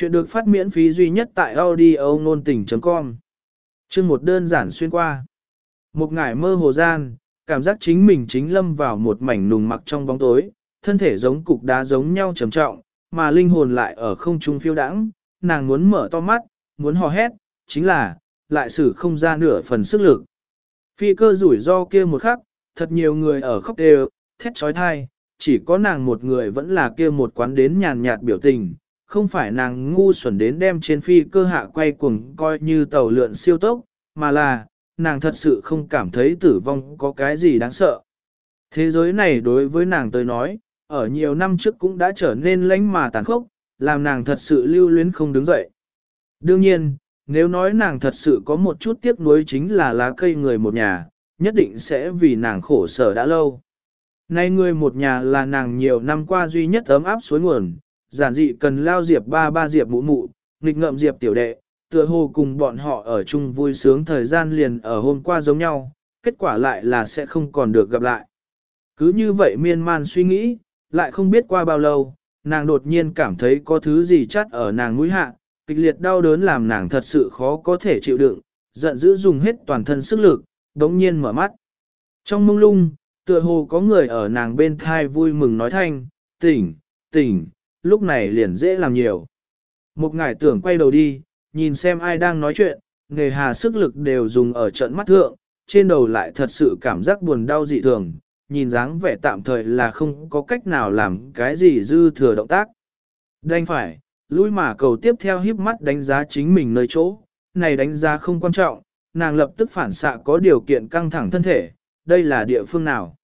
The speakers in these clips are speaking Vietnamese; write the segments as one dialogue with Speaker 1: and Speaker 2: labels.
Speaker 1: Chuyện được phát miễn phí duy nhất tại audio nôn tình.com Chương một đơn giản xuyên qua. Một ngải mơ hồ gian, cảm giác chính mình chính lâm vào một mảnh nùng mặc trong bóng tối, thân thể giống cục đá giống nhau trầm trọng, mà linh hồn lại ở không trung phiêu đãng, nàng muốn mở to mắt, muốn hò hét, chính là, lại xử không ra nửa phần sức lực. Phi cơ rủi ro kia một khắc, thật nhiều người ở khóc đều, thét trói thai, chỉ có nàng một người vẫn là kia một quán đến nhàn nhạt biểu tình, không phải nàng ngu xuẩn đến đem trên phi cơ hạ quay cuồng coi như tàu lượn siêu tốc, mà là, nàng thật sự không cảm thấy tử vong có cái gì đáng sợ. Thế giới này đối với nàng tới nói, ở nhiều năm trước cũng đã trở nên lãnh mà tàn khốc, làm nàng thật sự lưu luyến không đứng dậy. Đương nhiên, nếu nói nàng thật sự có một chút tiếc nuối chính là lá cây người một nhà, nhất định sẽ vì nàng khổ sở đã lâu. Nay người một nhà là nàng nhiều năm qua duy nhất ấm áp suối nguồn, giản dị cần lao diệp ba ba diệp mụ mụ, nghịch ngợm diệp tiểu đệ, tựa hồ cùng bọn họ ở chung vui sướng thời gian liền ở hôm qua giống nhau, kết quả lại là sẽ không còn được gặp lại. Cứ như vậy miên man suy nghĩ, lại không biết qua bao lâu, nàng đột nhiên cảm thấy có thứ gì chắt ở nàng mũi hạ, kịch liệt đau đớn làm nàng thật sự khó có thể chịu đựng, giận dữ dùng hết toàn thân sức lực, đống nhiên mở mắt. Trong mông lung, tựa hồ có người ở nàng bên thai vui mừng nói thanh, tỉnh, tỉnh, lúc này liền dễ làm nhiều. Một ngải tưởng quay đầu đi, nhìn xem ai đang nói chuyện, nghề hà sức lực đều dùng ở trận mắt thượng, trên đầu lại thật sự cảm giác buồn đau dị thường, nhìn dáng vẻ tạm thời là không có cách nào làm cái gì dư thừa động tác. Đành phải, lui mà cầu tiếp theo híp mắt đánh giá chính mình nơi chỗ, này đánh giá không quan trọng, nàng lập tức phản xạ có điều kiện căng thẳng thân thể, đây là địa phương nào.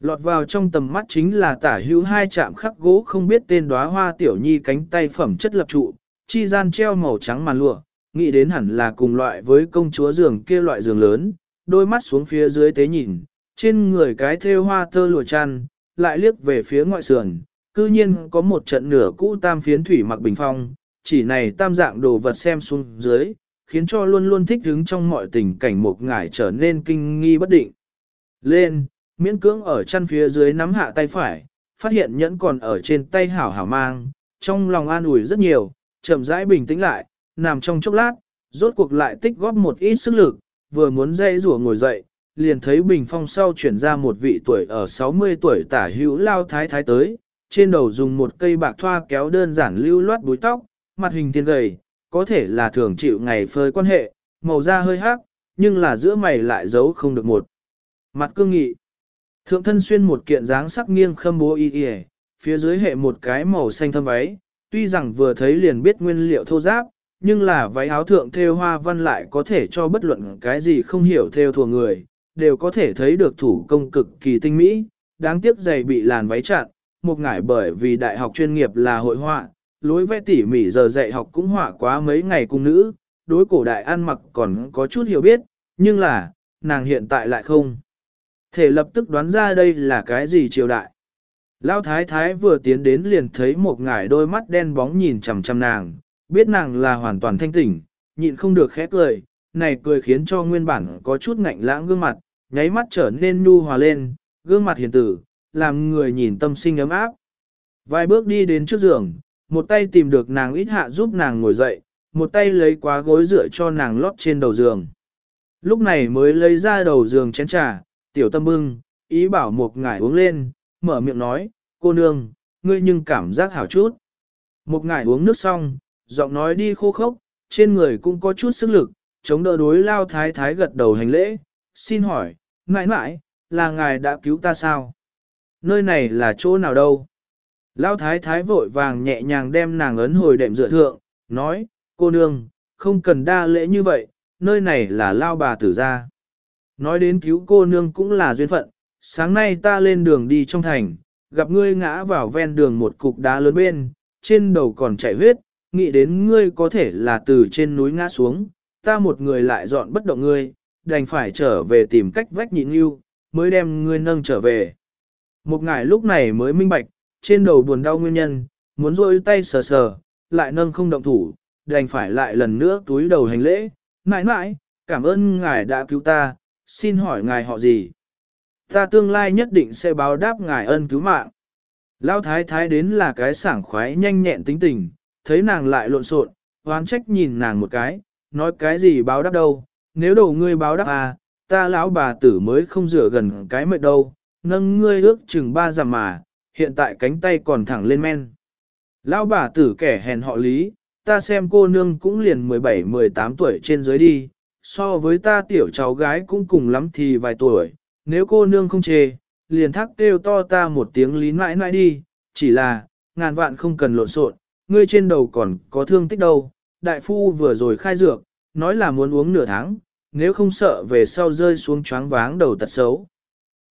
Speaker 1: Lọt vào trong tầm mắt chính là tả hữu hai chạm khắc gỗ không biết tên đóa hoa tiểu nhi cánh tay phẩm chất lập trụ, chi gian treo màu trắng màn lụa, nghĩ đến hẳn là cùng loại với công chúa giường kia loại giường lớn, đôi mắt xuống phía dưới tế nhìn, trên người cái thêu hoa tơ lụa chăn, lại liếc về phía ngoại sườn, cư nhiên có một trận nửa cũ tam phiến thủy mặc bình phong, chỉ này tam dạng đồ vật xem xuống dưới, khiến cho luôn luôn thích hứng trong mọi tình cảnh một ngải trở nên kinh nghi bất định. Lên, miễn cưỡng ở chân phía dưới nắm hạ tay phải, phát hiện nhẫn còn ở trên tay hảo hảo mang, trong lòng an ủi rất nhiều, chậm rãi bình tĩnh lại, nằm trong chốc lát, rốt cuộc lại tích góp một ít sức lực, vừa muốn dây rủa ngồi dậy, liền thấy bình phong sau chuyển ra một vị tuổi ở 60 tuổi tả hữu lao thái thái tới, trên đầu dùng một cây bạc thoa kéo đơn giản lưu loát búi tóc, mặt hình thiên gầy, có thể là thường chịu ngày phơi quan hệ, màu da hơi hắc, nhưng là giữa mày lại giấu không được một. Mặt cương nghị. Thượng thân xuyên một kiện dáng sắc nghiêng khâm bố y y, phía dưới hệ một cái màu xanh thâm váy, tuy rằng vừa thấy liền biết nguyên liệu thô giáp, nhưng là váy áo thượng thêu hoa văn lại có thể cho bất luận cái gì không hiểu theo thùa người, đều có thể thấy được thủ công cực kỳ tinh mỹ, đáng tiếc giày bị làn váy chặn, một ngải bởi vì đại học chuyên nghiệp là hội họa, lối vẽ tỉ mỉ giờ dạy học cũng họa quá mấy ngày cùng nữ, đối cổ đại ăn mặc còn có chút hiểu biết, nhưng là, nàng hiện tại lại không. Thể lập tức đoán ra đây là cái gì triều đại. Lão thái thái vừa tiến đến liền thấy một ngải đôi mắt đen bóng nhìn chằm chằm nàng, biết nàng là hoàn toàn thanh tỉnh, nhịn không được khẽ cười, này cười khiến cho nguyên bản có chút ngạnh lãng gương mặt, nháy mắt trở nên nu hòa lên, gương mặt hiền tử, làm người nhìn tâm sinh ấm áp. Vài bước đi đến trước giường, một tay tìm được nàng ít hạ giúp nàng ngồi dậy, một tay lấy quá gối dựa cho nàng lót trên đầu giường. Lúc này mới lấy ra đầu giường chén trà, tiểu tâm bưng, ý bảo một ngải uống lên, mở miệng nói, cô nương, ngươi nhưng cảm giác hảo chút. Một ngải uống nước xong, giọng nói đi khô khốc, trên người cũng có chút sức lực, chống đỡ đối lao thái thái gật đầu hành lễ, xin hỏi, mãi mãi, là ngài đã cứu ta sao? Nơi này là chỗ nào đâu? Lao thái thái vội vàng nhẹ nhàng đem nàng ấn hồi đệm dựa thượng, nói, cô nương, không cần đa lễ như vậy, nơi này là lao bà tử gia. Nói đến cứu cô nương cũng là duyên phận, sáng nay ta lên đường đi trong thành, gặp ngươi ngã vào ven đường một cục đá lớn bên, trên đầu còn chảy huyết, nghĩ đến ngươi có thể là từ trên núi ngã xuống, ta một người lại dọn bất động ngươi, đành phải trở về tìm cách vách nhịn yêu, mới đem ngươi nâng trở về. Một ngải lúc này mới minh bạch, trên đầu buồn đau nguyên nhân, muốn rôi tay sờ sờ, lại nâng không động thủ, đành phải lại lần nữa túi đầu hành lễ, mãi mãi, cảm ơn ngài đã cứu ta, xin hỏi ngài họ gì? Ta tương lai nhất định sẽ báo đáp ngài ân cứu mạng. Lão thái thái đến là cái sảng khoái nhanh nhẹn tính tình, thấy nàng lại lộn xộn, oán trách nhìn nàng một cái, nói cái gì báo đáp đâu, nếu đầu ngươi báo đáp à, ta lão bà tử mới không rửa gần cái mệt đâu, nâng ngươi ước chừng ba dặm mà, hiện tại cánh tay còn thẳng lên men. Lão bà tử kẻ hèn họ lý, ta xem cô nương cũng liền 17-18 tuổi trên dưới đi, so với ta tiểu cháu gái cũng cùng lắm thì vài tuổi, nếu cô nương không chê, liền thắc kêu to ta một tiếng lý mãi mãi đi, chỉ là, ngàn vạn không cần lộn xộn, ngươi trên đầu còn có thương tích đâu, đại phu vừa rồi khai dược, nói là muốn uống nửa tháng, nếu không sợ về sau rơi xuống choáng váng đầu tật xấu.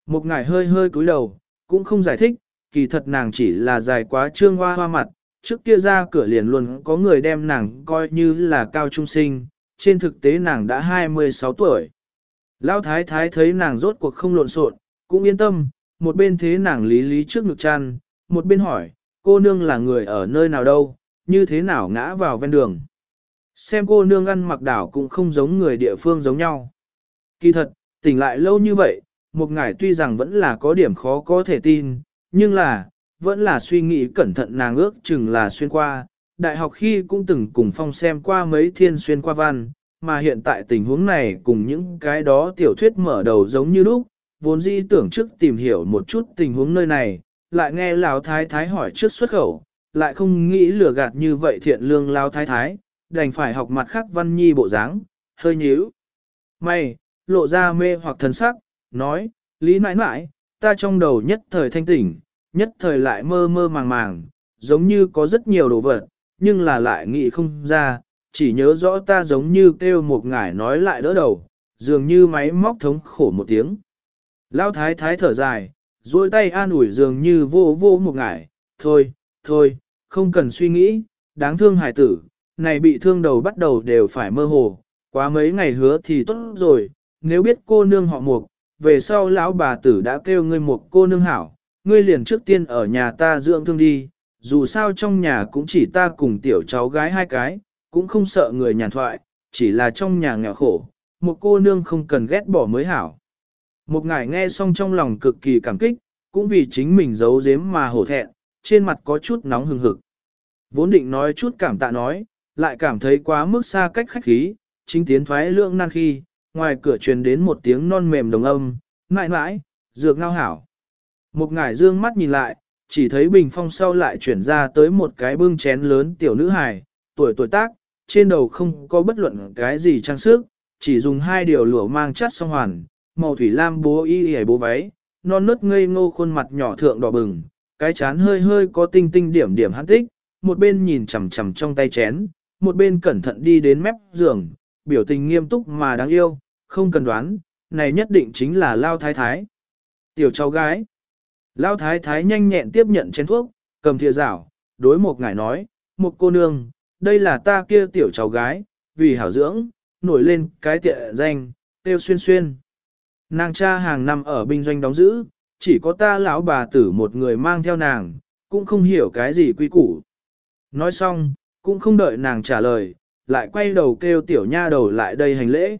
Speaker 1: Một ngải hơi hơi cúi đầu, cũng không giải thích, kỳ thật nàng chỉ là dài quá trương hoa hoa mặt, trước kia ra cửa liền luôn có người đem nàng coi như là cao trung sinh, trên thực tế nàng đã 26 tuổi. Lão thái thái thấy nàng rốt cuộc không lộn xộn, cũng yên tâm, một bên thế nàng lý lý trước ngực chăn, một bên hỏi, cô nương là người ở nơi nào đâu, như thế nào ngã vào ven đường. Xem cô nương ăn mặc đảo cũng không giống người địa phương giống nhau. Kỳ thật, tỉnh lại lâu như vậy, một ngải tuy rằng vẫn là có điểm khó có thể tin, nhưng là, vẫn là suy nghĩ cẩn thận nàng ước chừng là xuyên qua. Đại học khi cũng từng cùng phong xem qua mấy thiên xuyên qua văn, mà hiện tại tình huống này cùng những cái đó tiểu thuyết mở đầu giống như lúc, vốn dĩ tưởng trước tìm hiểu một chút tình huống nơi này, lại nghe Lão Thái Thái hỏi trước xuất khẩu, lại không nghĩ lừa gạt như vậy thiện lương Lão Thái Thái, đành phải học mặt khác văn nhi bộ dáng, hơi nhíu. May, lộ ra mê hoặc thần sắc, nói, lý nãi nãi, ta trong đầu nhất thời thanh tỉnh, nhất thời lại mơ mơ màng màng, giống như có rất nhiều đồ vật, nhưng là lại nghĩ không ra, chỉ nhớ rõ ta giống như kêu một ngải nói lại đỡ đầu, dường như máy móc thống khổ một tiếng. Lão thái thái thở dài, duỗi tay an ủi dường như vô vô một ngải, thôi, thôi, không cần suy nghĩ, đáng thương hải tử, này bị thương đầu bắt đầu đều phải mơ hồ, quá mấy ngày hứa thì tốt rồi, nếu biết cô nương họ mục, về sau lão bà tử đã kêu ngươi một cô nương hảo, ngươi liền trước tiên ở nhà ta dưỡng thương đi, dù sao trong nhà cũng chỉ ta cùng tiểu cháu gái hai cái, cũng không sợ người nhàn thoại, chỉ là trong nhà nghèo khổ, một cô nương không cần ghét bỏ mới hảo. Một ngài nghe xong trong lòng cực kỳ cảm kích, cũng vì chính mình giấu giếm mà hổ thẹn, trên mặt có chút nóng hừng hực. Vốn định nói chút cảm tạ nói, lại cảm thấy quá mức xa cách khách khí, chính tiến thoái lượng nan khi, ngoài cửa truyền đến một tiếng non mềm đồng âm, mãi mãi, dược ngao hảo. Một ngải dương mắt nhìn lại, chỉ thấy bình phong sau lại chuyển ra tới một cái bưng chén lớn tiểu nữ hài, tuổi tuổi tác, trên đầu không có bất luận cái gì trang sức, chỉ dùng hai điều lụa mang chất song hoàn, màu thủy lam bố y y bố váy, non nớt ngây ngô khuôn mặt nhỏ thượng đỏ bừng, cái chán hơi hơi có tinh tinh điểm điểm hắn tích, một bên nhìn chằm chằm trong tay chén, một bên cẩn thận đi đến mép giường, biểu tình nghiêm túc mà đáng yêu, không cần đoán, này nhất định chính là Lao Thái Thái. Tiểu cháu gái. Lao Thái Thái nhanh nhẹn tiếp nhận chén thuốc, cầm thìa rảo, đối một ngài nói, một cô nương, đây là ta kia tiểu cháu gái, vì hảo dưỡng, nổi lên cái tiệ danh, tiêu xuyên xuyên. Nàng cha hàng năm ở binh doanh đóng giữ, chỉ có ta lão bà tử một người mang theo nàng, cũng không hiểu cái gì quy củ. Nói xong, cũng không đợi nàng trả lời, lại quay đầu kêu tiểu nha đầu lại đây hành lễ.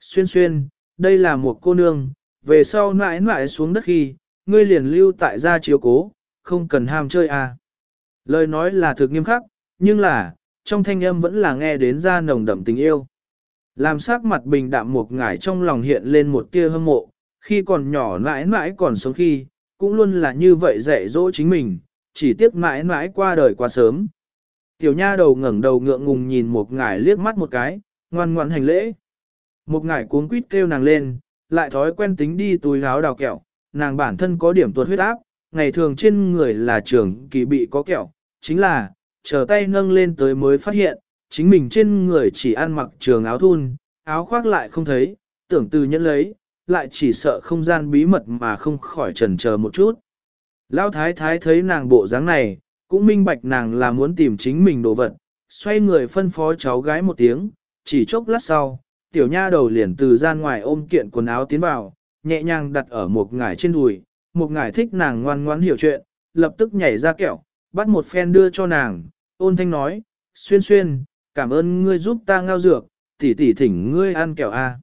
Speaker 1: Xuyên xuyên, đây là một cô nương, về sau nãi nãi xuống đất khi, ngươi liền lưu tại gia chiếu cố, không cần ham chơi à. Lời nói là thực nghiêm khắc, nhưng là, trong thanh âm vẫn là nghe đến ra nồng đậm tình yêu. Làm sắc mặt bình đạm một ngải trong lòng hiện lên một tia hâm mộ, khi còn nhỏ mãi mãi còn sống khi, cũng luôn là như vậy dạy dỗ chính mình, chỉ tiếc mãi mãi qua đời quá sớm. Tiểu nha đầu ngẩng đầu ngượng ngùng nhìn một ngải liếc mắt một cái, ngoan ngoãn hành lễ. Một ngải cuống quýt kêu nàng lên, lại thói quen tính đi túi áo đào kẹo, nàng bản thân có điểm tuột huyết áp, ngày thường trên người là trường kỳ bị có kẹo, chính là, chờ tay nâng lên tới mới phát hiện, chính mình trên người chỉ ăn mặc trường áo thun, áo khoác lại không thấy, tưởng từ nhẫn lấy, lại chỉ sợ không gian bí mật mà không khỏi trần chờ một chút. Lão thái thái thấy nàng bộ dáng này, cũng minh bạch nàng là muốn tìm chính mình đồ vật, xoay người phân phó cháu gái một tiếng, chỉ chốc lát sau, tiểu nha đầu liền từ gian ngoài ôm kiện quần áo tiến vào, nhẹ nhàng đặt ở một ngải trên đùi, một ngải thích nàng ngoan ngoãn hiểu chuyện, lập tức nhảy ra kẹo, bắt một phen đưa cho nàng, ôn thanh nói, xuyên xuyên, cảm ơn ngươi giúp ta ngao dược, tỉ tỉ thỉnh ngươi ăn kẹo a.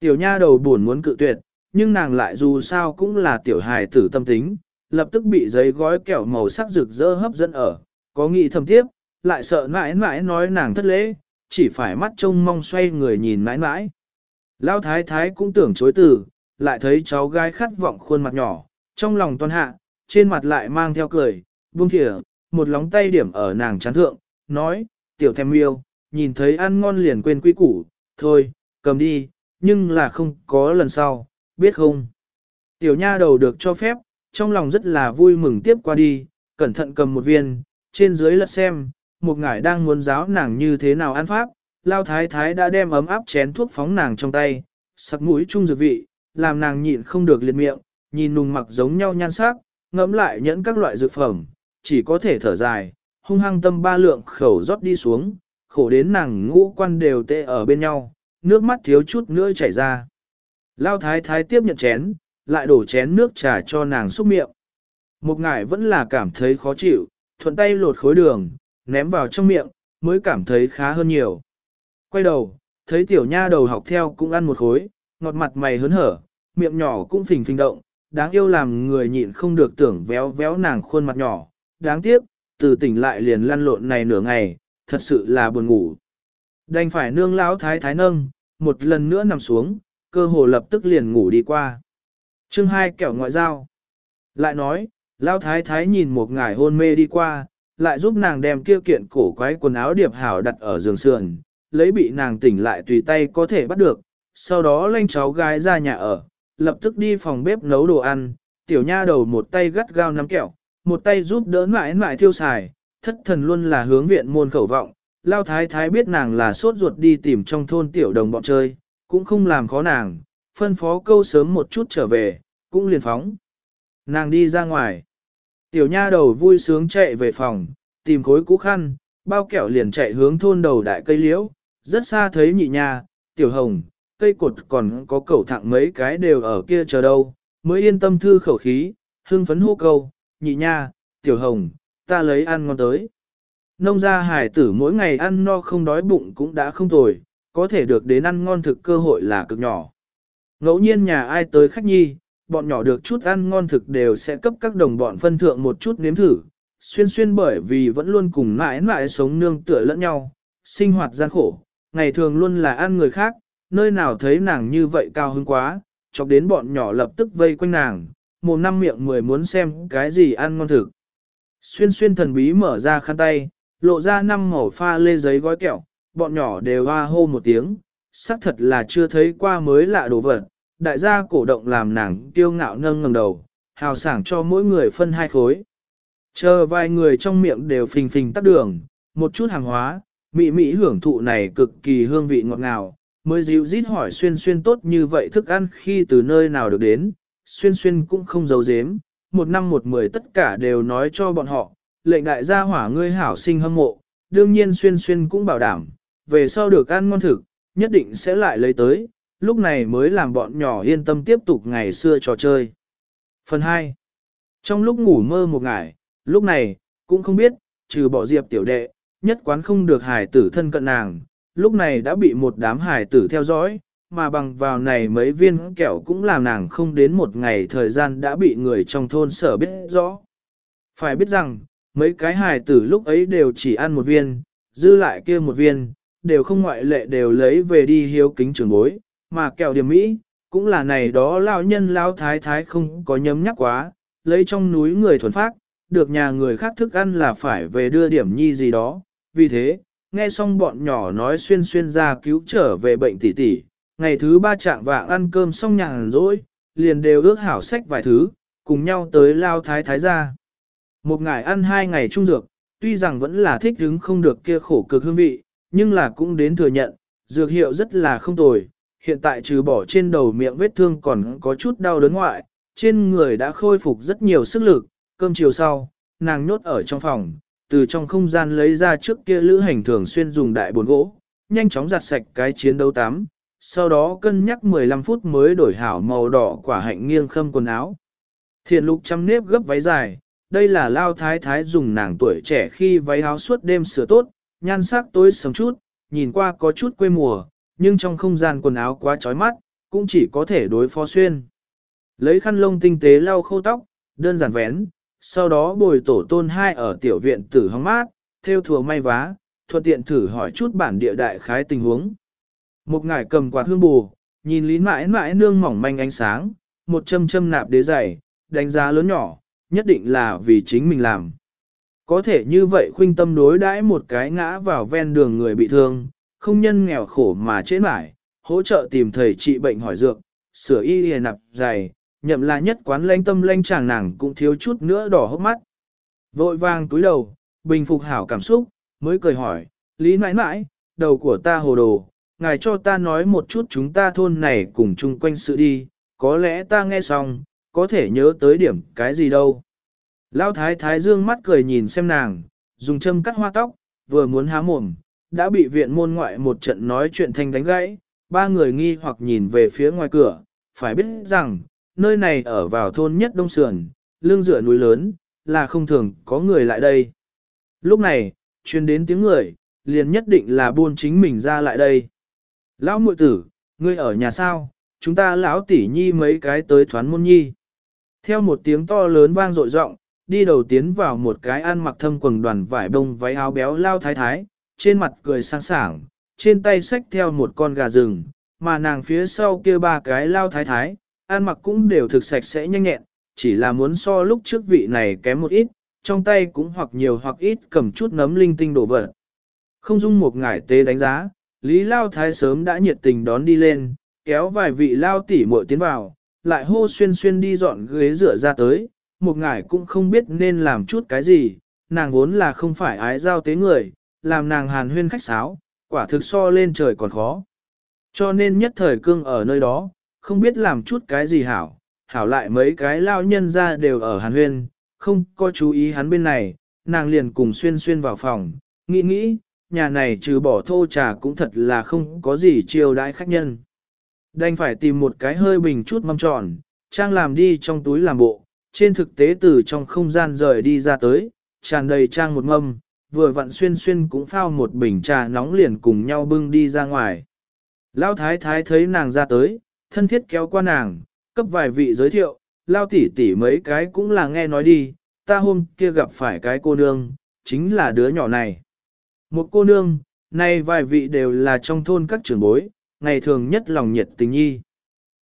Speaker 1: Tiểu nha đầu buồn muốn cự tuyệt, nhưng nàng lại dù sao cũng là tiểu hài tử tâm tính, lập tức bị giấy gói kẹo màu sắc rực rỡ hấp dẫn ở, có nghị thầm tiếp, lại sợ mãi mãi nói nàng thất lễ, chỉ phải mắt trông mong xoay người nhìn mãi mãi. Lao thái thái cũng tưởng chối từ, lại thấy cháu gái khát vọng khuôn mặt nhỏ, trong lòng toan hạ, trên mặt lại mang theo cười, buông thỉa, một lóng tay điểm ở nàng chán thượng, nói, tiểu thèm yêu, nhìn thấy ăn ngon liền quên quy củ, thôi, cầm đi, nhưng là không có lần sau, biết không? Tiểu nha đầu được cho phép, trong lòng rất là vui mừng tiếp qua đi, cẩn thận cầm một viên, trên dưới lật xem, một ngải đang muốn giáo nàng như thế nào ăn pháp, lao thái thái đã đem ấm áp chén thuốc phóng nàng trong tay, sặc mũi chung dược vị, làm nàng nhịn không được liệt miệng, nhìn nùng mặc giống nhau nhan sắc, ngẫm lại nhẫn các loại dược phẩm, chỉ có thể thở dài, hung hăng tâm ba lượng khẩu rót đi xuống, khổ đến nàng ngũ quan đều tê ở bên nhau, nước mắt thiếu chút nữa chảy ra. Lao thái thái tiếp nhận chén, lại đổ chén nước trà cho nàng xúc miệng. Một ngải vẫn là cảm thấy khó chịu, thuận tay lột khối đường, ném vào trong miệng, mới cảm thấy khá hơn nhiều. Quay đầu, thấy tiểu nha đầu học theo cũng ăn một khối, ngọt mặt mày hớn hở, miệng nhỏ cũng phình phình động, đáng yêu làm người nhịn không được tưởng véo véo nàng khuôn mặt nhỏ. Đáng tiếc, từ tỉnh lại liền lăn lộn này nửa ngày, thật sự là buồn ngủ. Đành phải nương lão thái thái nâng, một lần nữa nằm xuống, cơ hồ lập tức liền ngủ đi qua. chương hai kẻo ngoại giao. Lại nói, lão thái thái nhìn một ngải hôn mê đi qua, lại giúp nàng đem kia kiện cổ quái quần áo điệp hảo đặt ở giường sườn, lấy bị nàng tỉnh lại tùy tay có thể bắt được, sau đó lanh cháu gái ra nhà ở, lập tức đi phòng bếp nấu đồ ăn, tiểu nha đầu một tay gắt gao nắm kẹo, một tay giúp đỡ mãi mãi thiêu xài, thất thần luôn là hướng viện môn khẩu vọng, lao thái thái biết nàng là sốt ruột đi tìm trong thôn tiểu đồng bọn chơi, cũng không làm khó nàng, phân phó câu sớm một chút trở về, cũng liền phóng. Nàng đi ra ngoài, tiểu nha đầu vui sướng chạy về phòng, tìm khối cũ khăn, bao kẹo liền chạy hướng thôn đầu đại cây liễu, rất xa thấy nhị nha, tiểu hồng, cây cột còn có cẩu thẳng mấy cái đều ở kia chờ đâu, mới yên tâm thư khẩu khí, hưng phấn hô câu, nhị nha, tiểu hồng, ta lấy ăn ngon tới. Nông gia hải tử mỗi ngày ăn no không đói bụng cũng đã không tồi, có thể được đến ăn ngon thực cơ hội là cực nhỏ. Ngẫu nhiên nhà ai tới khách nhi, bọn nhỏ được chút ăn ngon thực đều sẽ cấp các đồng bọn phân thượng một chút nếm thử, xuyên xuyên bởi vì vẫn luôn cùng mãi mãi sống nương tựa lẫn nhau, sinh hoạt gian khổ, ngày thường luôn là ăn người khác, nơi nào thấy nàng như vậy cao hứng quá, chọc đến bọn nhỏ lập tức vây quanh nàng, một năm miệng mười muốn xem cái gì ăn ngon thực. Xuyên xuyên thần bí mở ra khăn tay, lộ ra năm màu pha lê giấy gói kẹo, bọn nhỏ đều hoa hô một tiếng, xác thật là chưa thấy qua mới lạ đồ vật. Đại gia cổ động làm nàng tiêu ngạo nâng ngẩng đầu, hào sảng cho mỗi người phân hai khối. Chờ vài người trong miệng đều phình phình tắt đường, một chút hàng hóa, mị mị hưởng thụ này cực kỳ hương vị ngọt ngào, mới dịu rít hỏi xuyên xuyên tốt như vậy thức ăn khi từ nơi nào được đến, xuyên xuyên cũng không giấu giếm, một năm một mười tất cả đều nói cho bọn họ, lệnh đại gia hỏa ngươi hảo sinh hâm mộ, đương nhiên xuyên xuyên cũng bảo đảm, về sau được ăn ngon thực, nhất định sẽ lại lấy tới, lúc này mới làm bọn nhỏ yên tâm tiếp tục ngày xưa trò chơi. Phần 2. Trong lúc ngủ mơ một ngày, lúc này, cũng không biết, trừ bỏ diệp tiểu đệ, nhất quán không được hài tử thân cận nàng, lúc này đã bị một đám hài tử theo dõi, mà bằng vào này mấy viên kẹo cũng làm nàng không đến một ngày thời gian đã bị người trong thôn sở biết rõ. Phải biết rằng, mấy cái hài tử lúc ấy đều chỉ ăn một viên, dư lại kia một viên, đều không ngoại lệ đều lấy về đi hiếu kính trường bối, mà kẹo điểm mỹ, cũng là này đó lao nhân lao thái thái không có nhấm nhắc quá, lấy trong núi người thuần phát, được nhà người khác thức ăn là phải về đưa điểm nhi gì đó, vì thế, nghe xong bọn nhỏ nói xuyên xuyên ra cứu trở về bệnh tỷ tỷ, ngày thứ ba trạng vạng ăn cơm xong nhàn rỗi, liền đều ước hảo sách vài thứ, cùng nhau tới lao thái thái ra. Một ngày ăn hai ngày trung dược, tuy rằng vẫn là thích hứng không được kia khổ cực hương vị, nhưng là cũng đến thừa nhận, dược hiệu rất là không tồi. Hiện tại trừ bỏ trên đầu miệng vết thương còn có chút đau đớn ngoại, trên người đã khôi phục rất nhiều sức lực, cơm chiều sau, nàng nhốt ở trong phòng, từ trong không gian lấy ra trước kia lữ hành thường xuyên dùng đại bồn gỗ, nhanh chóng giặt sạch cái chiến đấu tắm, sau đó cân nhắc 15 phút mới đổi hảo màu đỏ quả hạnh nghiêng khâm quần áo. Thiện lục chăm nếp gấp váy dài, đây là lao thái thái dùng nàng tuổi trẻ khi váy áo suốt đêm sửa tốt, nhan sắc tối sớm chút, nhìn qua có chút quê mùa, nhưng trong không gian quần áo quá chói mắt, cũng chỉ có thể đối phó xuyên. Lấy khăn lông tinh tế lau khô tóc, đơn giản vén, sau đó bồi tổ tôn hai ở tiểu viện tử hóng mát, theo thừa may vá, thuận tiện thử hỏi chút bản địa đại khái tình huống. Một ngải cầm quạt hương bù, nhìn lý mãi mãi nương mỏng manh ánh sáng, một châm châm nạp đế dày đánh giá lớn nhỏ, nhất định là vì chính mình làm. Có thể như vậy khuynh tâm đối đãi một cái ngã vào ven đường người bị thương, không nhân nghèo khổ mà chết mãi, hỗ trợ tìm thầy trị bệnh hỏi dược, sửa y hề nạp dày, nhậm là nhất quán lanh tâm lanh chàng nàng cũng thiếu chút nữa đỏ hốc mắt. Vội vàng túi đầu, bình phục hảo cảm xúc, mới cười hỏi, Lý nãi nãi, đầu của ta hồ đồ, ngài cho ta nói một chút chúng ta thôn này cùng chung quanh sự đi, có lẽ ta nghe xong, có thể nhớ tới điểm cái gì đâu. Lão thái thái dương mắt cười nhìn xem nàng, dùng châm cắt hoa tóc, vừa muốn há mồm, đã bị viện môn ngoại một trận nói chuyện thanh đánh gãy, ba người nghi hoặc nhìn về phía ngoài cửa, phải biết rằng, nơi này ở vào thôn nhất đông sườn, lương dựa núi lớn, là không thường có người lại đây. Lúc này, truyền đến tiếng người, liền nhất định là buôn chính mình ra lại đây. Lão muội tử, ngươi ở nhà sao, chúng ta lão tỷ nhi mấy cái tới thoán môn nhi. Theo một tiếng to lớn vang dội rộng, đi đầu tiến vào một cái ăn mặc thâm quần đoàn vải bông váy áo béo lao thái thái, trên mặt cười sang sảng, trên tay xách theo một con gà rừng, mà nàng phía sau kia ba cái lao thái thái, ăn mặc cũng đều thực sạch sẽ nhanh nhẹn, chỉ là muốn so lúc trước vị này kém một ít, trong tay cũng hoặc nhiều hoặc ít cầm chút nấm linh tinh đổ vật. Không dung một ngải tế đánh giá, Lý Lao Thái sớm đã nhiệt tình đón đi lên, kéo vài vị Lao tỉ muội tiến vào, lại hô xuyên xuyên đi dọn ghế rửa ra tới, một ngải cũng không biết nên làm chút cái gì, nàng vốn là không phải ái giao tế người, làm nàng hàn huyên khách sáo, quả thực so lên trời còn khó. Cho nên nhất thời cương ở nơi đó, không biết làm chút cái gì hảo, hảo lại mấy cái lao nhân ra đều ở hàn huyên, không có chú ý hắn bên này, nàng liền cùng xuyên xuyên vào phòng, nghĩ nghĩ, nhà này trừ bỏ thô trà cũng thật là không có gì chiêu đãi khách nhân. Đành phải tìm một cái hơi bình chút mâm tròn, trang làm đi trong túi làm bộ, trên thực tế từ trong không gian rời đi ra tới, tràn đầy trang một mâm, vừa vặn xuyên xuyên cũng phao một bình trà nóng liền cùng nhau bưng đi ra ngoài. Lão thái thái thấy nàng ra tới, thân thiết kéo qua nàng, cấp vài vị giới thiệu, lao tỉ tỉ mấy cái cũng là nghe nói đi, ta hôm kia gặp phải cái cô nương, chính là đứa nhỏ này. Một cô nương, nay vài vị đều là trong thôn các trưởng bối, ngày thường nhất lòng nhiệt tình nhi.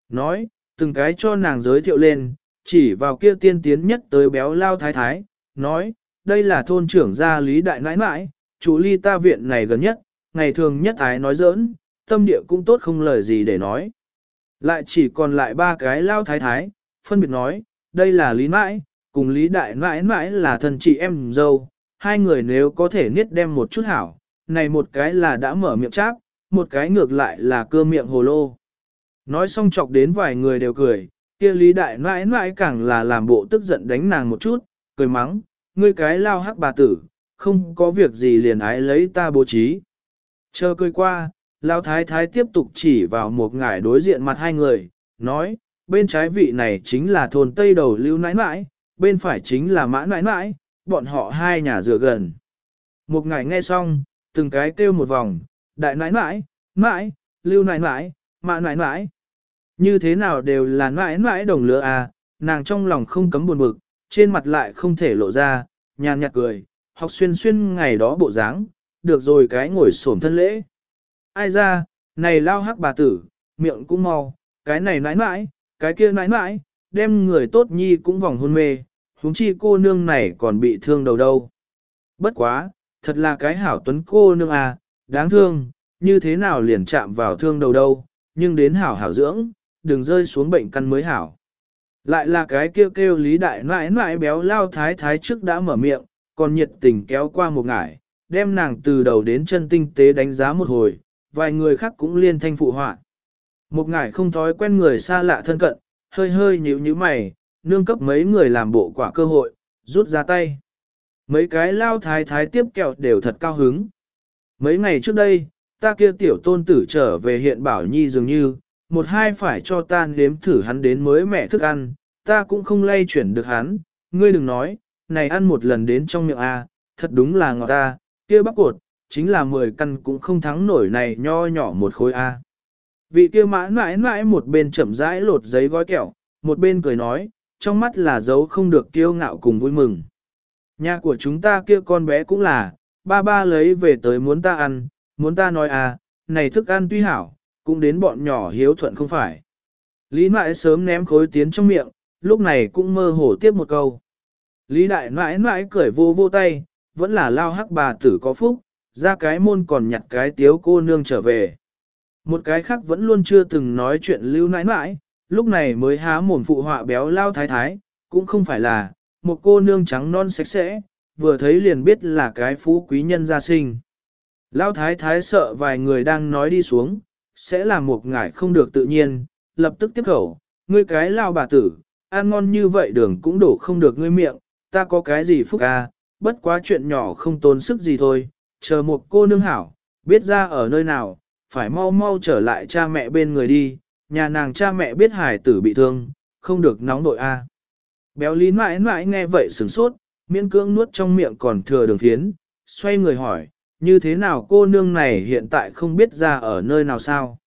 Speaker 1: Nói, từng cái cho nàng giới thiệu lên, chỉ vào kia tiên tiến nhất tới béo lao thái thái, nói, đây là thôn trưởng gia lý đại nãi nãi, chủ ly ta viện này gần nhất, ngày thường nhất ái nói giỡn, tâm địa cũng tốt không lời gì để nói. Lại chỉ còn lại ba cái lao thái thái, phân biệt nói, đây là lý mãi, cùng lý đại nãi nãi là thân chị em dâu, hai người nếu có thể niết đem một chút hảo, này một cái là đã mở miệng cháp, một cái ngược lại là cưa miệng hồ lô. Nói xong chọc đến vài người đều cười, kia lý đại nãi nãi càng là làm bộ tức giận đánh nàng một chút, cười mắng, ngươi cái lao hắc bà tử, không có việc gì liền ái lấy ta bố trí. Chờ cười qua, Lão thái thái tiếp tục chỉ vào một ngải đối diện mặt hai người, nói, bên trái vị này chính là thôn Tây Đầu Lưu nãi nãi, bên phải chính là mã nãi nãi, bọn họ hai nhà dựa gần. Một ngải nghe xong, từng cái kêu một vòng, đại nãi nãi, nãi, lưu nãi nãi, mã nãi nãi. Như thế nào đều là nãi nãi đồng lứa à, nàng trong lòng không cấm buồn bực, trên mặt lại không thể lộ ra, nhàn nhạt cười, học xuyên xuyên ngày đó bộ dáng, được rồi cái ngồi xổm thân lễ. Ai ra, này lao hắc bà tử, miệng cũng mau, cái này nãi nãi, cái kia nãi nãi, đem người tốt nhi cũng vòng hôn mê, huống chi cô nương này còn bị thương đầu đâu. Bất quá, thật là cái hảo tuấn cô nương à, đáng thương, như thế nào liền chạm vào thương đầu đâu, nhưng đến hảo hảo dưỡng, đừng rơi xuống bệnh căn mới hảo. Lại là cái kêu kêu lý đại nãi nãi béo lao thái thái trước đã mở miệng, còn nhiệt tình kéo qua một ngải, đem nàng từ đầu đến chân tinh tế đánh giá một hồi, vài người khác cũng liên thanh phụ họa. Một ngải không thói quen người xa lạ thân cận, hơi hơi nhíu nhíu mày, nương cấp mấy người làm bộ quả cơ hội, rút ra tay. Mấy cái lao thái thái tiếp kẹo đều thật cao hứng. Mấy ngày trước đây, ta kia tiểu tôn tử trở về hiện bảo nhi dường như, một hai phải cho ta nếm thử hắn đến mới mẹ thức ăn, ta cũng không lay chuyển được hắn, ngươi đừng nói, này ăn một lần đến trong miệng A, thật đúng là ngọt ta, kia bắp cột, chính là 10 căn cũng không thắng nổi này nho nhỏ một khối A. Vị kia mã mãi mãi một bên chậm rãi lột giấy gói kẹo, một bên cười nói, trong mắt là dấu không được kiêu ngạo cùng vui mừng. Nhà của chúng ta kia con bé cũng là, ba ba lấy về tới muốn ta ăn, muốn ta nói à, này thức ăn tuy hảo, cũng đến bọn nhỏ hiếu thuận không phải. Lý mãi sớm ném khối tiến trong miệng, lúc này cũng mơ hồ tiếp một câu. Lý đại mãi mãi cười vô vô tay, vẫn là lao hắc bà tử có phúc, ra cái môn còn nhặt cái tiếu cô nương trở về. Một cái khác vẫn luôn chưa từng nói chuyện lưu nãi nãi, lúc này mới há mồm phụ họa béo lao thái thái, cũng không phải là, một cô nương trắng non sạch sẽ, vừa thấy liền biết là cái phú quý nhân gia sinh. Lao thái thái sợ vài người đang nói đi xuống, sẽ là một ngải không được tự nhiên, lập tức tiếp khẩu, ngươi cái lao bà tử, ăn ngon như vậy đường cũng đổ không được ngươi miệng, ta có cái gì phúc à, bất quá chuyện nhỏ không tốn sức gì thôi, chờ một cô nương hảo, biết ra ở nơi nào, phải mau mau trở lại cha mẹ bên người đi, nhà nàng cha mẹ biết hải tử bị thương, không được nóng nội a. Béo lý mãi mãi nghe vậy sửng sốt, miễn cưỡng nuốt trong miệng còn thừa đường phiến, xoay người hỏi, như thế nào cô nương này hiện tại không biết ra ở nơi nào sao?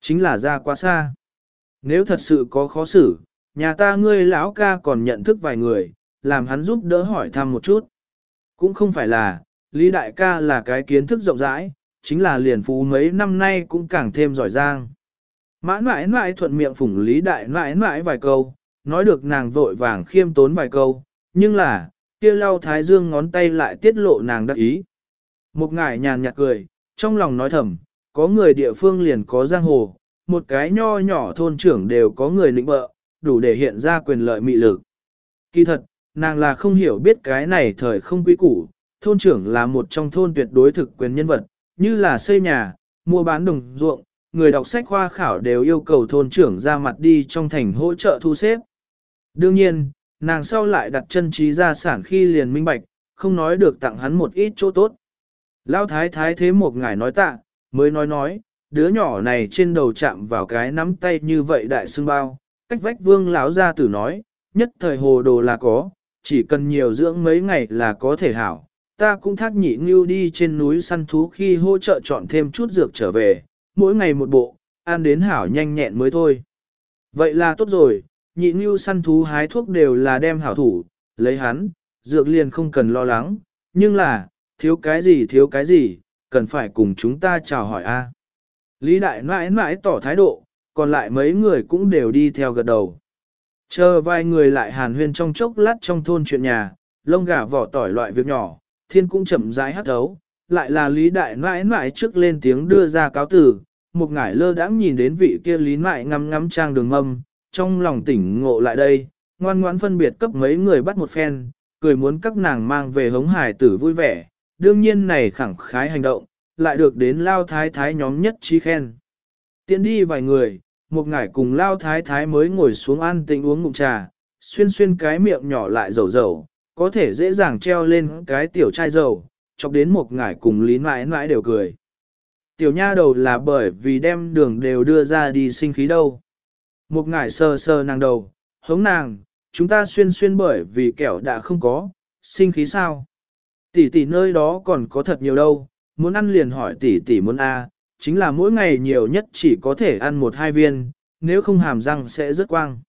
Speaker 1: Chính là ra quá xa. Nếu thật sự có khó xử, nhà ta ngươi lão ca còn nhận thức vài người, làm hắn giúp đỡ hỏi thăm một chút. Cũng không phải là, Lý Đại ca là cái kiến thức rộng rãi, chính là liền phú mấy năm nay cũng càng thêm giỏi giang. Mã mãi mãi thuận miệng phủng Lý Đại mãi mãi vài câu, nói được nàng vội vàng khiêm tốn vài câu, nhưng là, kia lau thái dương ngón tay lại tiết lộ nàng đắc ý. Một ngải nhàn nhạt cười, trong lòng nói thầm, có người địa phương liền có giang hồ, một cái nho nhỏ thôn trưởng đều có người lĩnh bợ, đủ để hiện ra quyền lợi mị lực. Kỳ thật, nàng là không hiểu biết cái này thời không quý củ, thôn trưởng là một trong thôn tuyệt đối thực quyền nhân vật, như là xây nhà, mua bán đồng ruộng, người đọc sách khoa khảo đều yêu cầu thôn trưởng ra mặt đi trong thành hỗ trợ thu xếp. Đương nhiên, nàng sau lại đặt chân trí gia sản khi liền minh bạch, không nói được tặng hắn một ít chỗ tốt. Lão thái thái thế một ngài nói tạ, mới nói nói, đứa nhỏ này trên đầu chạm vào cái nắm tay như vậy đại xương bao, cách vách vương lão gia tử nói, nhất thời hồ đồ là có, chỉ cần nhiều dưỡng mấy ngày là có thể hảo. Ta cũng thác nhị ngưu đi trên núi săn thú khi hỗ trợ chọn thêm chút dược trở về, mỗi ngày một bộ, ăn đến hảo nhanh nhẹn mới thôi. Vậy là tốt rồi, nhị ngưu săn thú hái thuốc đều là đem hảo thủ, lấy hắn, dược liền không cần lo lắng, nhưng là, thiếu cái gì thiếu cái gì, cần phải cùng chúng ta chào hỏi a. Lý đại mãi mãi tỏ thái độ, còn lại mấy người cũng đều đi theo gật đầu. Chờ vài người lại hàn huyên trong chốc lát trong thôn chuyện nhà, lông gà vỏ tỏi loại việc nhỏ, thiên cũng chậm rãi hát đấu, lại là lý đại mãi mãi trước lên tiếng đưa ra cáo tử, một ngải lơ đãng nhìn đến vị kia lý mãi ngắm ngắm trang đường mâm, trong lòng tỉnh ngộ lại đây, ngoan ngoãn phân biệt cấp mấy người bắt một phen, cười muốn các nàng mang về hống hải tử vui vẻ, đương nhiên này khẳng khái hành động, lại được đến lao thái thái nhóm nhất trí khen. Tiến đi vài người, một ngải cùng lao thái thái mới ngồi xuống ăn tĩnh uống ngụm trà, xuyên xuyên cái miệng nhỏ lại dầu dầu, có thể dễ dàng treo lên cái tiểu chai dầu, chọc đến một ngải cùng lý mãi mãi đều cười. Tiểu nha đầu là bởi vì đem đường đều đưa ra đi sinh khí đâu. Một ngải sờ sờ nàng đầu, hống nàng, chúng ta xuyên xuyên bởi vì kẻo đã không có, sinh khí sao? Tỷ tỷ nơi đó còn có thật nhiều đâu, muốn ăn liền hỏi tỷ tỷ muốn A, chính là mỗi ngày nhiều nhất chỉ có thể ăn một hai viên, nếu không hàm răng sẽ rất quang.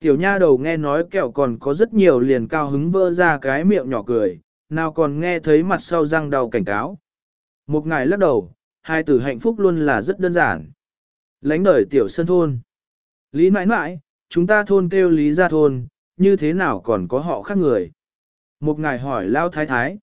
Speaker 1: Tiểu nha đầu nghe nói kẹo còn có rất nhiều liền cao hứng vỡ ra cái miệng nhỏ cười, nào còn nghe thấy mặt sau răng đầu cảnh cáo. Một ngày lắc đầu, hai từ hạnh phúc luôn là rất đơn giản. Lánh đời tiểu sân thôn. Lý mãi mãi, chúng ta thôn kêu lý gia thôn, như thế nào còn có họ khác người? Một ngày hỏi Lao Thái Thái.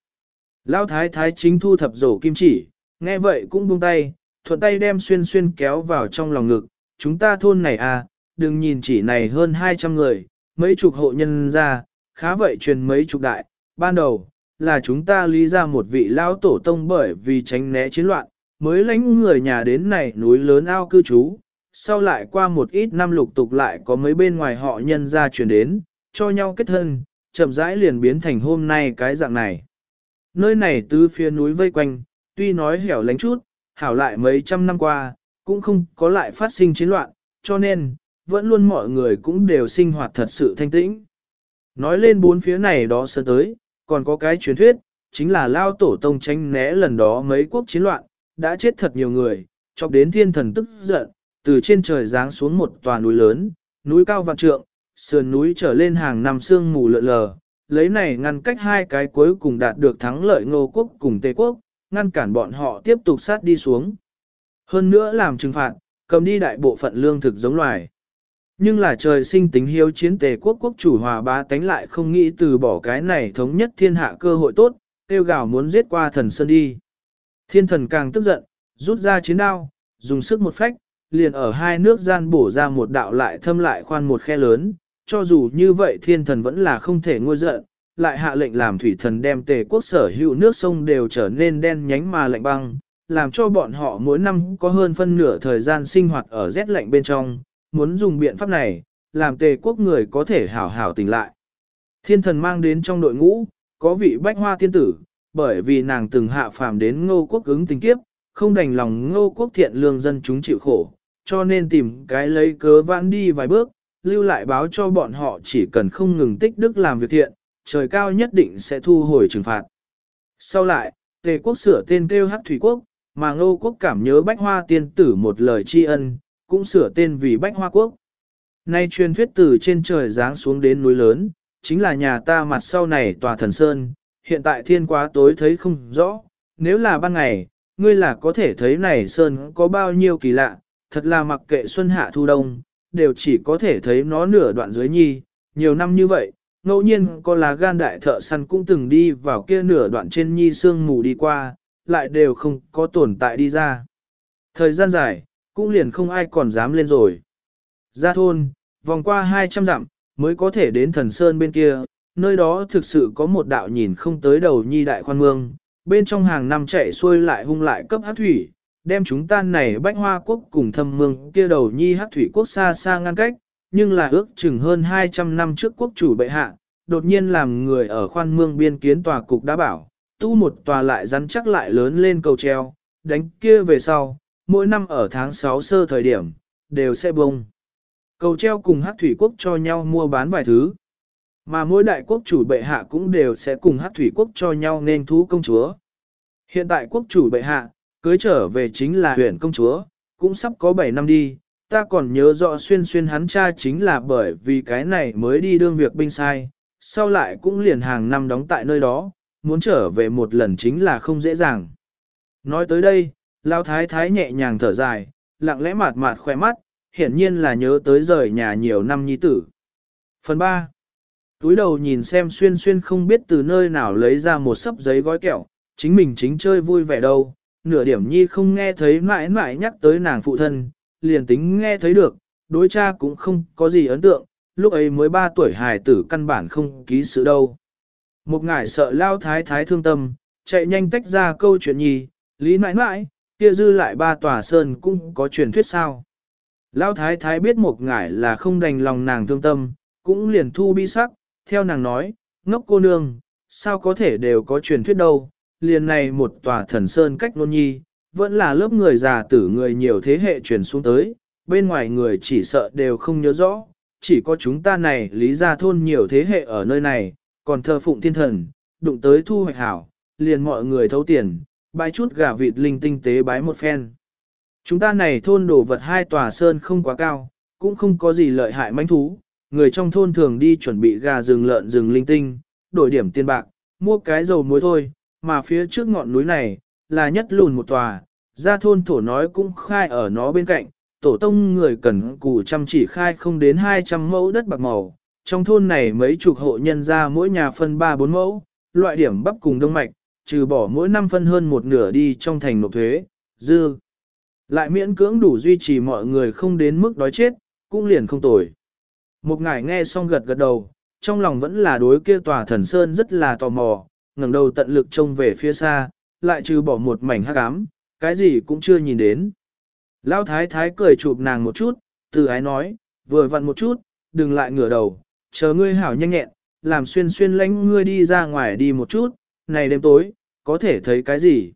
Speaker 1: Lao Thái Thái chính thu thập rổ kim chỉ, nghe vậy cũng buông tay, thuận tay đem xuyên xuyên kéo vào trong lòng ngực. Chúng ta thôn này à, đừng nhìn chỉ này hơn 200 người, mấy chục hộ nhân ra, khá vậy truyền mấy chục đại. Ban đầu, là chúng ta lý ra một vị lao tổ tông bởi vì tránh né chiến loạn, mới lãnh người nhà đến này núi lớn ao cư trú. Sau lại qua một ít năm lục tục lại có mấy bên ngoài họ nhân ra chuyển đến, cho nhau kết thân, chậm rãi liền biến thành hôm nay cái dạng này. Nơi này từ phía núi vây quanh, tuy nói hẻo lánh chút, hảo lại mấy trăm năm qua, cũng không có lại phát sinh chiến loạn, cho nên, vẫn luôn mọi người cũng đều sinh hoạt thật sự thanh tĩnh. Nói lên bốn phía này đó sơ tới, còn có cái truyền thuyết, chính là lao tổ tông tranh né lần đó mấy quốc chiến loạn, đã chết thật nhiều người, chọc đến thiên thần tức giận, từ trên trời giáng xuống một tòa núi lớn, núi cao vạn trượng, sườn núi trở lên hàng năm sương mù lượn lờ, lấy này ngăn cách hai cái cuối cùng đạt được thắng lợi ngô quốc cùng tề quốc, ngăn cản bọn họ tiếp tục sát đi xuống. Hơn nữa làm trừng phạt, cầm đi đại bộ phận lương thực giống loài. Nhưng là trời sinh tính hiếu chiến tề quốc quốc chủ hòa bá tánh lại không nghĩ từ bỏ cái này thống nhất thiên hạ cơ hội tốt, tiêu gào muốn giết qua thần sơn đi. Thiên thần càng tức giận, rút ra chiến đao, dùng sức một phách, liền ở hai nước gian bổ ra một đạo lại thâm lại khoan một khe lớn, cho dù như vậy thiên thần vẫn là không thể ngôi giận, lại hạ lệnh làm thủy thần đem tề quốc sở hữu nước sông đều trở nên đen nhánh mà lạnh băng, làm cho bọn họ mỗi năm có hơn phân nửa thời gian sinh hoạt ở rét lạnh bên trong, muốn dùng biện pháp này, làm tề quốc người có thể hảo hảo tỉnh lại. Thiên thần mang đến trong đội ngũ, có vị bách hoa tiên tử, bởi vì nàng từng hạ phàm đến ngô quốc ứng tình kiếp, không đành lòng ngô quốc thiện lương dân chúng chịu khổ, cho nên tìm cái lấy cớ vãn đi vài bước, lưu lại báo cho bọn họ chỉ cần không ngừng tích đức làm việc thiện, trời cao nhất định sẽ thu hồi trừng phạt. Sau lại, tề quốc sửa tên kêu hắc thủy quốc, mà ngô quốc cảm nhớ bách hoa tiên tử một lời tri ân, cũng sửa tên vì bách hoa quốc. Nay truyền thuyết từ trên trời giáng xuống đến núi lớn, chính là nhà ta mặt sau này tòa thần sơn, hiện tại thiên quá tối thấy không rõ, nếu là ban ngày, ngươi là có thể thấy này sơn có bao nhiêu kỳ lạ, thật là mặc kệ xuân hạ thu đông, đều chỉ có thể thấy nó nửa đoạn dưới nhi, nhiều năm như vậy, ngẫu nhiên có lá gan đại thợ săn cũng từng đi vào kia nửa đoạn trên nhi sương mù đi qua, lại đều không có tồn tại đi ra. Thời gian dài, cũng liền không ai còn dám lên rồi. Ra thôn, vòng qua 200 dặm, mới có thể đến thần sơn bên kia, nơi đó thực sự có một đạo nhìn không tới đầu nhi đại khoan mương, bên trong hàng năm chạy xuôi lại hung lại cấp hát thủy, đem chúng ta này bách hoa quốc cùng thâm mương kia đầu nhi hát thủy quốc xa xa ngăn cách, nhưng là ước chừng hơn 200 năm trước quốc chủ bệ hạ, đột nhiên làm người ở khoan mương biên kiến tòa cục đã bảo, tu một tòa lại rắn chắc lại lớn lên cầu treo, đánh kia về sau, mỗi năm ở tháng 6 sơ thời điểm, đều sẽ bông. Cầu treo cùng hát thủy quốc cho nhau mua bán vài thứ. Mà mỗi đại quốc chủ bệ hạ cũng đều sẽ cùng hát thủy quốc cho nhau nên thú công chúa. Hiện tại quốc chủ bệ hạ, cưới trở về chính là huyện công chúa, cũng sắp có 7 năm đi, ta còn nhớ rõ xuyên xuyên hắn cha chính là bởi vì cái này mới đi đương việc binh sai, sau lại cũng liền hàng năm đóng tại nơi đó, muốn trở về một lần chính là không dễ dàng. Nói tới đây, Lao Thái Thái nhẹ nhàng thở dài, lặng lẽ mạt mạt khỏe mắt, hiển nhiên là nhớ tới rời nhà nhiều năm nhi tử. Phần 3. Túi đầu nhìn xem xuyên xuyên không biết từ nơi nào lấy ra một sấp giấy gói kẹo, chính mình chính chơi vui vẻ đâu, nửa điểm nhi không nghe thấy mãi mãi nhắc tới nàng phụ thân, liền tính nghe thấy được, đối cha cũng không có gì ấn tượng, lúc ấy mới 3 tuổi hài tử căn bản không ký sự đâu. Một ngải sợ lao thái thái thương tâm, chạy nhanh tách ra câu chuyện nhi, lý mãi mãi, kia dư lại ba tòa sơn cũng có truyền thuyết sao. Lão thái thái biết một ngải là không đành lòng nàng thương tâm, cũng liền thu bi sắc, theo nàng nói, ngốc cô nương, sao có thể đều có truyền thuyết đâu, liền này một tòa thần sơn cách nôn nhi, vẫn là lớp người già tử người nhiều thế hệ truyền xuống tới, bên ngoài người chỉ sợ đều không nhớ rõ, chỉ có chúng ta này lý ra thôn nhiều thế hệ ở nơi này, còn thờ phụng thiên thần, đụng tới thu hoạch hảo, liền mọi người thấu tiền, bái chút gà vịt linh tinh tế bái một phen. Chúng ta này thôn đồ vật hai tòa sơn không quá cao, cũng không có gì lợi hại manh thú, người trong thôn thường đi chuẩn bị gà rừng lợn rừng linh tinh, đổi điểm tiền bạc, mua cái dầu muối thôi, mà phía trước ngọn núi này, là nhất lùn một tòa, ra thôn thổ nói cũng khai ở nó bên cạnh, tổ tông người cần cù chăm chỉ khai không đến 200 mẫu đất bạc màu, trong thôn này mấy chục hộ nhân ra mỗi nhà phân 3-4 mẫu, loại điểm bắp cùng đông mạch, trừ bỏ mỗi năm phân hơn một nửa đi trong thành nộp thuế, dư. Lại miễn cưỡng đủ duy trì mọi người không đến mức đói chết, cũng liền không tồi. Một ngài nghe xong gật gật đầu, trong lòng vẫn là đối kia tòa thần sơn rất là tò mò, ngẩng đầu tận lực trông về phía xa, lại trừ bỏ một mảnh hắc ám, cái gì cũng chưa nhìn đến. Lão thái thái cười chụp nàng một chút, từ ái nói, vừa vặn một chút, đừng lại ngửa đầu, chờ ngươi hảo nhanh nhẹn, làm xuyên xuyên lánh ngươi đi ra ngoài đi một chút, này đêm tối, có thể thấy cái gì.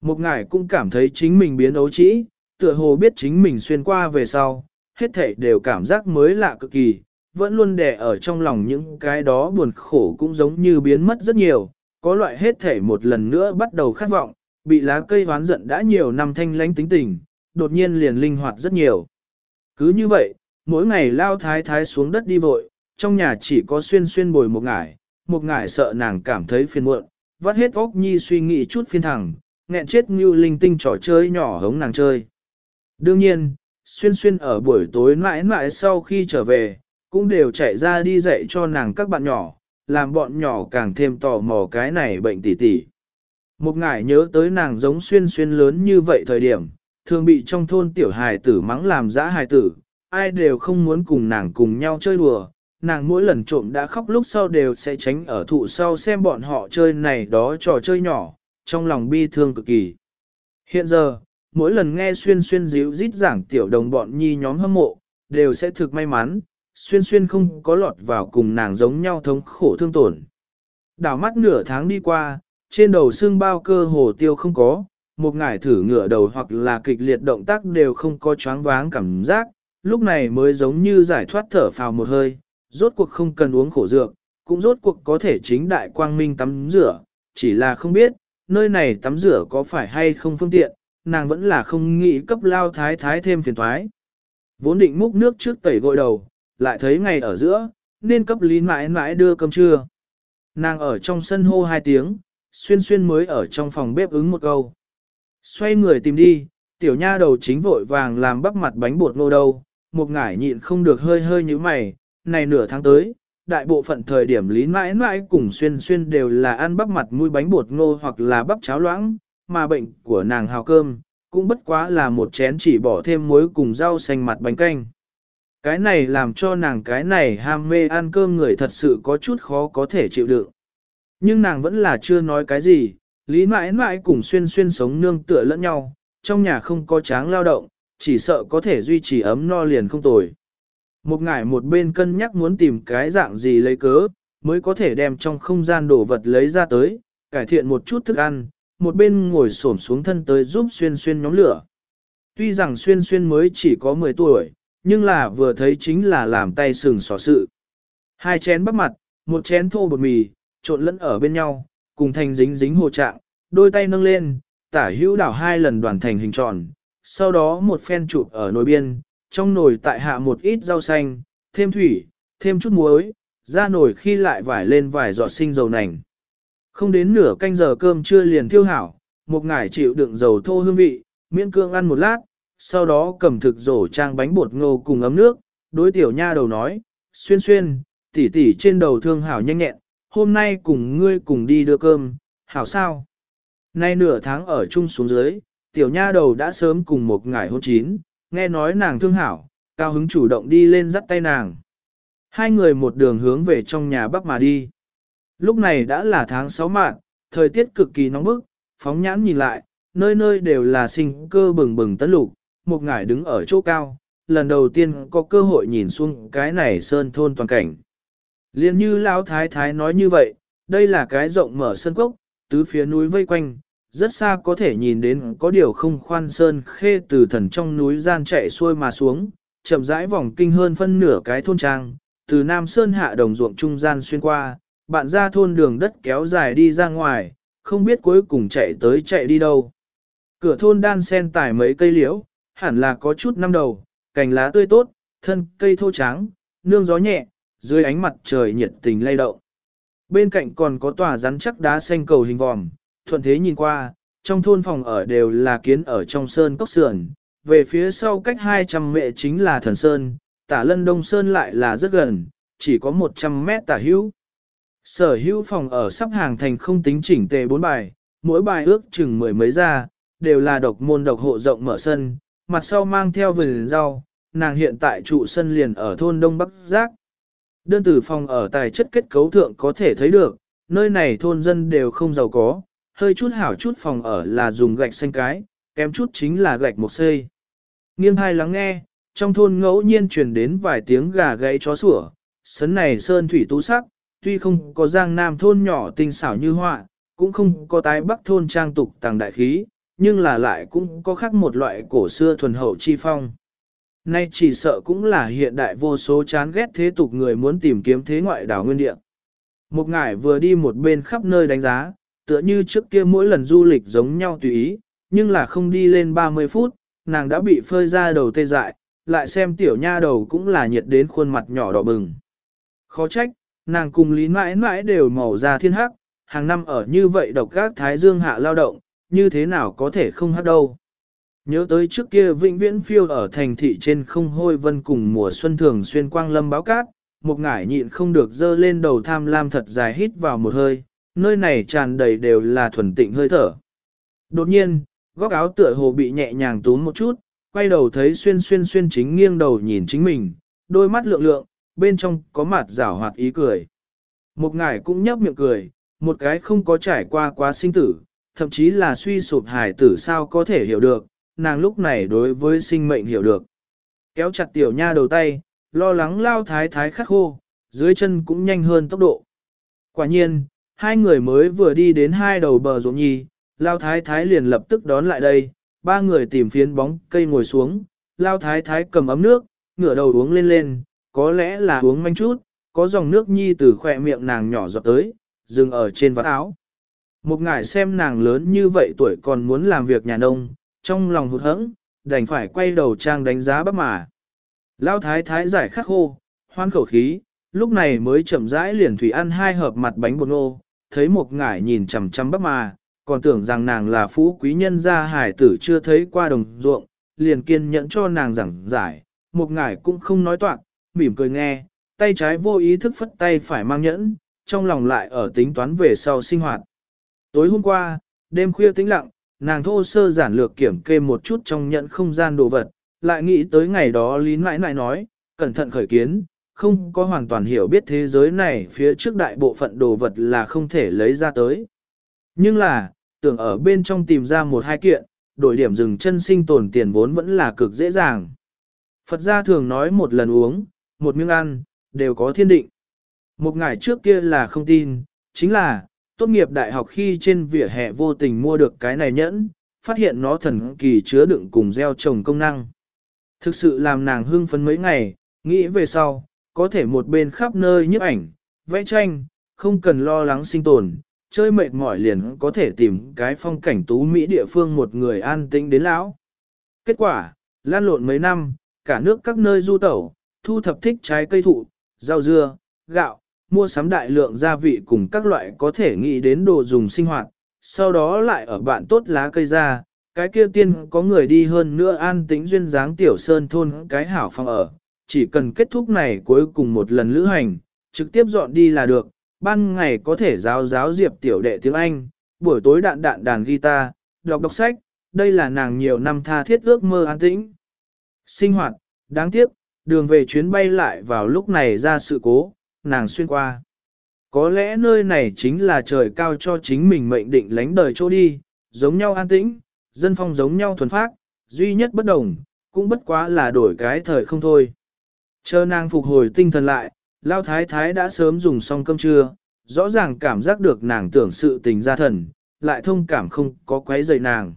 Speaker 1: Một ngải cũng cảm thấy chính mình biến ấu trĩ, tựa hồ biết chính mình xuyên qua về sau, hết thảy đều cảm giác mới lạ cực kỳ, vẫn luôn đè ở trong lòng những cái đó buồn khổ cũng giống như biến mất rất nhiều, có loại hết thảy một lần nữa bắt đầu khát vọng, bị lá cây hoán giận đã nhiều năm thanh lánh tính tình, đột nhiên liền linh hoạt rất nhiều. Cứ như vậy, mỗi ngày lao thái thái xuống đất đi vội, trong nhà chỉ có xuyên xuyên bồi một ngải, một ngải sợ nàng cảm thấy phiền muộn, vắt hết óc nhi suy nghĩ chút phiên thẳng, nghẹn chết như linh tinh trò chơi nhỏ hống nàng chơi. Đương nhiên, xuyên xuyên ở buổi tối mãi mãi sau khi trở về, cũng đều chạy ra đi dạy cho nàng các bạn nhỏ, làm bọn nhỏ càng thêm tò mò cái này bệnh tỉ tỉ. Một ngải nhớ tới nàng giống xuyên xuyên lớn như vậy thời điểm, thường bị trong thôn tiểu hài tử mắng làm dã hài tử, ai đều không muốn cùng nàng cùng nhau chơi đùa. Nàng mỗi lần trộm đã khóc lúc sau đều sẽ tránh ở thụ sau xem bọn họ chơi này đó trò chơi nhỏ, trong lòng bi thương cực kỳ. Hiện giờ, mỗi lần nghe xuyên xuyên díu rít giảng tiểu đồng bọn nhi nhóm hâm mộ, đều sẽ thực may mắn, xuyên xuyên không có lọt vào cùng nàng giống nhau thống khổ thương tổn. Đảo mắt nửa tháng đi qua, trên đầu xương bao cơ hồ tiêu không có, một ngải thử ngửa đầu hoặc là kịch liệt động tác đều không có choáng váng cảm giác, lúc này mới giống như giải thoát thở phào một hơi, rốt cuộc không cần uống khổ dược, cũng rốt cuộc có thể chính đại quang minh tắm rửa, chỉ là không biết, nơi này tắm rửa có phải hay không phương tiện, nàng vẫn là không nghĩ cấp lao thái thái thêm phiền thoái. Vốn định múc nước trước tẩy gội đầu, lại thấy ngày ở giữa, nên cấp lý mãi mãi đưa cơm trưa. Nàng ở trong sân hô hai tiếng, xuyên xuyên mới ở trong phòng bếp ứng một câu. Xoay người tìm đi, tiểu nha đầu chính vội vàng làm bắp mặt bánh bột ngô đâu, một ngải nhịn không được hơi hơi như mày, này nửa tháng tới, đại bộ phận thời điểm lý mãi mãi cùng xuyên xuyên đều là ăn bắp mặt mũi bánh bột ngô hoặc là bắp cháo loãng, mà bệnh của nàng hào cơm, cũng bất quá là một chén chỉ bỏ thêm muối cùng rau xanh mặt bánh canh. Cái này làm cho nàng cái này ham mê ăn cơm người thật sự có chút khó có thể chịu đựng. Nhưng nàng vẫn là chưa nói cái gì, lý mãi mãi cùng xuyên xuyên sống nương tựa lẫn nhau, trong nhà không có tráng lao động, chỉ sợ có thể duy trì ấm no liền không tồi. Một ngải một bên cân nhắc muốn tìm cái dạng gì lấy cớ, mới có thể đem trong không gian đồ vật lấy ra tới, cải thiện một chút thức ăn, một bên ngồi xổm xuống thân tới giúp xuyên xuyên nhóm lửa. Tuy rằng xuyên xuyên mới chỉ có 10 tuổi, nhưng là vừa thấy chính là làm tay sừng sỏ sự. Hai chén bắp mặt, một chén thô bột mì, trộn lẫn ở bên nhau, cùng thành dính dính hồ trạng, đôi tay nâng lên, tả hữu đảo hai lần đoàn thành hình tròn, sau đó một phen chụp ở nồi biên, trong nồi tại hạ một ít rau xanh, thêm thủy, thêm chút muối, ra nồi khi lại vải lên vài giọt sinh dầu nành. Không đến nửa canh giờ cơm chưa liền thiêu hảo, một ngải chịu đựng dầu thô hương vị, miễn cương ăn một lát, sau đó cầm thực rổ trang bánh bột ngô cùng ấm nước, đối tiểu nha đầu nói, xuyên xuyên, tỉ tỉ trên đầu thương hảo nhanh nhẹn, hôm nay cùng ngươi cùng đi đưa cơm, hảo sao? Nay nửa tháng ở chung xuống dưới, tiểu nha đầu đã sớm cùng một ngải hôn chín, nghe nói nàng thương hảo, cao hứng chủ động đi lên dắt tay nàng. Hai người một đường hướng về trong nhà bắc mà đi. Lúc này đã là tháng 6 mạng, thời tiết cực kỳ nóng bức, phóng nhãn nhìn lại, nơi nơi đều là sinh cơ bừng bừng tấn lục, một ngải đứng ở chỗ cao, lần đầu tiên có cơ hội nhìn xuống cái này sơn thôn toàn cảnh. Liên như Lão Thái Thái nói như vậy, đây là cái rộng mở sân cốc, tứ phía núi vây quanh, rất xa có thể nhìn đến có điều không khoan sơn khê từ thần trong núi gian chạy xuôi mà xuống, chậm rãi vòng kinh hơn phân nửa cái thôn trang, từ Nam Sơn hạ đồng ruộng trung gian xuyên qua, bạn ra thôn đường đất kéo dài đi ra ngoài, không biết cuối cùng chạy tới chạy đi đâu. Cửa thôn đan sen tải mấy cây liễu, hẳn là có chút năm đầu, cành lá tươi tốt, thân cây thô trắng, nương gió nhẹ, dưới ánh mặt trời nhiệt tình lay động. Bên cạnh còn có tòa rắn chắc đá xanh cầu hình vòm, thuận thế nhìn qua, trong thôn phòng ở đều là kiến ở trong sơn cốc sườn, về phía sau cách 200 mệ chính là thần sơn, tả lân đông sơn lại là rất gần, chỉ có 100 mét tả hữu. Sở hữu phòng ở sắp hàng thành không tính chỉnh tề bốn bài, mỗi bài ước chừng mười mấy ra, đều là độc môn độc hộ rộng mở sân, mặt sau mang theo vườn rau, nàng hiện tại trụ sân liền ở thôn Đông Bắc Giác. Đơn từ phòng ở tài chất kết cấu thượng có thể thấy được, nơi này thôn dân đều không giàu có, hơi chút hảo chút phòng ở là dùng gạch xanh cái, kém chút chính là gạch một xây. Nghiêng hai lắng nghe, trong thôn ngẫu nhiên truyền đến vài tiếng gà gáy chó sủa, sấn này sơn thủy tú sắc, tuy không có giang nam thôn nhỏ tinh xảo như họa, cũng không có tái bắc thôn trang tục tàng đại khí, nhưng là lại cũng có khác một loại cổ xưa thuần hậu chi phong. Nay chỉ sợ cũng là hiện đại vô số chán ghét thế tục người muốn tìm kiếm thế ngoại đảo nguyên địa. Một ngải vừa đi một bên khắp nơi đánh giá, tựa như trước kia mỗi lần du lịch giống nhau tùy ý, nhưng là không đi lên 30 phút, nàng đã bị phơi ra đầu tê dại, lại xem tiểu nha đầu cũng là nhiệt đến khuôn mặt nhỏ đỏ bừng. Khó trách, nàng cùng lý mãi mãi đều màu da thiên hắc, hàng năm ở như vậy độc gác thái dương hạ lao động, như thế nào có thể không hắc đâu. Nhớ tới trước kia vĩnh viễn phiêu ở thành thị trên không hôi vân cùng mùa xuân thường xuyên quang lâm báo cát, một ngải nhịn không được dơ lên đầu tham lam thật dài hít vào một hơi, nơi này tràn đầy đều là thuần tịnh hơi thở. Đột nhiên, góc áo tựa hồ bị nhẹ nhàng túm một chút, quay đầu thấy xuyên xuyên xuyên chính nghiêng đầu nhìn chính mình, đôi mắt lượng lượng, bên trong có mặt rảo hoạt ý cười. Một ngải cũng nhấp miệng cười, một cái không có trải qua quá sinh tử, thậm chí là suy sụp hài tử sao có thể hiểu được, nàng lúc này đối với sinh mệnh hiểu được. Kéo chặt tiểu nha đầu tay, lo lắng lao thái thái khắc khô, dưới chân cũng nhanh hơn tốc độ. Quả nhiên, hai người mới vừa đi đến hai đầu bờ ruộng nhi, lao thái thái liền lập tức đón lại đây, ba người tìm phiến bóng cây ngồi xuống, lao thái thái cầm ấm nước, ngửa đầu uống lên lên, có lẽ là uống manh chút, có dòng nước nhi từ khỏe miệng nàng nhỏ giọt tới, dừng ở trên vạt áo. Một ngải xem nàng lớn như vậy tuổi còn muốn làm việc nhà nông, trong lòng hụt hẫng, đành phải quay đầu trang đánh giá bắp mà. Lao thái thái giải khắc khô, hoan khẩu khí, lúc này mới chậm rãi liền thủy ăn hai hộp mặt bánh bột nô, thấy một ngải nhìn chằm chằm bắp mà, còn tưởng rằng nàng là phú quý nhân gia hải tử chưa thấy qua đồng ruộng, liền kiên nhẫn cho nàng giảng giải, một ngải cũng không nói toạc, mỉm cười nghe, tay trái vô ý thức phất tay phải mang nhẫn, trong lòng lại ở tính toán về sau sinh hoạt. Tối hôm qua, đêm khuya tĩnh lặng, nàng thô sơ giản lược kiểm kê một chút trong nhẫn không gian đồ vật, lại nghĩ tới ngày đó Lý Mãi Mãi nói, cẩn thận khởi kiến, không có hoàn toàn hiểu biết thế giới này phía trước đại bộ phận đồ vật là không thể lấy ra tới. Nhưng là, tưởng ở bên trong tìm ra một hai kiện, đổi điểm dừng chân sinh tồn tiền vốn vẫn là cực dễ dàng. Phật gia thường nói một lần uống, một miếng ăn, đều có thiên định. Một ngày trước kia là không tin, chính là, tốt nghiệp đại học khi trên vỉa hè vô tình mua được cái này nhẫn, phát hiện nó thần kỳ chứa đựng cùng gieo trồng công năng. Thực sự làm nàng hưng phấn mấy ngày, nghĩ về sau, có thể một bên khắp nơi nhấp ảnh, vẽ tranh, không cần lo lắng sinh tồn, chơi mệt mỏi liền có thể tìm cái phong cảnh tú Mỹ địa phương một người an tĩnh đến lão. Kết quả, lan lộn mấy năm, cả nước các nơi du tẩu, thu thập thích trái cây thụ, rau dưa, gạo, mua sắm đại lượng gia vị cùng các loại có thể nghĩ đến đồ dùng sinh hoạt, sau đó lại ở bạn tốt lá cây ra, cái kia tiên có người đi hơn nữa an tĩnh duyên dáng tiểu sơn thôn cái hảo phòng ở, chỉ cần kết thúc này cuối cùng một lần lữ hành, trực tiếp dọn đi là được, ban ngày có thể giáo giáo diệp tiểu đệ tiếng Anh, buổi tối đạn đạn đàn guitar, đọc đọc sách, đây là nàng nhiều năm tha thiết ước mơ an tĩnh. Sinh hoạt, đáng tiếc, đường về chuyến bay lại vào lúc này ra sự cố, nàng xuyên qua. Có lẽ nơi này chính là trời cao cho chính mình mệnh định lánh đời chỗ đi, giống nhau an tĩnh, dân phong giống nhau thuần phát, duy nhất bất đồng, cũng bất quá là đổi cái thời không thôi. Chờ nàng phục hồi tinh thần lại, Lao Thái Thái đã sớm dùng xong cơm trưa, rõ ràng cảm giác được nàng tưởng sự tình ra thần, lại thông cảm không có quấy rầy nàng.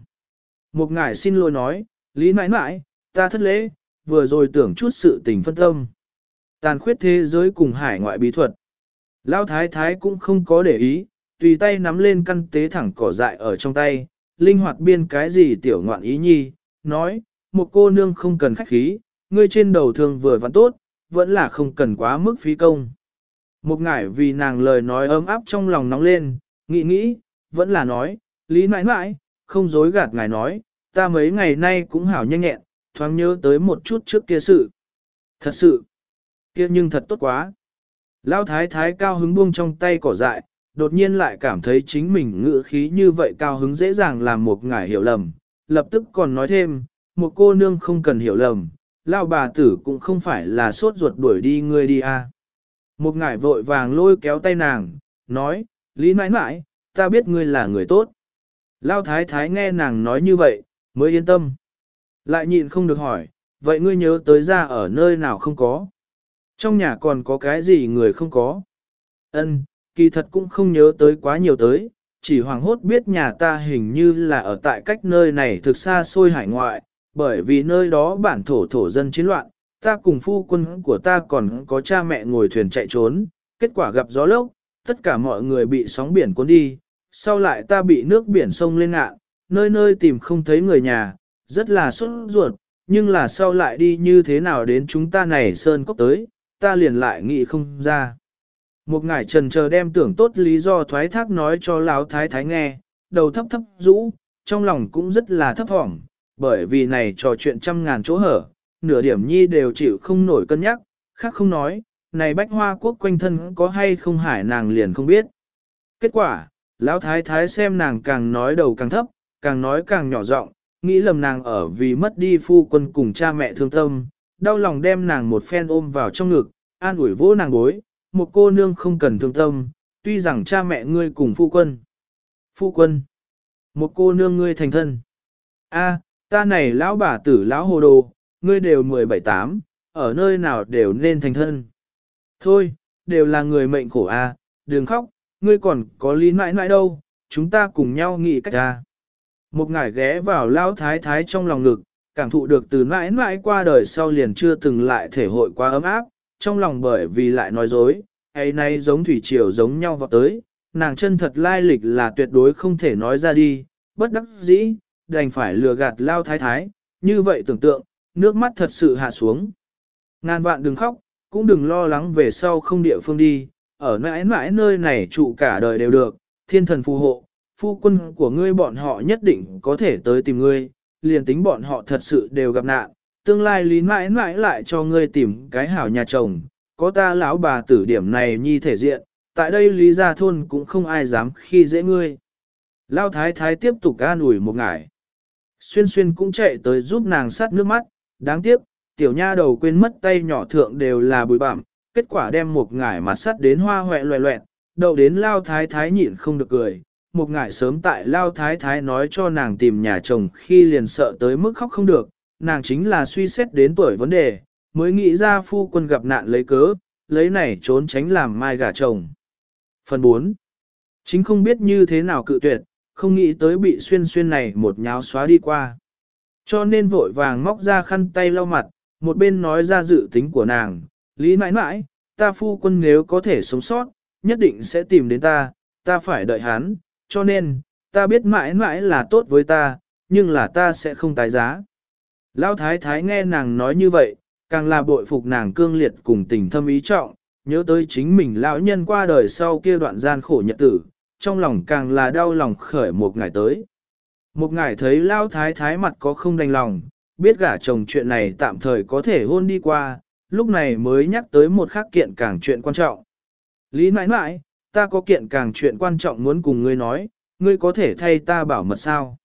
Speaker 1: Một ngài xin lỗi nói, Lý mãi mãi, ta thất lễ, vừa rồi tưởng chút sự tình phân tâm. Tàn khuyết thế giới cùng hải ngoại bí thuật. Lao Thái Thái cũng không có để ý, tùy tay nắm lên căn tế thẳng cỏ dại ở trong tay, linh hoạt biên cái gì tiểu ngoạn ý nhi, nói, một cô nương không cần khách khí, ngươi trên đầu thường vừa vặn tốt, vẫn là không cần quá mức phí công. Một ngải vì nàng lời nói ấm áp trong lòng nóng lên, nghĩ nghĩ, vẫn là nói, lý mãi mãi, không dối gạt ngài nói, ta mấy ngày nay cũng hảo nhanh nhẹn, thoáng nhớ tới một chút trước kia sự. Thật sự, kia nhưng thật tốt quá. Lão thái thái cao hứng buông trong tay cỏ dại, đột nhiên lại cảm thấy chính mình ngữ khí như vậy cao hứng dễ dàng làm một ngải hiểu lầm, lập tức còn nói thêm, một cô nương không cần hiểu lầm, lao bà tử cũng không phải là sốt ruột đuổi đi ngươi đi à. Một ngải vội vàng lôi kéo tay nàng, nói, Lý mãi mãi, ta biết ngươi là người tốt. Lao thái thái nghe nàng nói như vậy, mới yên tâm. Lại nhịn không được hỏi, vậy ngươi nhớ tới ra ở nơi nào không có? Trong nhà còn có cái gì người không có? Ân, kỳ thật cũng không nhớ tới quá nhiều tới, chỉ hoàng hốt biết nhà ta hình như là ở tại cách nơi này thực xa xôi hải ngoại, bởi vì nơi đó bản thổ thổ dân chiến loạn, ta cùng phu quân của ta còn có cha mẹ ngồi thuyền chạy trốn, kết quả gặp gió lốc, tất cả mọi người bị sóng biển cuốn đi, sau lại ta bị nước biển sông lên ngạn, nơi nơi tìm không thấy người nhà, rất là sốt ruột, nhưng là sau lại đi như thế nào đến chúng ta này sơn cốc tới, ta liền lại nghĩ không ra. Một ngải trần chờ đem tưởng tốt lý do thoái thác nói cho lão thái thái nghe, đầu thấp thấp rũ, trong lòng cũng rất là thấp thỏm, bởi vì này trò chuyện trăm ngàn chỗ hở, nửa điểm nhi đều chịu không nổi cân nhắc, khác không nói, này bách hoa quốc quanh thân có hay không hải nàng liền không biết. Kết quả, lão thái thái xem nàng càng nói đầu càng thấp, càng nói càng nhỏ giọng, nghĩ lầm nàng ở vì mất đi phu quân cùng cha mẹ thương tâm, đau lòng đem nàng một phen ôm vào trong ngực, an ủi vỗ nàng bối, một cô nương không cần thương tâm, tuy rằng cha mẹ ngươi cùng phu quân. Phu quân, một cô nương ngươi thành thân. A, ta này lão bà tử lão hồ đồ, ngươi đều 17-8, ở nơi nào đều nên thành thân. Thôi, đều là người mệnh khổ a, đừng khóc, ngươi còn có lý mãi mãi đâu, chúng ta cùng nhau nghĩ cách ra. Một ngải ghé vào lão thái thái trong lòng ngực, cảm thụ được từ mãi mãi qua đời sau liền chưa từng lại thể hội quá ấm áp, trong lòng bởi vì lại nói dối, ấy nay giống thủy triều giống nhau vào tới, nàng chân thật lai lịch là tuyệt đối không thể nói ra đi, bất đắc dĩ, đành phải lừa gạt lao thái thái, như vậy tưởng tượng, nước mắt thật sự hạ xuống. Ngàn vạn đừng khóc, cũng đừng lo lắng về sau không địa phương đi, ở mãi mãi nơi này trụ cả đời đều được, thiên thần phù hộ, phu quân của ngươi bọn họ nhất định có thể tới tìm ngươi, liền tính bọn họ thật sự đều gặp nạn, tương lai lý mãi mãi lại cho ngươi tìm cái hảo nhà chồng, có ta lão bà tử điểm này nhi thể diện, tại đây lý gia thôn cũng không ai dám khi dễ ngươi. Lao thái thái tiếp tục an ủi một ngải. Xuyên xuyên cũng chạy tới giúp nàng sát nước mắt, đáng tiếc, tiểu nha đầu quên mất tay nhỏ thượng đều là bụi bặm, kết quả đem một ngải mặt sắt đến hoa hoẹ loẹ loẹt, đậu đến lao thái thái nhịn không được cười. Một ngải sớm tại lao thái thái nói cho nàng tìm nhà chồng khi liền sợ tới mức khóc không được, nàng chính là suy xét đến tuổi vấn đề, mới nghĩ ra phu quân gặp nạn lấy cớ, lấy này trốn tránh làm mai gả chồng. Phần 4. Chính không biết như thế nào cự tuyệt, không nghĩ tới bị xuyên xuyên này một nháo xóa đi qua. Cho nên vội vàng móc ra khăn tay lau mặt, một bên nói ra dự tính của nàng, lý mãi mãi, ta phu quân nếu có thể sống sót, nhất định sẽ tìm đến ta, ta phải đợi hắn, cho nên, ta biết mãi mãi là tốt với ta, nhưng là ta sẽ không tái giá. Lão thái thái nghe nàng nói như vậy, càng là bội phục nàng cương liệt cùng tình thâm ý trọng, nhớ tới chính mình lão nhân qua đời sau kia đoạn gian khổ nhật tử, trong lòng càng là đau lòng khởi một ngày tới. Một ngày thấy lão thái thái mặt có không đành lòng, biết gả chồng chuyện này tạm thời có thể hôn đi qua, lúc này mới nhắc tới một khác kiện càng chuyện quan trọng. Lý nãi nãi, ta có kiện càng chuyện quan trọng muốn cùng ngươi nói, ngươi có thể thay ta bảo mật sao?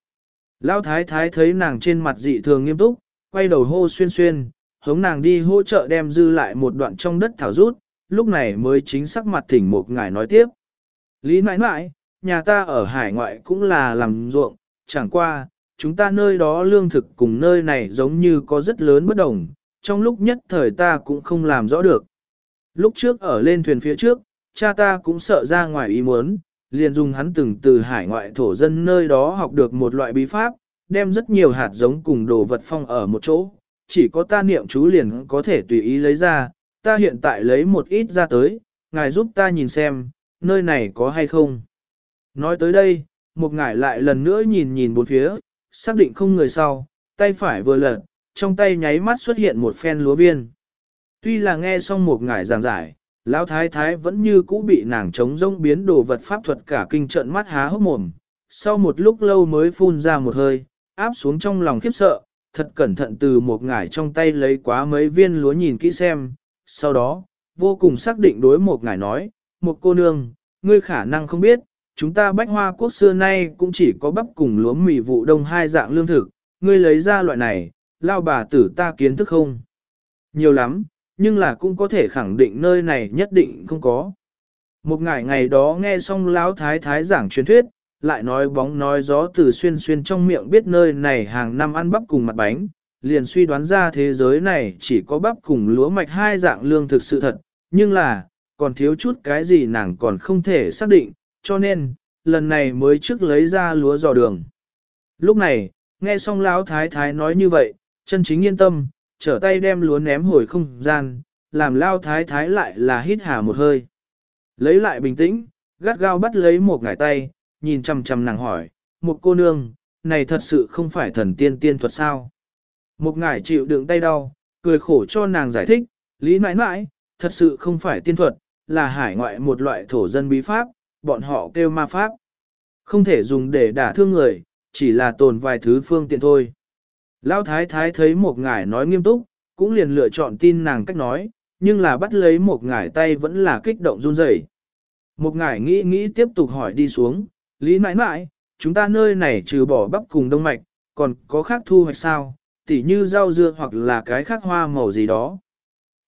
Speaker 1: Lão thái thái thấy nàng trên mặt dị thường nghiêm túc, quay đầu hô xuyên xuyên, hống nàng đi hỗ trợ đem dư lại một đoạn trong đất thảo rút, lúc này mới chính sắc mặt thỉnh một ngài nói tiếp. Lý nãi nãi, nhà ta ở hải ngoại cũng là làm ruộng, chẳng qua, chúng ta nơi đó lương thực cùng nơi này giống như có rất lớn bất đồng, trong lúc nhất thời ta cũng không làm rõ được. Lúc trước ở lên thuyền phía trước, cha ta cũng sợ ra ngoài ý muốn, liền dùng hắn từng từ hải ngoại thổ dân nơi đó học được một loại bí pháp, đem rất nhiều hạt giống cùng đồ vật phong ở một chỗ, chỉ có ta niệm chú liền có thể tùy ý lấy ra, ta hiện tại lấy một ít ra tới, ngài giúp ta nhìn xem, nơi này có hay không. Nói tới đây, một ngải lại lần nữa nhìn nhìn bốn phía, xác định không người sau, tay phải vừa lật, trong tay nháy mắt xuất hiện một phen lúa viên. Tuy là nghe xong một ngải giảng giải, lão thái thái vẫn như cũ bị nàng chống rông biến đồ vật pháp thuật cả kinh trận mắt há hốc mồm, sau một lúc lâu mới phun ra một hơi, áp xuống trong lòng khiếp sợ, thật cẩn thận từ một ngải trong tay lấy quá mấy viên lúa nhìn kỹ xem, sau đó, vô cùng xác định đối một ngải nói, một cô nương, ngươi khả năng không biết, chúng ta bách hoa quốc xưa nay cũng chỉ có bắp cùng lúa mì vụ đông hai dạng lương thực, ngươi lấy ra loại này, lao bà tử ta kiến thức không? Nhiều lắm, nhưng là cũng có thể khẳng định nơi này nhất định không có. Một ngày ngày đó nghe xong lão thái thái giảng truyền thuyết, lại nói bóng nói gió từ xuyên xuyên trong miệng biết nơi này hàng năm ăn bắp cùng mặt bánh, liền suy đoán ra thế giới này chỉ có bắp cùng lúa mạch hai dạng lương thực sự thật, nhưng là, còn thiếu chút cái gì nàng còn không thể xác định, cho nên, lần này mới trước lấy ra lúa dò đường. Lúc này, nghe xong lão thái thái nói như vậy, chân chính yên tâm, trở tay đem lúa ném hồi không gian, làm lao thái thái lại là hít hà một hơi. Lấy lại bình tĩnh, gắt gao bắt lấy một ngải tay, nhìn chằm chằm nàng hỏi, một cô nương, này thật sự không phải thần tiên tiên thuật sao? Một ngải chịu đựng tay đau, cười khổ cho nàng giải thích, lý mãi mãi, thật sự không phải tiên thuật, là hải ngoại một loại thổ dân bí pháp, bọn họ kêu ma pháp. Không thể dùng để đả thương người, chỉ là tồn vài thứ phương tiện thôi. Lão thái thái thấy một ngải nói nghiêm túc, cũng liền lựa chọn tin nàng cách nói, nhưng là bắt lấy một ngải tay vẫn là kích động run rẩy. Một ngải nghĩ nghĩ tiếp tục hỏi đi xuống, lý mãi mãi, chúng ta nơi này trừ bỏ bắp cùng đông mạch, còn có khác thu hoạch sao, tỉ như rau dưa hoặc là cái khác hoa màu gì đó.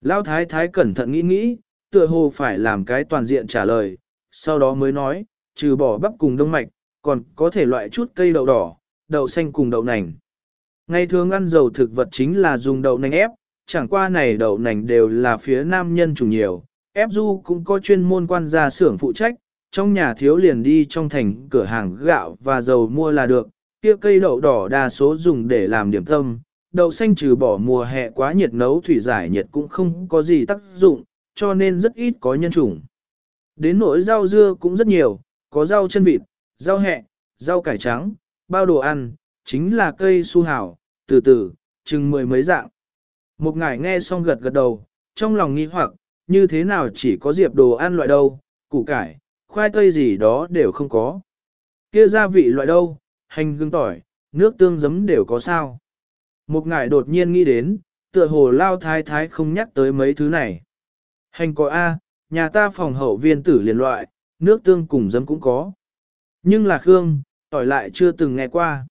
Speaker 1: Lão thái thái cẩn thận nghĩ nghĩ, tựa hồ phải làm cái toàn diện trả lời, sau đó mới nói, trừ bỏ bắp cùng đông mạch, còn có thể loại chút cây đậu đỏ, đậu xanh cùng đậu nành. Ngày thường ăn dầu thực vật chính là dùng đậu nành ép, chẳng qua này đậu nành đều là phía nam nhân chủ nhiều, ép du cũng có chuyên môn quan gia xưởng phụ trách, trong nhà thiếu liền đi trong thành cửa hàng gạo và dầu mua là được, kia cây đậu đỏ đa số dùng để làm điểm tâm, đậu xanh trừ bỏ mùa hè quá nhiệt nấu thủy giải nhiệt cũng không có gì tác dụng, cho nên rất ít có nhân chủng. Đến nỗi rau dưa cũng rất nhiều, có rau chân vịt, rau hẹ, rau cải trắng, bao đồ ăn, chính là cây su hảo, từ từ, chừng mười mấy dạng. Một ngải nghe xong gật gật đầu, trong lòng nghi hoặc, như thế nào chỉ có diệp đồ ăn loại đâu, củ cải, khoai tây gì đó đều không có. Kia gia vị loại đâu, hành gừng tỏi, nước tương giấm đều có sao. Một ngải đột nhiên nghĩ đến, tựa hồ lao thái thái không nhắc tới mấy thứ này. Hành có A, nhà ta phòng hậu viên tử liền loại, nước tương cùng giấm cũng có. Nhưng là Khương, tỏi lại chưa từng nghe qua.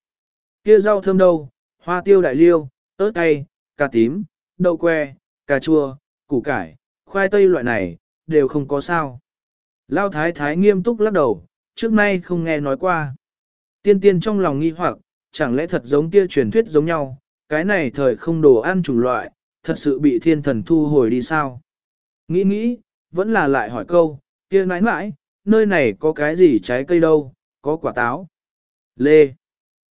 Speaker 1: Kia rau thơm đâu, hoa tiêu đại liêu, ớt cay, cà tím, đậu que, cà chua, củ cải, khoai tây loại này, đều không có sao. Lao thái thái nghiêm túc lắc đầu, trước nay không nghe nói qua. Tiên tiên trong lòng nghi hoặc, chẳng lẽ thật giống kia truyền thuyết giống nhau, cái này thời không đồ ăn chủng loại, thật sự bị thiên thần thu hồi đi sao? Nghĩ nghĩ, vẫn là lại hỏi câu, kia nãi nãi, nơi này có cái gì trái cây đâu, có quả táo, lê,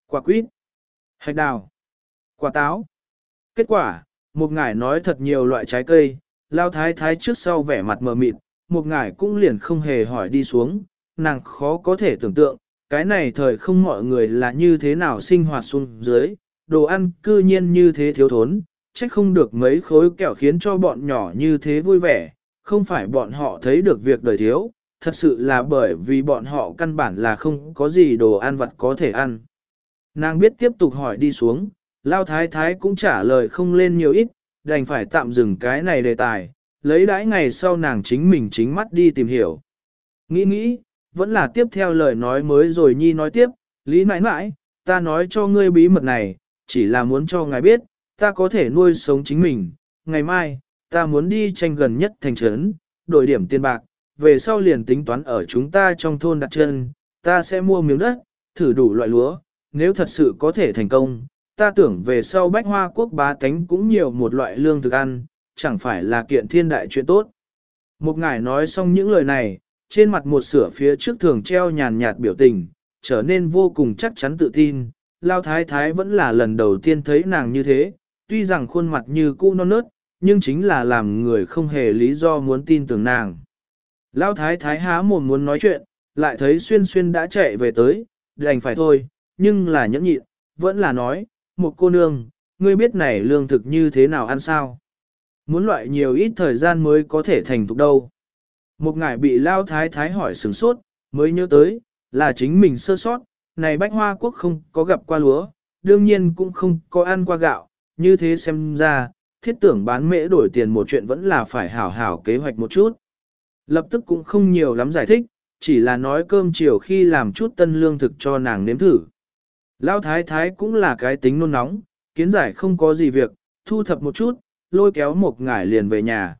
Speaker 1: quả quýt, hạch đào, quả táo. Kết quả, một ngải nói thật nhiều loại trái cây, lao thái thái trước sau vẻ mặt mờ mịt, một ngải cũng liền không hề hỏi đi xuống, nàng khó có thể tưởng tượng, cái này thời không mọi người là như thế nào sinh hoạt xuống dưới, đồ ăn cư nhiên như thế thiếu thốn, trách không được mấy khối kẹo khiến cho bọn nhỏ như thế vui vẻ, không phải bọn họ thấy được việc đời thiếu, thật sự là bởi vì bọn họ căn bản là không có gì đồ ăn vặt có thể ăn. Nàng biết tiếp tục hỏi đi xuống, Lao Thái Thái cũng trả lời không lên nhiều ít, đành phải tạm dừng cái này đề tài, lấy đãi ngày sau nàng chính mình chính mắt đi tìm hiểu. Nghĩ nghĩ, vẫn là tiếp theo lời nói mới rồi Nhi nói tiếp, Lý nãi nãi, ta nói cho ngươi bí mật này, chỉ là muốn cho ngài biết, ta có thể nuôi sống chính mình, ngày mai, ta muốn đi tranh gần nhất thành trấn, đổi điểm tiền bạc, về sau liền tính toán ở chúng ta trong thôn đặt chân, ta sẽ mua miếng đất, thử đủ loại lúa, nếu thật sự có thể thành công, ta tưởng về sau bách hoa quốc bá cánh cũng nhiều một loại lương thực ăn, chẳng phải là kiện thiên đại chuyện tốt. Một ngài nói xong những lời này, trên mặt một sửa phía trước thường treo nhàn nhạt biểu tình, trở nên vô cùng chắc chắn tự tin, Lao Thái Thái vẫn là lần đầu tiên thấy nàng như thế, tuy rằng khuôn mặt như cũ non nớt, nhưng chính là làm người không hề lý do muốn tin tưởng nàng. Lão Thái Thái há mồm muốn nói chuyện, lại thấy Xuyên Xuyên đã chạy về tới, đành phải thôi, nhưng là nhẫn nhịn, vẫn là nói, một cô nương, ngươi biết này lương thực như thế nào ăn sao? Muốn loại nhiều ít thời gian mới có thể thành thục đâu. Một ngài bị Lao Thái Thái hỏi sửng sốt, mới nhớ tới, là chính mình sơ sót, này bách hoa quốc không có gặp qua lúa, đương nhiên cũng không có ăn qua gạo, như thế xem ra, thiết tưởng bán mễ đổi tiền một chuyện vẫn là phải hảo hảo kế hoạch một chút. Lập tức cũng không nhiều lắm giải thích, chỉ là nói cơm chiều khi làm chút tân lương thực cho nàng nếm thử. Lão thái thái cũng là cái tính nôn nóng, kiến giải không có gì việc, thu thập một chút, lôi kéo một ngải liền về nhà.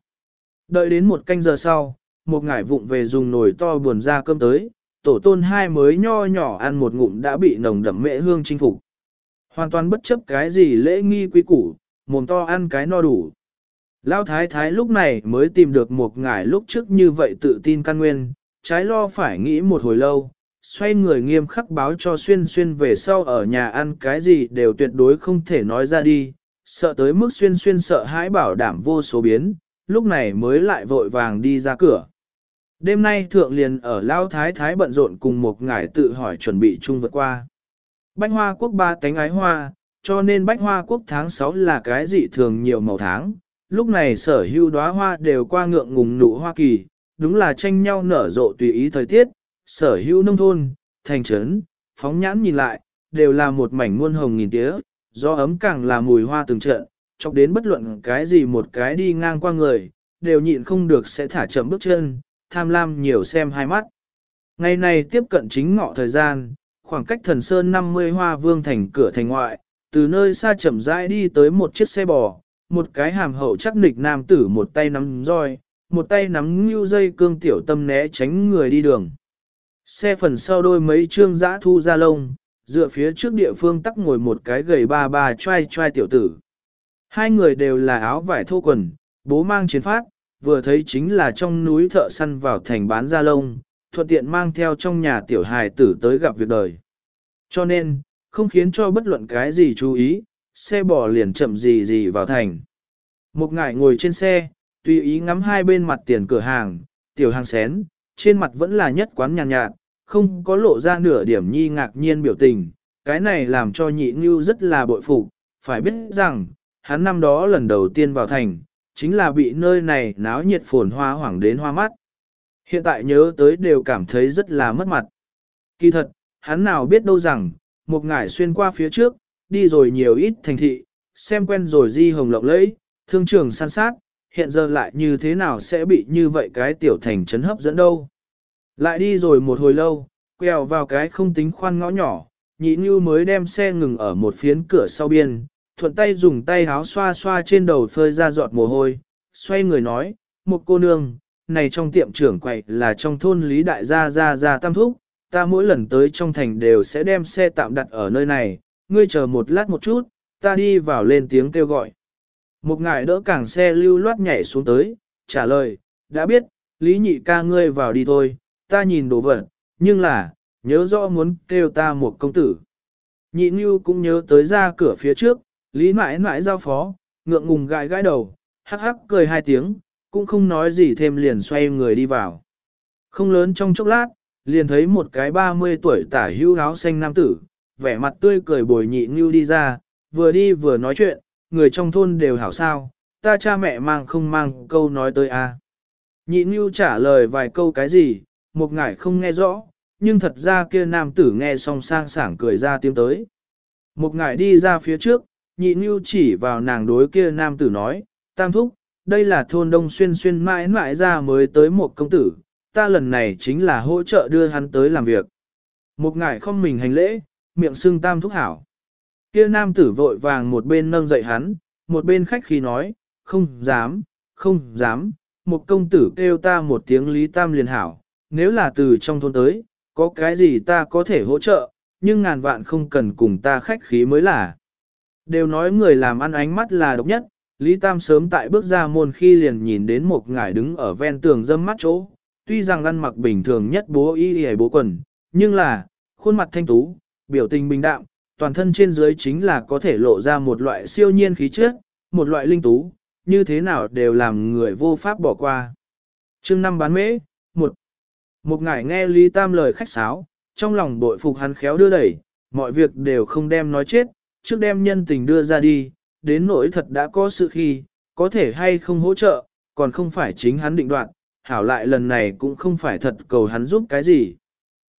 Speaker 1: Đợi đến một canh giờ sau, một ngải vụng về dùng nồi to buồn ra cơm tới, tổ tôn hai mới nho nhỏ ăn một ngụm đã bị nồng đậm mễ hương chinh phục. Hoàn toàn bất chấp cái gì lễ nghi quý củ, mồm to ăn cái no đủ. Lão thái thái lúc này mới tìm được một ngải lúc trước như vậy tự tin căn nguyên, trái lo phải nghĩ một hồi lâu, xoay người nghiêm khắc báo cho xuyên xuyên về sau ở nhà ăn cái gì đều tuyệt đối không thể nói ra đi, sợ tới mức xuyên xuyên sợ hãi bảo đảm vô số biến, lúc này mới lại vội vàng đi ra cửa. Đêm nay thượng liền ở Lao Thái Thái bận rộn cùng một ngải tự hỏi chuẩn bị chung vượt qua. Bách hoa quốc ba cánh ái hoa, cho nên bách hoa quốc tháng 6 là cái dị thường nhiều màu tháng. Lúc này sở hữu đóa hoa đều qua ngượng ngùng nụ hoa kỳ, đúng là tranh nhau nở rộ tùy ý thời tiết, sở hữu nông thôn, thành trấn, phóng nhãn nhìn lại, đều là một mảnh muôn hồng nghìn tía, do ấm càng là mùi hoa từng trận, chọc đến bất luận cái gì một cái đi ngang qua người, đều nhịn không được sẽ thả chậm bước chân, tham lam nhiều xem hai mắt. Ngày này tiếp cận chính ngọ thời gian, khoảng cách thần sơn 50 hoa vương thành cửa thành ngoại, từ nơi xa chậm rãi đi tới một chiếc xe bò, một cái hàm hậu chắc nịch nam tử một tay nắm roi, một tay nắm như dây cương tiểu tâm né tránh người đi đường. Xe phần sau đôi mấy trương giã thu ra lông, dựa phía trước địa phương tắc ngồi một cái gầy ba ba trai trai tiểu tử. Hai người đều là áo vải thô quần, bố mang chiến phát, vừa thấy chính là trong núi thợ săn vào thành bán da lông, thuận tiện mang theo trong nhà tiểu hài tử tới gặp việc đời. Cho nên, không khiến cho bất luận cái gì chú ý, xe bò liền chậm gì gì vào thành. Một ngải ngồi trên xe, tùy ý ngắm hai bên mặt tiền cửa hàng, tiểu hàng xén, trên mặt vẫn là nhất quán nhàn nhạt, nhạt, không có lộ ra nửa điểm nhi ngạc nhiên biểu tình, cái này làm cho nhị ngưu rất là bội phục, phải biết rằng, hắn năm đó lần đầu tiên vào thành, chính là bị nơi này náo nhiệt phồn hoa hoảng đến hoa mắt. Hiện tại nhớ tới đều cảm thấy rất là mất mặt. Kỳ thật, hắn nào biết đâu rằng, một ngải xuyên qua phía trước, đi rồi nhiều ít thành thị, xem quen rồi di hồng lộng lẫy, thương trường san sát, hiện giờ lại như thế nào sẽ bị như vậy cái tiểu thành chấn hấp dẫn đâu. Lại đi rồi một hồi lâu, quẹo vào cái không tính khoan ngõ nhỏ, nhị như mới đem xe ngừng ở một phiến cửa sau biên, thuận tay dùng tay háo xoa xoa trên đầu phơi ra giọt mồ hôi, xoay người nói, một cô nương, này trong tiệm trưởng quậy là trong thôn Lý Đại Gia Gia Gia Tam Thúc, ta mỗi lần tới trong thành đều sẽ đem xe tạm đặt ở nơi này, ngươi chờ một lát một chút, ta đi vào lên tiếng kêu gọi. Một ngài đỡ cảng xe lưu loát nhảy xuống tới, trả lời, đã biết, Lý nhị ca ngươi vào đi thôi, ta nhìn đồ vật, nhưng là, nhớ rõ muốn kêu ta một công tử. Nhị Nhu cũng nhớ tới ra cửa phía trước, Lý mãi mãi giao phó, ngượng ngùng gãi gãi đầu, hắc hắc cười hai tiếng, cũng không nói gì thêm liền xoay người đi vào. Không lớn trong chốc lát, liền thấy một cái 30 tuổi tả hưu áo xanh nam tử, vẻ mặt tươi cười bồi nhị ngưu đi ra, vừa đi vừa nói chuyện, người trong thôn đều hảo sao, ta cha mẹ mang không mang câu nói tới a. Nhị ngưu trả lời vài câu cái gì, một ngải không nghe rõ, nhưng thật ra kia nam tử nghe xong sang sảng cười ra tiếng tới. Một ngải đi ra phía trước, nhị ngưu chỉ vào nàng đối kia nam tử nói, tam thúc, đây là thôn đông xuyên xuyên mãi mãi ra mới tới một công tử, ta lần này chính là hỗ trợ đưa hắn tới làm việc. Một ngải không mình hành lễ, miệng xưng tam thúc hảo. Kia nam tử vội vàng một bên nâng dậy hắn, một bên khách khi nói, không dám, không dám, một công tử kêu ta một tiếng lý tam liền hảo, nếu là từ trong thôn tới, có cái gì ta có thể hỗ trợ, nhưng ngàn vạn không cần cùng ta khách khí mới là. Đều nói người làm ăn ánh mắt là độc nhất, Lý Tam sớm tại bước ra môn khi liền nhìn đến một ngải đứng ở ven tường dâm mắt chỗ, tuy rằng ăn mặc bình thường nhất bố y y bố quần, nhưng là, khuôn mặt thanh tú, biểu tình bình đạm, toàn thân trên dưới chính là có thể lộ ra một loại siêu nhiên khí chất, một loại linh tú, như thế nào đều làm người vô pháp bỏ qua. chương năm bán mễ, một. Một ngải nghe Lý Tam lời khách sáo, trong lòng bội phục hắn khéo đưa đẩy, mọi việc đều không đem nói chết, trước đem nhân tình đưa ra đi, đến nỗi thật đã có sự khi, có thể hay không hỗ trợ, còn không phải chính hắn định đoạt, hảo lại lần này cũng không phải thật cầu hắn giúp cái gì.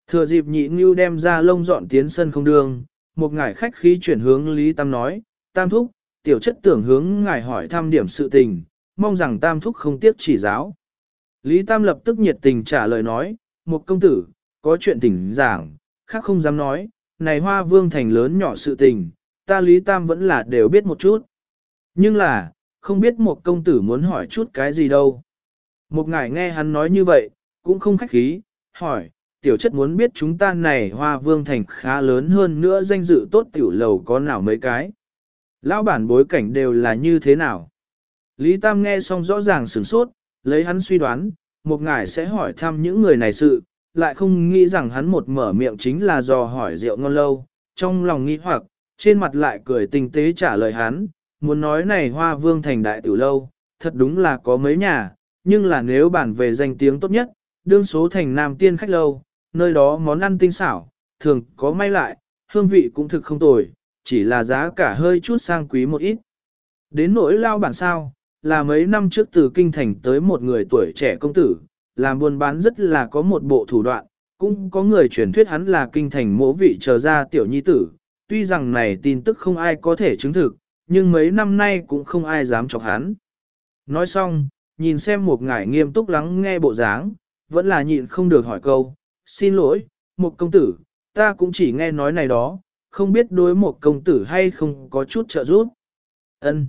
Speaker 1: Thừa dịp nhị ngưu đem ra lông dọn tiến sân không đường, một ngải khách khí chuyển hướng Lý Tam nói, Tam Thúc, tiểu chất tưởng hướng ngài hỏi thăm điểm sự tình, mong rằng Tam Thúc không tiếc chỉ giáo. Lý Tam lập tức nhiệt tình trả lời nói, một công tử, có chuyện tình giảng, khác không dám nói, này hoa vương thành lớn nhỏ sự tình, ta Lý Tam vẫn là đều biết một chút. Nhưng là, không biết một công tử muốn hỏi chút cái gì đâu. Một ngài nghe hắn nói như vậy, cũng không khách khí, hỏi, tiểu chất muốn biết chúng ta này hoa vương thành khá lớn hơn nữa danh dự tốt tiểu lầu có nào mấy cái. Lão bản bối cảnh đều là như thế nào? Lý Tam nghe xong rõ ràng sửng sốt, lấy hắn suy đoán, một ngài sẽ hỏi thăm những người này sự, lại không nghĩ rằng hắn một mở miệng chính là dò hỏi rượu ngon lâu, trong lòng nghĩ hoặc, trên mặt lại cười tinh tế trả lời hắn, muốn nói này hoa vương thành đại tiểu lâu, thật đúng là có mấy nhà, nhưng là nếu bản về danh tiếng tốt nhất, đương số thành nam tiên khách lâu, nơi đó món ăn tinh xảo, thường có may lại, hương vị cũng thực không tồi, chỉ là giá cả hơi chút sang quý một ít. Đến nỗi lao bản sao, là mấy năm trước từ kinh thành tới một người tuổi trẻ công tử, làm buôn bán rất là có một bộ thủ đoạn, cũng có người truyền thuyết hắn là kinh thành mỗ vị chờ ra tiểu nhi tử, tuy rằng này tin tức không ai có thể chứng thực, nhưng mấy năm nay cũng không ai dám chọc hắn. Nói xong, nhìn xem một ngải nghiêm túc lắng nghe bộ dáng, vẫn là nhịn không được hỏi câu, xin lỗi, một công tử, ta cũng chỉ nghe nói này đó, không biết đối một công tử hay không có chút trợ giúp. Ân.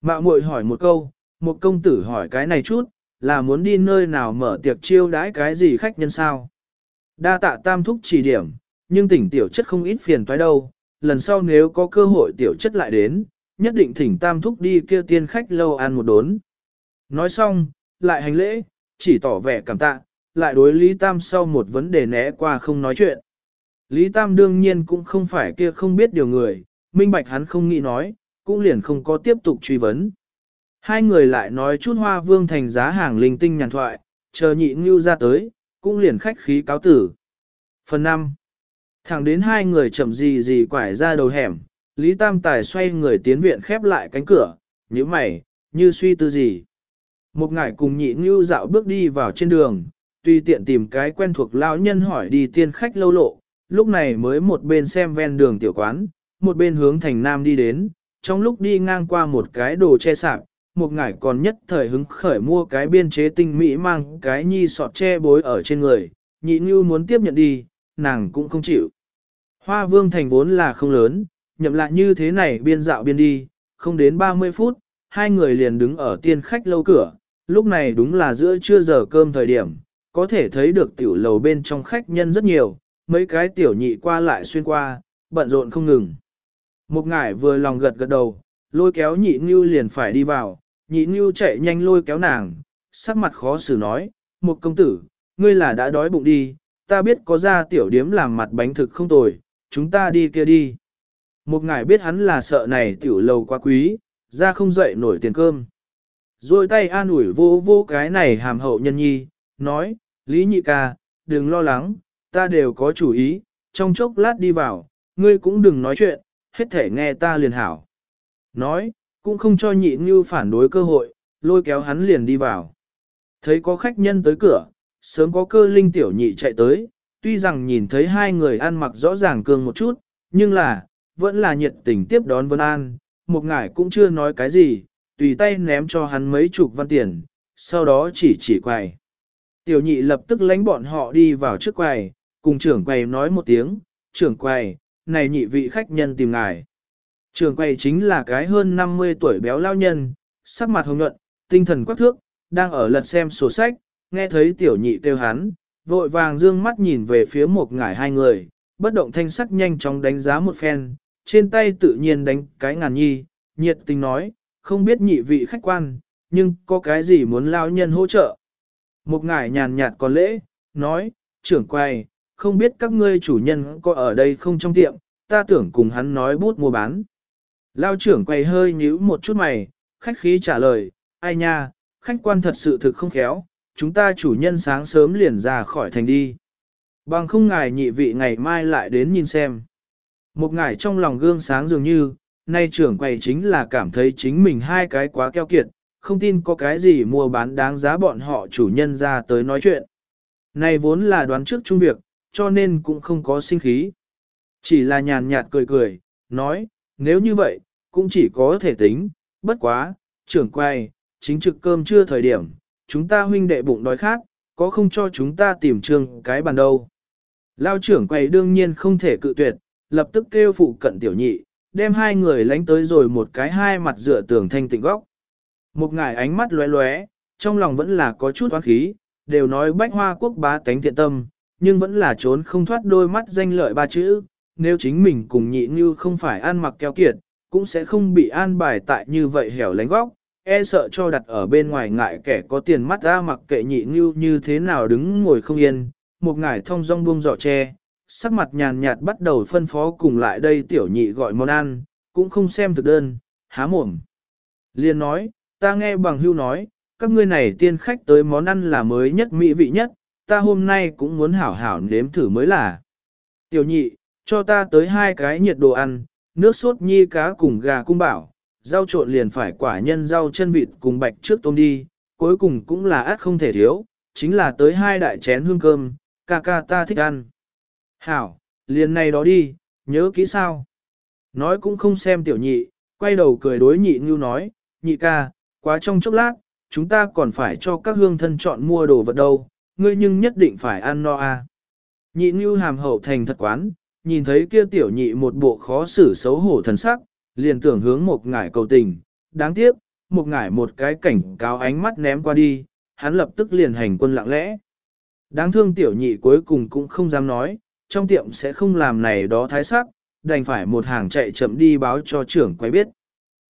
Speaker 1: Mạo muội hỏi một câu, một công tử hỏi cái này chút, là muốn đi nơi nào mở tiệc chiêu đãi cái gì khách nhân sao? Đa tạ tam thúc chỉ điểm, nhưng tỉnh tiểu chất không ít phiền toái đâu, lần sau nếu có cơ hội tiểu chất lại đến, nhất định thỉnh tam thúc đi kia tiên khách lâu ăn một đốn. Nói xong, lại hành lễ, chỉ tỏ vẻ cảm tạ, lại đối Lý Tam sau một vấn đề né qua không nói chuyện. Lý Tam đương nhiên cũng không phải kia không biết điều người, minh bạch hắn không nghĩ nói, cũng liền không có tiếp tục truy vấn. Hai người lại nói chút hoa vương thành giá hàng linh tinh nhàn thoại, chờ nhị ngưu ra tới, cũng liền khách khí cáo tử. Phần 5. Thẳng đến hai người chậm gì gì quải ra đầu hẻm, Lý Tam Tài xoay người tiến viện khép lại cánh cửa, như mày, như suy tư gì. Một ngải cùng nhị ngưu dạo bước đi vào trên đường, tùy tiện tìm cái quen thuộc lão nhân hỏi đi tiên khách lâu lộ, lúc này mới một bên xem ven đường tiểu quán, một bên hướng thành nam đi đến, trong lúc đi ngang qua một cái đồ che sạp, một ngải còn nhất thời hứng khởi mua cái biên chế tinh mỹ mang cái nhi sọt che bối ở trên người, nhị như muốn tiếp nhận đi, nàng cũng không chịu. Hoa vương thành vốn là không lớn, nhậm lại như thế này biên dạo biên đi, không đến 30 phút, hai người liền đứng ở tiên khách lâu cửa, lúc này đúng là giữa trưa giờ cơm thời điểm, có thể thấy được tiểu lầu bên trong khách nhân rất nhiều, mấy cái tiểu nhị qua lại xuyên qua, bận rộn không ngừng. Một ngải vừa lòng gật gật đầu, lôi kéo nhị ngưu liền phải đi vào, nhị ngưu chạy nhanh lôi kéo nàng, sắc mặt khó xử nói, một công tử, ngươi là đã đói bụng đi, ta biết có ra tiểu điếm làm mặt bánh thực không tồi, chúng ta đi kia đi. Một ngài biết hắn là sợ này tiểu lầu quá quý, ra không dậy nổi tiền cơm. Rồi tay an ủi vô vô cái này hàm hậu nhân nhi, nói, Lý nhị ca, đừng lo lắng, ta đều có chủ ý, trong chốc lát đi vào, ngươi cũng đừng nói chuyện, hết thể nghe ta liền hảo. Nói, cũng không cho nhị như phản đối cơ hội, lôi kéo hắn liền đi vào. Thấy có khách nhân tới cửa, sớm có cơ linh tiểu nhị chạy tới, tuy rằng nhìn thấy hai người ăn mặc rõ ràng cường một chút, nhưng là, vẫn là nhiệt tình tiếp đón Vân An, một ngải cũng chưa nói cái gì, tùy tay ném cho hắn mấy chục văn tiền, sau đó chỉ chỉ quầy. Tiểu nhị lập tức lánh bọn họ đi vào trước quầy, cùng trưởng quầy nói một tiếng, trưởng quầy, này nhị vị khách nhân tìm ngài. Trưởng quầy chính là cái hơn 50 tuổi béo lao nhân, sắc mặt hồng nhuận, tinh thần quắc thước, đang ở lật xem sổ sách, nghe thấy tiểu nhị kêu hắn, vội vàng dương mắt nhìn về phía một ngải hai người, bất động thanh sắc nhanh chóng đánh giá một phen, trên tay tự nhiên đánh cái ngàn nhi, nhiệt tình nói, không biết nhị vị khách quan, nhưng có cái gì muốn lao nhân hỗ trợ. Một ngải nhàn nhạt có lễ, nói, trưởng quầy, không biết các ngươi chủ nhân có ở đây không trong tiệm, ta tưởng cùng hắn nói bút mua bán. Lao trưởng quầy hơi nhíu một chút mày, khách khí trả lời, ai nha, khách quan thật sự thực không khéo, chúng ta chủ nhân sáng sớm liền ra khỏi thành đi. Bằng không ngài nhị vị ngày mai lại đến nhìn xem. Một ngài trong lòng gương sáng dường như, nay trưởng quầy chính là cảm thấy chính mình hai cái quá keo kiệt, không tin có cái gì mua bán đáng giá bọn họ chủ nhân ra tới nói chuyện. Này vốn là đoán trước chung việc, cho nên cũng không có sinh khí. Chỉ là nhàn nhạt cười cười, nói, nếu như vậy, cũng chỉ có thể tính, bất quá, trưởng quay, chính trực cơm chưa thời điểm, chúng ta huynh đệ bụng đói khát, có không cho chúng ta tìm trường cái bàn đâu. Lao trưởng quầy đương nhiên không thể cự tuyệt, lập tức kêu phụ cận tiểu nhị, đem hai người lánh tới rồi một cái hai mặt dựa tường thanh tịnh góc. Một ngải ánh mắt lóe lóe, trong lòng vẫn là có chút oán khí, đều nói bách hoa quốc bá tánh thiện tâm, nhưng vẫn là trốn không thoát đôi mắt danh lợi ba chữ, nếu chính mình cùng nhị như không phải ăn mặc keo kiệt, cũng sẽ không bị an bài tại như vậy hẻo lánh góc, e sợ cho đặt ở bên ngoài ngại kẻ có tiền mắt ra mặc kệ nhị như như thế nào đứng ngồi không yên, một ngải thông rong buông giỏ tre, sắc mặt nhàn nhạt bắt đầu phân phó cùng lại đây tiểu nhị gọi món ăn, cũng không xem thực đơn, há mồm. Liên nói, ta nghe bằng hưu nói, các ngươi này tiên khách tới món ăn là mới nhất mỹ vị nhất, ta hôm nay cũng muốn hảo hảo nếm thử mới là. Tiểu nhị, cho ta tới hai cái nhiệt đồ ăn, nước sốt nhi cá cùng gà cung bảo, rau trộn liền phải quả nhân rau chân vịt cùng bạch trước tôm đi, cuối cùng cũng là át không thể thiếu, chính là tới hai đại chén hương cơm, ca ca ta thích ăn. Hảo, liền này đó đi, nhớ kỹ sao. Nói cũng không xem tiểu nhị, quay đầu cười đối nhị như nói, nhị ca, quá trong chốc lát, chúng ta còn phải cho các hương thân chọn mua đồ vật đâu, ngươi nhưng nhất định phải ăn no à. Nhị như hàm hậu thành thật quán, nhìn thấy kia tiểu nhị một bộ khó xử xấu hổ thần sắc, liền tưởng hướng một ngải cầu tình, đáng tiếc, một ngải một cái cảnh cáo ánh mắt ném qua đi, hắn lập tức liền hành quân lặng lẽ. Đáng thương tiểu nhị cuối cùng cũng không dám nói, trong tiệm sẽ không làm này đó thái sắc, đành phải một hàng chạy chậm đi báo cho trưởng quay biết.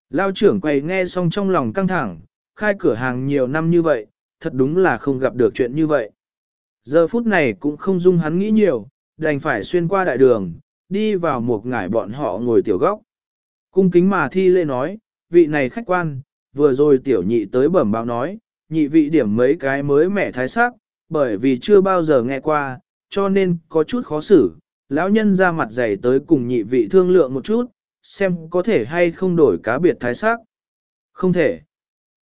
Speaker 1: Lao trưởng quay nghe xong trong lòng căng thẳng, khai cửa hàng nhiều năm như vậy, thật đúng là không gặp được chuyện như vậy. Giờ phút này cũng không dung hắn nghĩ nhiều, đành phải xuyên qua đại đường, đi vào một ngải bọn họ ngồi tiểu góc. Cung kính mà thi lễ nói, vị này khách quan, vừa rồi tiểu nhị tới bẩm báo nói, nhị vị điểm mấy cái mới mẻ thái sắc, bởi vì chưa bao giờ nghe qua, cho nên có chút khó xử. Lão nhân ra mặt dày tới cùng nhị vị thương lượng một chút, xem có thể hay không đổi cá biệt thái sắc. Không thể.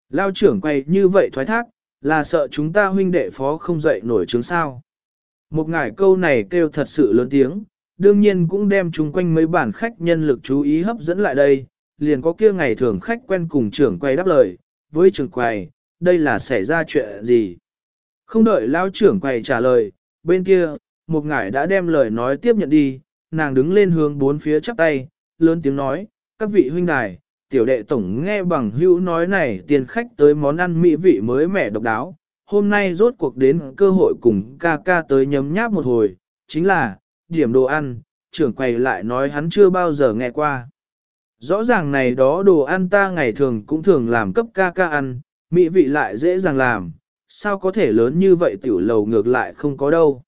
Speaker 1: Lao trưởng quay như vậy thoái thác, là sợ chúng ta huynh đệ phó không dậy nổi chứng sao. Một ngải câu này kêu thật sự lớn tiếng, đương nhiên cũng đem chung quanh mấy bản khách nhân lực chú ý hấp dẫn lại đây, liền có kia ngày thường khách quen cùng trưởng quay đáp lời, với trưởng quầy, đây là xảy ra chuyện gì? Không đợi lao trưởng quầy trả lời, bên kia, một ngải đã đem lời nói tiếp nhận đi, nàng đứng lên hướng bốn phía chắp tay, lớn tiếng nói, các vị huynh đài, tiểu đệ tổng nghe bằng hữu nói này tiền khách tới món ăn mỹ vị mới mẻ độc đáo, hôm nay rốt cuộc đến cơ hội cùng ca ca tới nhấm nháp một hồi, chính là, điểm đồ ăn, trưởng quầy lại nói hắn chưa bao giờ nghe qua. Rõ ràng này đó đồ ăn ta ngày thường cũng thường làm cấp ca ca ăn, mỹ vị lại dễ dàng làm, sao có thể lớn như vậy tiểu lầu ngược lại không có đâu.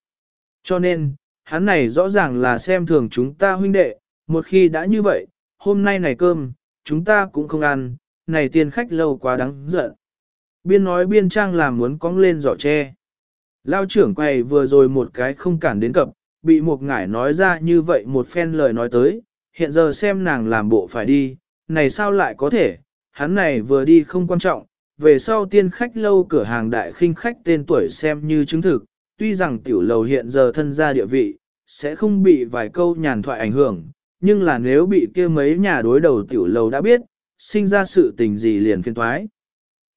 Speaker 1: Cho nên, hắn này rõ ràng là xem thường chúng ta huynh đệ, một khi đã như vậy, hôm nay này cơm, chúng ta cũng không ăn, này tiền khách lâu quá đáng giận. Biên nói biên trang làm muốn cong lên giỏ tre. Lao trưởng quầy vừa rồi một cái không cản đến cập, bị một ngải nói ra như vậy một phen lời nói tới, hiện giờ xem nàng làm bộ phải đi, này sao lại có thể, hắn này vừa đi không quan trọng, về sau tiên khách lâu cửa hàng đại khinh khách tên tuổi xem như chứng thực, tuy rằng tiểu lầu hiện giờ thân gia địa vị, sẽ không bị vài câu nhàn thoại ảnh hưởng, nhưng là nếu bị kia mấy nhà đối đầu tiểu lầu đã biết, sinh ra sự tình gì liền phiên thoái.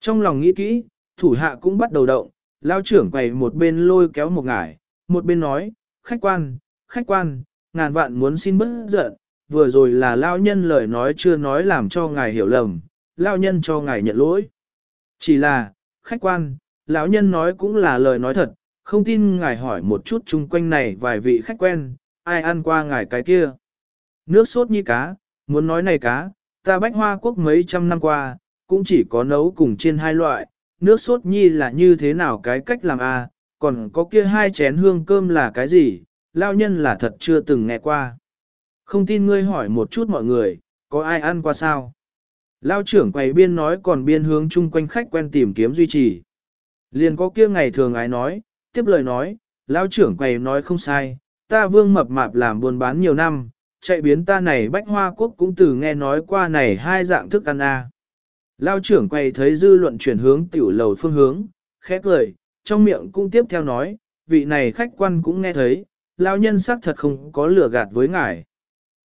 Speaker 1: Trong lòng nghĩ kỹ, thủ hạ cũng bắt đầu động, lao trưởng quầy một bên lôi kéo một ngải, một bên nói, khách quan, khách quan, ngàn vạn muốn xin bớt giận, vừa rồi là lao nhân lời nói chưa nói làm cho ngài hiểu lầm, lao nhân cho ngài nhận lỗi. Chỉ là, khách quan, lão nhân nói cũng là lời nói thật, không tin ngài hỏi một chút chung quanh này vài vị khách quen, ai ăn qua ngài cái kia. Nước sốt như cá, muốn nói này cá, ta bách hoa quốc mấy trăm năm qua, cũng chỉ có nấu cùng trên hai loại, nước sốt nhi là như thế nào cái cách làm a à, còn có kia hai chén hương cơm là cái gì, lao nhân là thật chưa từng nghe qua. Không tin ngươi hỏi một chút mọi người, có ai ăn qua sao? Lao trưởng quầy biên nói còn biên hướng chung quanh khách quen tìm kiếm duy trì. Liền có kia ngày thường ai nói, tiếp lời nói, Lao trưởng quầy nói không sai, ta vương mập mạp làm buôn bán nhiều năm, chạy biến ta này bách hoa quốc cũng từ nghe nói qua này hai dạng thức ăn a. À. Lao trưởng quầy thấy dư luận chuyển hướng tiểu lầu phương hướng, khẽ cười, trong miệng cũng tiếp theo nói, vị này khách quan cũng nghe thấy, lao nhân xác thật không có lừa gạt với ngài.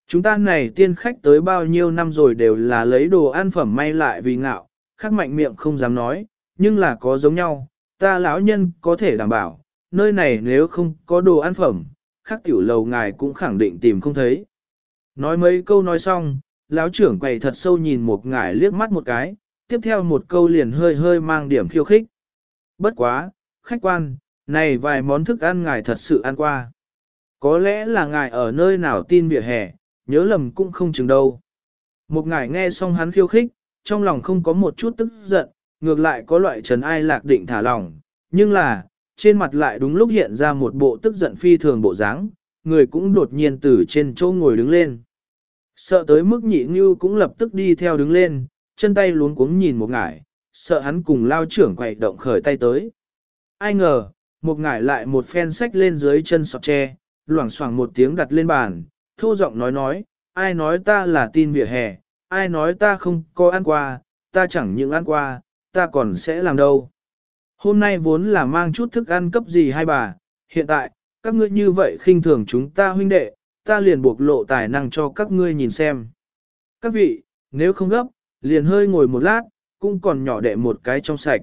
Speaker 1: Chúng ta này tiên khách tới bao nhiêu năm rồi đều là lấy đồ ăn phẩm may lại vì ngạo, khắc mạnh miệng không dám nói, nhưng là có giống nhau, ta lão nhân có thể đảm bảo, nơi này nếu không có đồ ăn phẩm, khắc tiểu lầu ngài cũng khẳng định tìm không thấy. Nói mấy câu nói xong, lão trưởng quầy thật sâu nhìn một ngải liếc mắt một cái, tiếp theo một câu liền hơi hơi mang điểm khiêu khích. Bất quá, khách quan, này vài món thức ăn ngài thật sự ăn qua. Có lẽ là ngài ở nơi nào tin vỉa hè, nhớ lầm cũng không chừng đâu. Một ngài nghe xong hắn khiêu khích, trong lòng không có một chút tức giận, ngược lại có loại trần ai lạc định thả lỏng, nhưng là, trên mặt lại đúng lúc hiện ra một bộ tức giận phi thường bộ dáng, người cũng đột nhiên từ trên chỗ ngồi đứng lên. Sợ tới mức nhị như cũng lập tức đi theo đứng lên, chân tay luống cuống nhìn một ngải, sợ hắn cùng lao trưởng quậy động khởi tay tới. Ai ngờ, một ngải lại một phen sách lên dưới chân sọt tre, loảng xoảng một tiếng đặt lên bàn, thô giọng nói nói, ai nói ta là tin vỉa hè, ai nói ta không có ăn qua, ta chẳng những ăn qua, ta còn sẽ làm đâu. Hôm nay vốn là mang chút thức ăn cấp gì hai bà, hiện tại, các ngươi như vậy khinh thường chúng ta huynh đệ, ta liền buộc lộ tài năng cho các ngươi nhìn xem. Các vị, nếu không gấp, liền hơi ngồi một lát, cũng còn nhỏ đệ một cái trong sạch.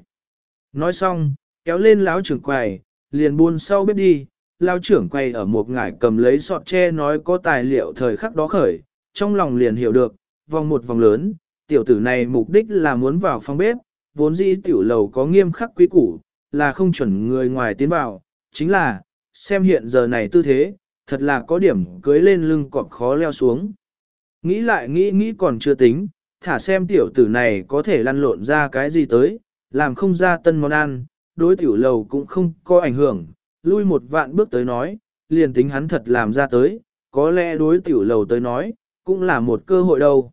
Speaker 1: Nói xong, kéo lên lão trưởng quầy, liền buôn sau bếp đi, lão trưởng quay ở một ngải cầm lấy sọt tre nói có tài liệu thời khắc đó khởi, trong lòng liền hiểu được, vòng một vòng lớn, tiểu tử này mục đích là muốn vào phòng bếp, vốn dĩ tiểu lầu có nghiêm khắc quý củ, là không chuẩn người ngoài tiến vào, chính là, xem hiện giờ này tư thế, thật là có điểm cưới lên lưng cọp khó leo xuống. Nghĩ lại nghĩ nghĩ còn chưa tính, thả xem tiểu tử này có thể lăn lộn ra cái gì tới, làm không ra tân món ăn, đối tiểu lầu cũng không có ảnh hưởng, lui một vạn bước tới nói, liền tính hắn thật làm ra tới, có lẽ đối tiểu lầu tới nói, cũng là một cơ hội đâu.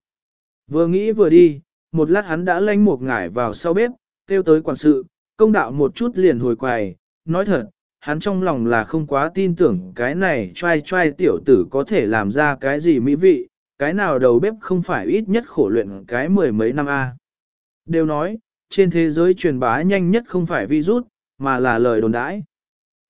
Speaker 1: Vừa nghĩ vừa đi, một lát hắn đã lanh một ngải vào sau bếp, kêu tới quản sự, công đạo một chút liền hồi quài, nói thật, hắn trong lòng là không quá tin tưởng cái này trai trai tiểu tử có thể làm ra cái gì mỹ vị, cái nào đầu bếp không phải ít nhất khổ luyện cái mười mấy năm a. Đều nói, trên thế giới truyền bá nhanh nhất không phải virus, mà là lời đồn đãi.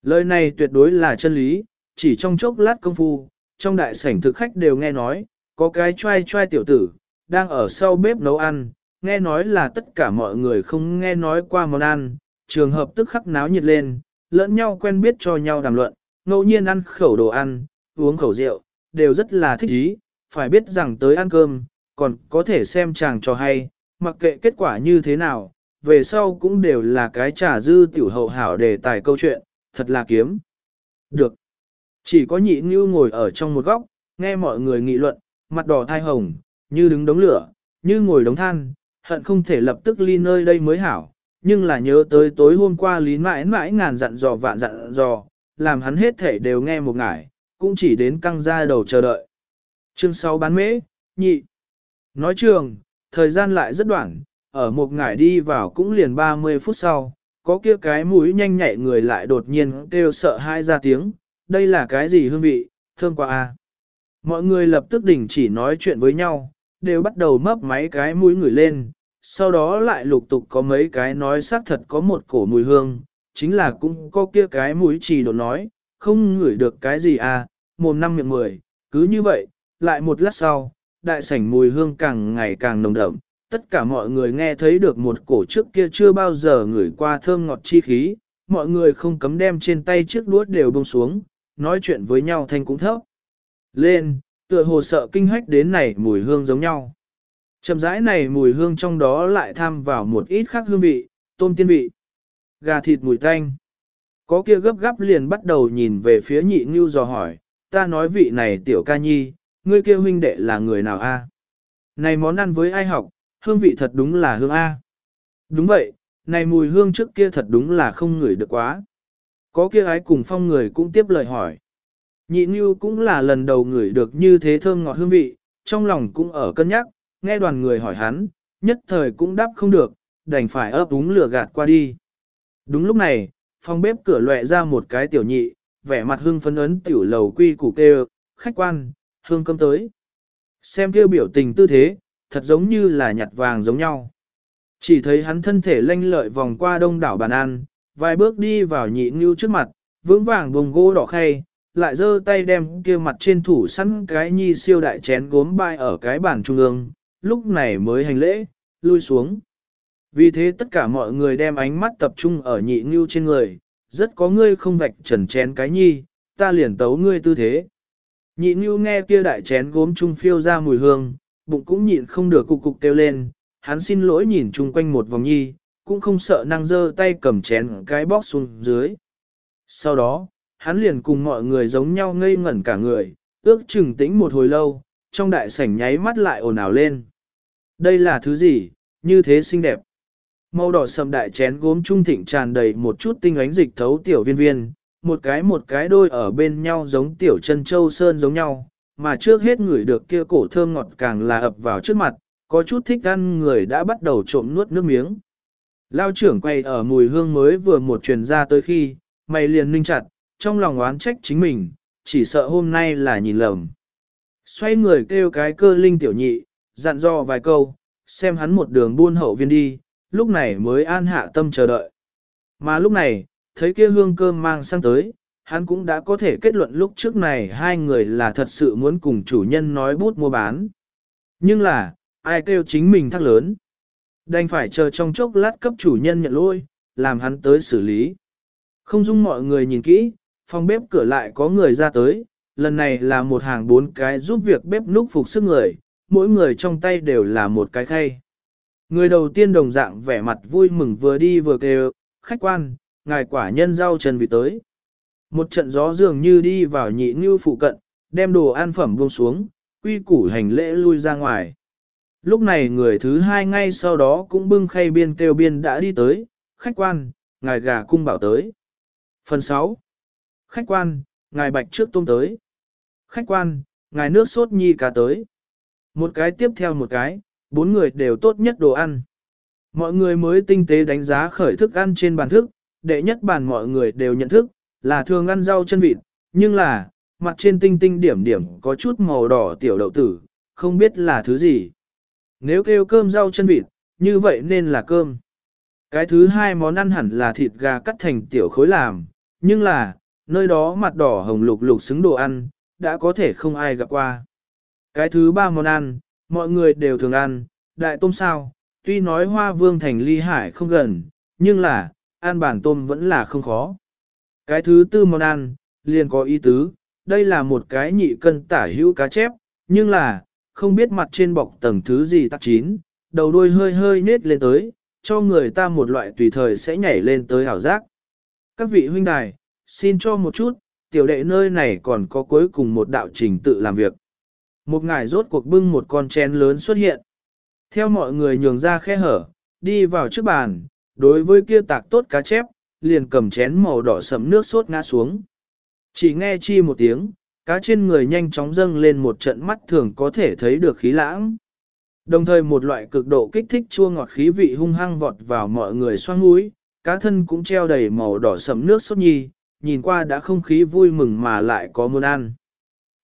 Speaker 1: Lời này tuyệt đối là chân lý, chỉ trong chốc lát công phu, trong đại sảnh thực khách đều nghe nói, có cái trai trai tiểu tử, đang ở sau bếp nấu ăn, nghe nói là tất cả mọi người không nghe nói qua món ăn, trường hợp tức khắc náo nhiệt lên, lẫn nhau quen biết cho nhau đàm luận, ngẫu nhiên ăn khẩu đồ ăn, uống khẩu rượu, đều rất là thích ý, phải biết rằng tới ăn cơm, còn có thể xem chàng cho hay, mặc kệ kết quả như thế nào, về sau cũng đều là cái trà dư tiểu hậu hảo để tài câu chuyện, thật là kiếm. Được. Chỉ có nhị ngưu ngồi ở trong một góc, nghe mọi người nghị luận, mặt đỏ thai hồng, như đứng đống lửa, như ngồi đống than, hận không thể lập tức ly nơi đây mới hảo, nhưng là nhớ tới tối hôm qua lý mãi mãi ngàn dặn dò vạn dặn dò, làm hắn hết thể đều nghe một ngải, cũng chỉ đến căng ra đầu chờ đợi. Chương 6 bán mễ, nhị. Nói trường, thời gian lại rất đoạn, ở một ngải đi vào cũng liền 30 phút sau, có kia cái mũi nhanh nhạy người lại đột nhiên kêu sợ hai ra tiếng, đây là cái gì hương vị, thơm quá à. Mọi người lập tức đình chỉ nói chuyện với nhau, đều bắt đầu mấp máy cái mũi người lên, sau đó lại lục tục có mấy cái nói xác thật có một cổ mùi hương, chính là cũng có kia cái mũi chỉ đột nói, không ngửi được cái gì à, mồm năm miệng mười, cứ như vậy, lại một lát sau, đại sảnh mùi hương càng ngày càng nồng đậm, tất cả mọi người nghe thấy được một cổ trước kia chưa bao giờ ngửi qua thơm ngọt chi khí, mọi người không cấm đem trên tay chiếc đuốt đều bông xuống, nói chuyện với nhau thanh cũng thấp. Lên, tựa hồ sợ kinh hách đến này mùi hương giống nhau. Chậm rãi này mùi hương trong đó lại tham vào một ít khác hương vị, tôm tiên vị, gà thịt mùi tanh. Có kia gấp gáp liền bắt đầu nhìn về phía nhị ngưu dò hỏi, ta nói vị này tiểu ca nhi, ngươi kia huynh đệ là người nào a? Này món ăn với ai học, hương vị thật đúng là hương A. Đúng vậy, này mùi hương trước kia thật đúng là không ngửi được quá. Có kia ái cùng phong người cũng tiếp lời hỏi. Nhị Nhu cũng là lần đầu ngửi được như thế thơm ngọt hương vị, trong lòng cũng ở cân nhắc, nghe đoàn người hỏi hắn, nhất thời cũng đáp không được, đành phải ấp úng lửa gạt qua đi. Đúng lúc này, phòng bếp cửa lệ ra một cái tiểu nhị, vẻ mặt hương phấn ấn tiểu lầu quy củ kêu, khách quan, hương cơm tới. Xem kêu biểu tình tư thế, thật giống như là nhặt vàng giống nhau. Chỉ thấy hắn thân thể lanh lợi vòng qua đông đảo bàn ăn, vài bước đi vào nhị ngưu trước mặt, vững vàng vùng gỗ đỏ khay, lại giơ tay đem kia mặt trên thủ sẵn cái nhi siêu đại chén gốm bay ở cái bàn trung ương, lúc này mới hành lễ, lui xuống. Vì thế tất cả mọi người đem ánh mắt tập trung ở nhị ngưu trên người, rất có ngươi không vạch trần chén cái nhi, ta liền tấu ngươi tư thế. Nhị Nhu nghe kia đại chén gốm trung phiêu ra mùi hương, bụng cũng nhịn không được cục cục kêu lên, hắn xin lỗi nhìn chung quanh một vòng nhi, cũng không sợ năng dơ tay cầm chén cái bóc xuống dưới. Sau đó, hắn liền cùng mọi người giống nhau ngây ngẩn cả người, ước chừng tĩnh một hồi lâu, trong đại sảnh nháy mắt lại ồn ào lên. Đây là thứ gì, như thế xinh đẹp. Màu đỏ sầm đại chén gốm trung thịnh tràn đầy một chút tinh ánh dịch thấu tiểu viên viên, một cái một cái đôi ở bên nhau giống tiểu chân châu sơn giống nhau, mà trước hết người được kia cổ thơm ngọt càng là ập vào trước mặt, có chút thích ăn người đã bắt đầu trộm nuốt nước miếng. Lao trưởng quay ở mùi hương mới vừa một truyền ra tới khi, mày liền ninh chặt, trong lòng oán trách chính mình, chỉ sợ hôm nay là nhìn lầm. Xoay người kêu cái cơ linh tiểu nhị, dặn dò vài câu, xem hắn một đường buôn hậu viên đi, lúc này mới an hạ tâm chờ đợi. Mà lúc này, thấy kia hương cơm mang sang tới, hắn cũng đã có thể kết luận lúc trước này hai người là thật sự muốn cùng chủ nhân nói bút mua bán. Nhưng là, ai kêu chính mình thắc lớn. Đành phải chờ trong chốc lát cấp chủ nhân nhận lôi, làm hắn tới xử lý. Không dung mọi người nhìn kỹ, phòng bếp cửa lại có người ra tới, lần này là một hàng bốn cái giúp việc bếp núc phục sức người, mỗi người trong tay đều là một cái khay. Người đầu tiên đồng dạng vẻ mặt vui mừng vừa đi vừa kêu, khách quan, ngài quả nhân rau chân vị tới. Một trận gió dường như đi vào nhị như phụ cận, đem đồ ăn phẩm buông xuống, quy củ hành lễ lui ra ngoài. Lúc này người thứ hai ngay sau đó cũng bưng khay biên kêu biên đã đi tới, khách quan, ngài gà cung bảo tới. Phần 6. Khách quan, ngài bạch trước tôm tới. Khách quan, ngài nước sốt nhi cá tới. Một cái tiếp theo một cái, bốn người đều tốt nhất đồ ăn. Mọi người mới tinh tế đánh giá khởi thức ăn trên bàn thức, đệ nhất bàn mọi người đều nhận thức, là thường ăn rau chân vịt, nhưng là, mặt trên tinh tinh điểm điểm có chút màu đỏ tiểu đậu tử, không biết là thứ gì. Nếu kêu cơm rau chân vịt, như vậy nên là cơm. Cái thứ hai món ăn hẳn là thịt gà cắt thành tiểu khối làm, nhưng là, nơi đó mặt đỏ hồng lục lục xứng đồ ăn, đã có thể không ai gặp qua. Cái thứ ba món ăn, mọi người đều thường ăn, đại tôm sao, tuy nói hoa vương thành ly hải không gần, nhưng là, ăn bản tôm vẫn là không khó. Cái thứ tư món ăn, liền có ý tứ, đây là một cái nhị cân tả hữu cá chép, nhưng là, không biết mặt trên bọc tầng thứ gì tắc chín, đầu đuôi hơi hơi nết lên tới, cho người ta một loại tùy thời sẽ nhảy lên tới hảo giác. Các vị huynh đài, xin cho một chút, tiểu đệ nơi này còn có cuối cùng một đạo trình tự làm việc. Một ngài rốt cuộc bưng một con chén lớn xuất hiện. Theo mọi người nhường ra khe hở, đi vào trước bàn, đối với kia tạc tốt cá chép, liền cầm chén màu đỏ sẫm nước sốt ngã xuống. Chỉ nghe chi một tiếng, cá trên người nhanh chóng dâng lên một trận mắt thường có thể thấy được khí lãng. Đồng thời một loại cực độ kích thích chua ngọt khí vị hung hăng vọt vào mọi người xoang mũi, cá thân cũng treo đầy màu đỏ sẫm nước sốt nhi, nhìn qua đã không khí vui mừng mà lại có muốn ăn.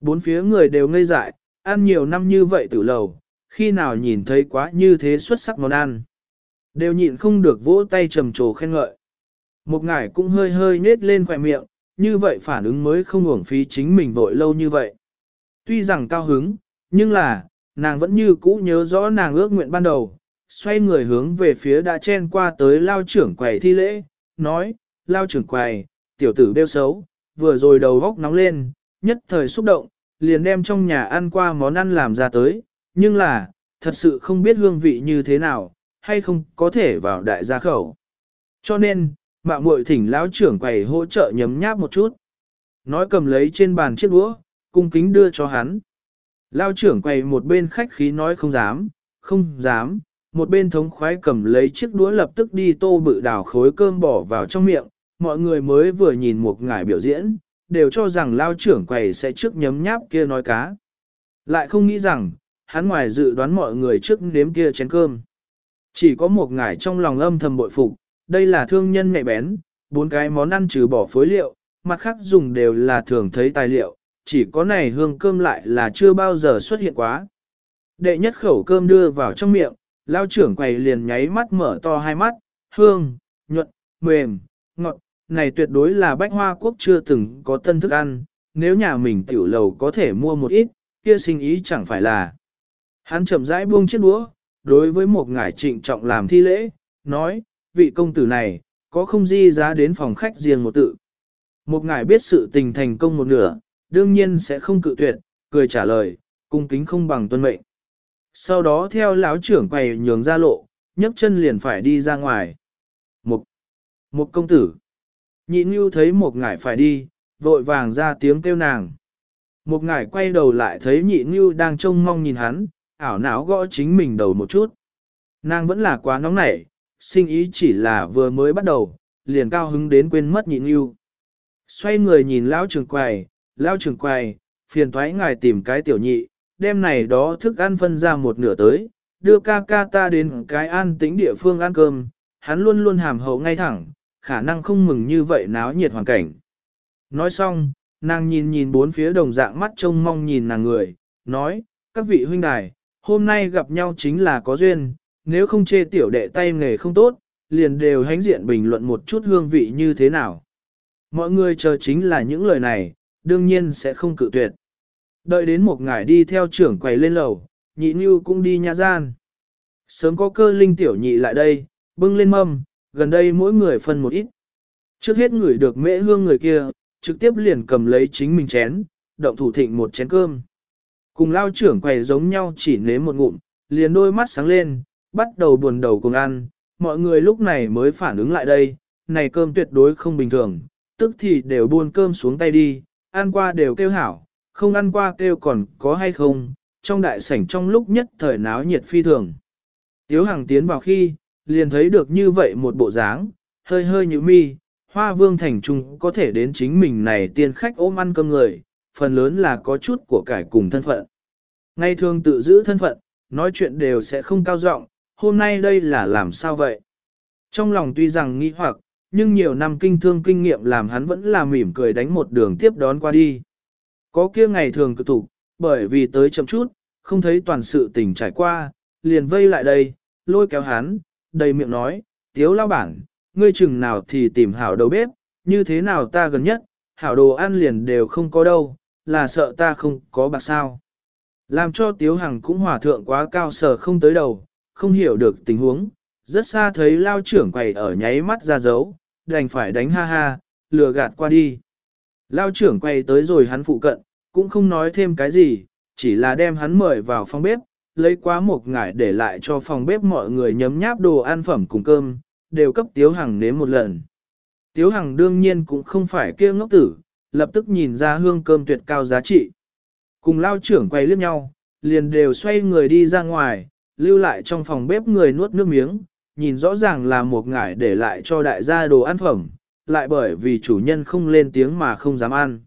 Speaker 1: Bốn phía người đều ngây dại, ăn nhiều năm như vậy tử lầu, khi nào nhìn thấy quá như thế xuất sắc món ăn. Đều nhịn không được vỗ tay trầm trồ khen ngợi. Một ngải cũng hơi hơi nết lên khỏe miệng, như vậy phản ứng mới không uổng phí chính mình vội lâu như vậy. Tuy rằng cao hứng, nhưng là, nàng vẫn như cũ nhớ rõ nàng ước nguyện ban đầu, xoay người hướng về phía đã chen qua tới lao trưởng quầy thi lễ, nói, lao trưởng quầy, tiểu tử đeo xấu, vừa rồi đầu góc nóng lên, nhất thời xúc động, liền đem trong nhà ăn qua món ăn làm ra tới, nhưng là, thật sự không biết hương vị như thế nào, hay không có thể vào đại gia khẩu. Cho nên, mạo muội thỉnh lão trưởng quầy hỗ trợ nhấm nháp một chút. Nói cầm lấy trên bàn chiếc đũa, cung kính đưa cho hắn. Lao trưởng quầy một bên khách khí nói không dám, không dám, một bên thống khoái cầm lấy chiếc đũa lập tức đi tô bự đào khối cơm bỏ vào trong miệng, mọi người mới vừa nhìn một ngải biểu diễn, đều cho rằng lao trưởng quầy sẽ trước nhấm nháp kia nói cá. Lại không nghĩ rằng, hắn ngoài dự đoán mọi người trước nếm kia chén cơm. Chỉ có một ngải trong lòng âm thầm bội phục, đây là thương nhân nhạy bén, bốn cái món ăn trừ bỏ phối liệu, mặt khác dùng đều là thường thấy tài liệu, chỉ có này hương cơm lại là chưa bao giờ xuất hiện quá. Đệ nhất khẩu cơm đưa vào trong miệng, lao trưởng quầy liền nháy mắt mở to hai mắt, hương, nhuận, mềm, ngọt, này tuyệt đối là bách hoa quốc chưa từng có tân thức ăn, nếu nhà mình tiểu lầu có thể mua một ít, kia sinh ý chẳng phải là. Hắn chậm rãi buông chiếc đũa, đối với một ngải trịnh trọng làm thi lễ, nói, vị công tử này, có không di giá đến phòng khách riêng một tự. Một ngài biết sự tình thành công một nửa, đương nhiên sẽ không cự tuyệt, cười trả lời, cung kính không bằng tuân mệnh. Sau đó theo lão trưởng quầy nhường ra lộ, nhấc chân liền phải đi ra ngoài. Một, một công tử. Nhị Nhu thấy một ngải phải đi, vội vàng ra tiếng kêu nàng. Một ngải quay đầu lại thấy nhị Nhu đang trông mong nhìn hắn, ảo não gõ chính mình đầu một chút. Nàng vẫn là quá nóng nảy, sinh ý chỉ là vừa mới bắt đầu, liền cao hứng đến quên mất nhịn yêu. Xoay người nhìn lão trường quầy, lão trường quầy, phiền thoái ngài tìm cái tiểu nhị, đem này đó thức ăn phân ra một nửa tới, đưa ca ca ta đến cái an tĩnh địa phương ăn cơm, hắn luôn luôn hàm hậu ngay thẳng, khả năng không mừng như vậy náo nhiệt hoàn cảnh. Nói xong, nàng nhìn nhìn bốn phía đồng dạng mắt trông mong nhìn nàng người, nói, các vị huynh đài, hôm nay gặp nhau chính là có duyên, nếu không chê tiểu đệ tay nghề không tốt, liền đều hánh diện bình luận một chút hương vị như thế nào. Mọi người chờ chính là những lời này, đương nhiên sẽ không cự tuyệt. Đợi đến một ngày đi theo trưởng quầy lên lầu, nhị như cũng đi nhà gian. Sớm có cơ linh tiểu nhị lại đây, bưng lên mâm, gần đây mỗi người phân một ít. Trước hết người được mễ hương người kia, trực tiếp liền cầm lấy chính mình chén, động thủ thịnh một chén cơm. Cùng lao trưởng quầy giống nhau chỉ nếm một ngụm, liền đôi mắt sáng lên, bắt đầu buồn đầu cùng ăn, mọi người lúc này mới phản ứng lại đây, này cơm tuyệt đối không bình thường, tức thì đều buôn cơm xuống tay đi, ăn qua đều kêu hảo, không ăn qua kêu còn có hay không, trong đại sảnh trong lúc nhất thời náo nhiệt phi thường. Tiếu Hằng tiến vào khi, liền thấy được như vậy một bộ dáng, hơi hơi như mi, hoa vương thành trung có thể đến chính mình này tiên khách ôm ăn cơm người, phần lớn là có chút của cải cùng thân phận. ngày thường tự giữ thân phận, nói chuyện đều sẽ không cao giọng, hôm nay đây là làm sao vậy? Trong lòng tuy rằng nghi hoặc, nhưng nhiều năm kinh thương kinh nghiệm làm hắn vẫn là mỉm cười đánh một đường tiếp đón qua đi. Có kia ngày thường cực tục, bởi vì tới chậm chút, không thấy toàn sự tình trải qua, liền vây lại đây, lôi kéo hắn, đầy miệng nói, tiếu lao bản, ngươi chừng nào thì tìm hảo đầu bếp, như thế nào ta gần nhất, hảo đồ ăn liền đều không có đâu, là sợ ta không có bạc sao. Làm cho tiếu hằng cũng hòa thượng quá cao sở không tới đầu, không hiểu được tình huống, rất xa thấy lao trưởng quầy ở nháy mắt ra dấu, đành phải đánh ha ha, lừa gạt qua đi. Lao trưởng quay tới rồi hắn phụ cận, cũng không nói thêm cái gì, chỉ là đem hắn mời vào phòng bếp, lấy quá một ngải để lại cho phòng bếp mọi người nhấm nháp đồ ăn phẩm cùng cơm, đều cấp Tiếu Hằng nếm một lần. Tiếu Hằng đương nhiên cũng không phải kia ngốc tử, lập tức nhìn ra hương cơm tuyệt cao giá trị. Cùng lao trưởng quay liếc nhau, liền đều xoay người đi ra ngoài, lưu lại trong phòng bếp người nuốt nước miếng, nhìn rõ ràng là một ngải để lại cho đại gia đồ ăn phẩm, lại bởi vì chủ nhân không lên tiếng mà không dám ăn.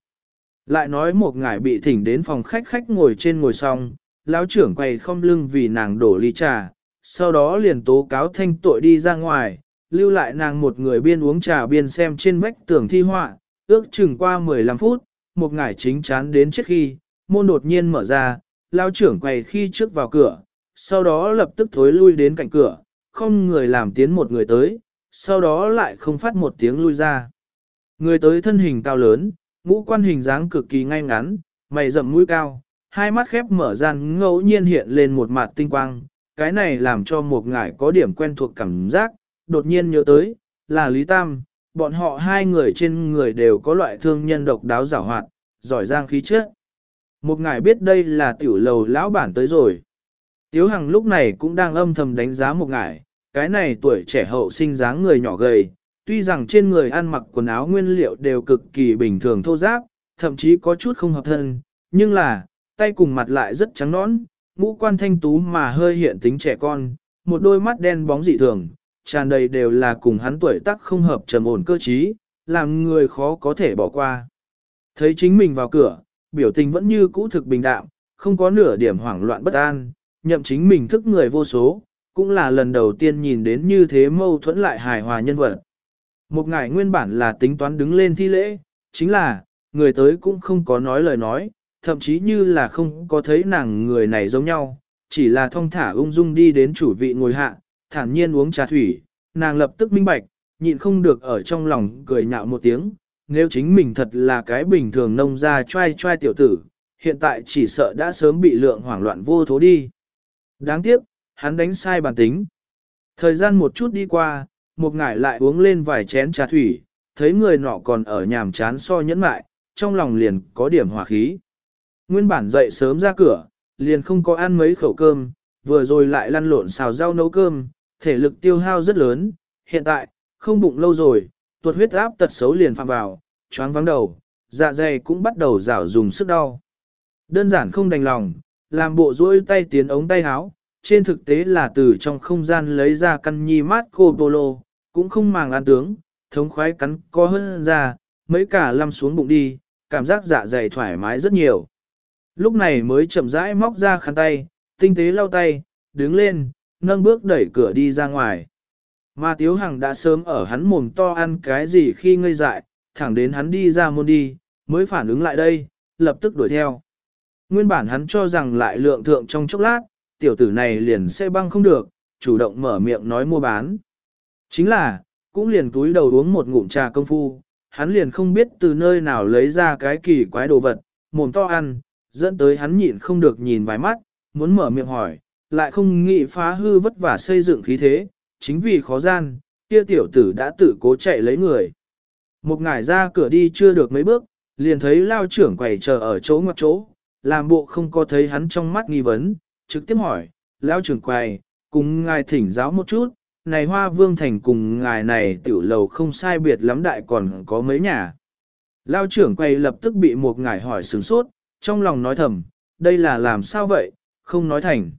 Speaker 1: Lại nói một ngải bị thỉnh đến phòng khách khách ngồi trên ngồi xong, lão trưởng quay không lưng vì nàng đổ ly trà, sau đó liền tố cáo thanh tội đi ra ngoài, lưu lại nàng một người biên uống trà biên xem trên vách tường thi họa, ước chừng qua 15 phút, một ngải chính chán đến trước khi, môn đột nhiên mở ra, lão trưởng quầy khi trước vào cửa, sau đó lập tức thối lui đến cạnh cửa, không người làm tiến một người tới, sau đó lại không phát một tiếng lui ra. Người tới thân hình cao lớn, ngũ quan hình dáng cực kỳ ngay ngắn, mày rậm mũi cao, hai mắt khép mở gian ngẫu nhiên hiện lên một mặt tinh quang, cái này làm cho một ngải có điểm quen thuộc cảm giác, đột nhiên nhớ tới, là Lý Tam, bọn họ hai người trên người đều có loại thương nhân độc đáo giảo hoạt, giỏi giang khí chất. Một ngài biết đây là tiểu lầu lão bản tới rồi. Tiếu Hằng lúc này cũng đang âm thầm đánh giá một ngải, cái này tuổi trẻ hậu sinh dáng người nhỏ gầy, tuy rằng trên người ăn mặc quần áo nguyên liệu đều cực kỳ bình thường thô giáp, thậm chí có chút không hợp thân, nhưng là, tay cùng mặt lại rất trắng nõn, ngũ quan thanh tú mà hơi hiện tính trẻ con, một đôi mắt đen bóng dị thường, tràn đầy đều là cùng hắn tuổi tác không hợp trầm ổn cơ trí, làm người khó có thể bỏ qua. Thấy chính mình vào cửa, biểu tình vẫn như cũ thực bình đạm, không có nửa điểm hoảng loạn bất an, nhậm chính mình thức người vô số, cũng là lần đầu tiên nhìn đến như thế mâu thuẫn lại hài hòa nhân vật. Một ngài nguyên bản là tính toán đứng lên thi lễ, chính là, người tới cũng không có nói lời nói, thậm chí như là không có thấy nàng người này giống nhau, chỉ là thong thả ung dung đi đến chủ vị ngồi hạ, thản nhiên uống trà thủy, nàng lập tức minh bạch, nhịn không được ở trong lòng cười nhạo một tiếng, nếu chính mình thật là cái bình thường nông gia trai trai tiểu tử, hiện tại chỉ sợ đã sớm bị lượng hoảng loạn vô thố đi. Đáng tiếc, hắn đánh sai bản tính. Thời gian một chút đi qua, một ngải lại uống lên vài chén trà thủy, thấy người nọ còn ở nhàm chán so nhẫn mại, trong lòng liền có điểm hòa khí. Nguyên bản dậy sớm ra cửa, liền không có ăn mấy khẩu cơm, vừa rồi lại lăn lộn xào rau nấu cơm, thể lực tiêu hao rất lớn, hiện tại, không bụng lâu rồi, tuột huyết áp tật xấu liền phạm vào, choáng vắng đầu, dạ dày cũng bắt đầu rảo dùng sức đau. Đơn giản không đành lòng, làm bộ duỗi tay tiến ống tay áo, trên thực tế là từ trong không gian lấy ra căn nhi mát cô polo, cũng không màng ăn tướng, thống khoái cắn co hơn ra, mấy cả lăm xuống bụng đi, cảm giác dạ dày thoải mái rất nhiều. Lúc này mới chậm rãi móc ra khăn tay, tinh tế lau tay, đứng lên, nâng bước đẩy cửa đi ra ngoài. Mà Tiếu Hằng đã sớm ở hắn mồm to ăn cái gì khi ngây dại, thẳng đến hắn đi ra môn đi, mới phản ứng lại đây, lập tức đuổi theo. Nguyên bản hắn cho rằng lại lượng thượng trong chốc lát, tiểu tử này liền sẽ băng không được, chủ động mở miệng nói mua bán. Chính là, cũng liền túi đầu uống một ngụm trà công phu, hắn liền không biết từ nơi nào lấy ra cái kỳ quái đồ vật, mồm to ăn, dẫn tới hắn nhịn không được nhìn vài mắt, muốn mở miệng hỏi, lại không nghĩ phá hư vất vả xây dựng khí thế, chính vì khó gian, kia tiểu tử đã tự cố chạy lấy người. Một ngải ra cửa đi chưa được mấy bước, liền thấy lao trưởng quầy chờ ở chỗ ngoặc chỗ, làm bộ không có thấy hắn trong mắt nghi vấn, trực tiếp hỏi, lao trưởng quầy, cùng ngài thỉnh giáo một chút, này hoa vương thành cùng ngài này tiểu lầu không sai biệt lắm đại còn có mấy nhà. Lao trưởng quầy lập tức bị một ngài hỏi sướng sốt, trong lòng nói thầm, đây là làm sao vậy, không nói thành.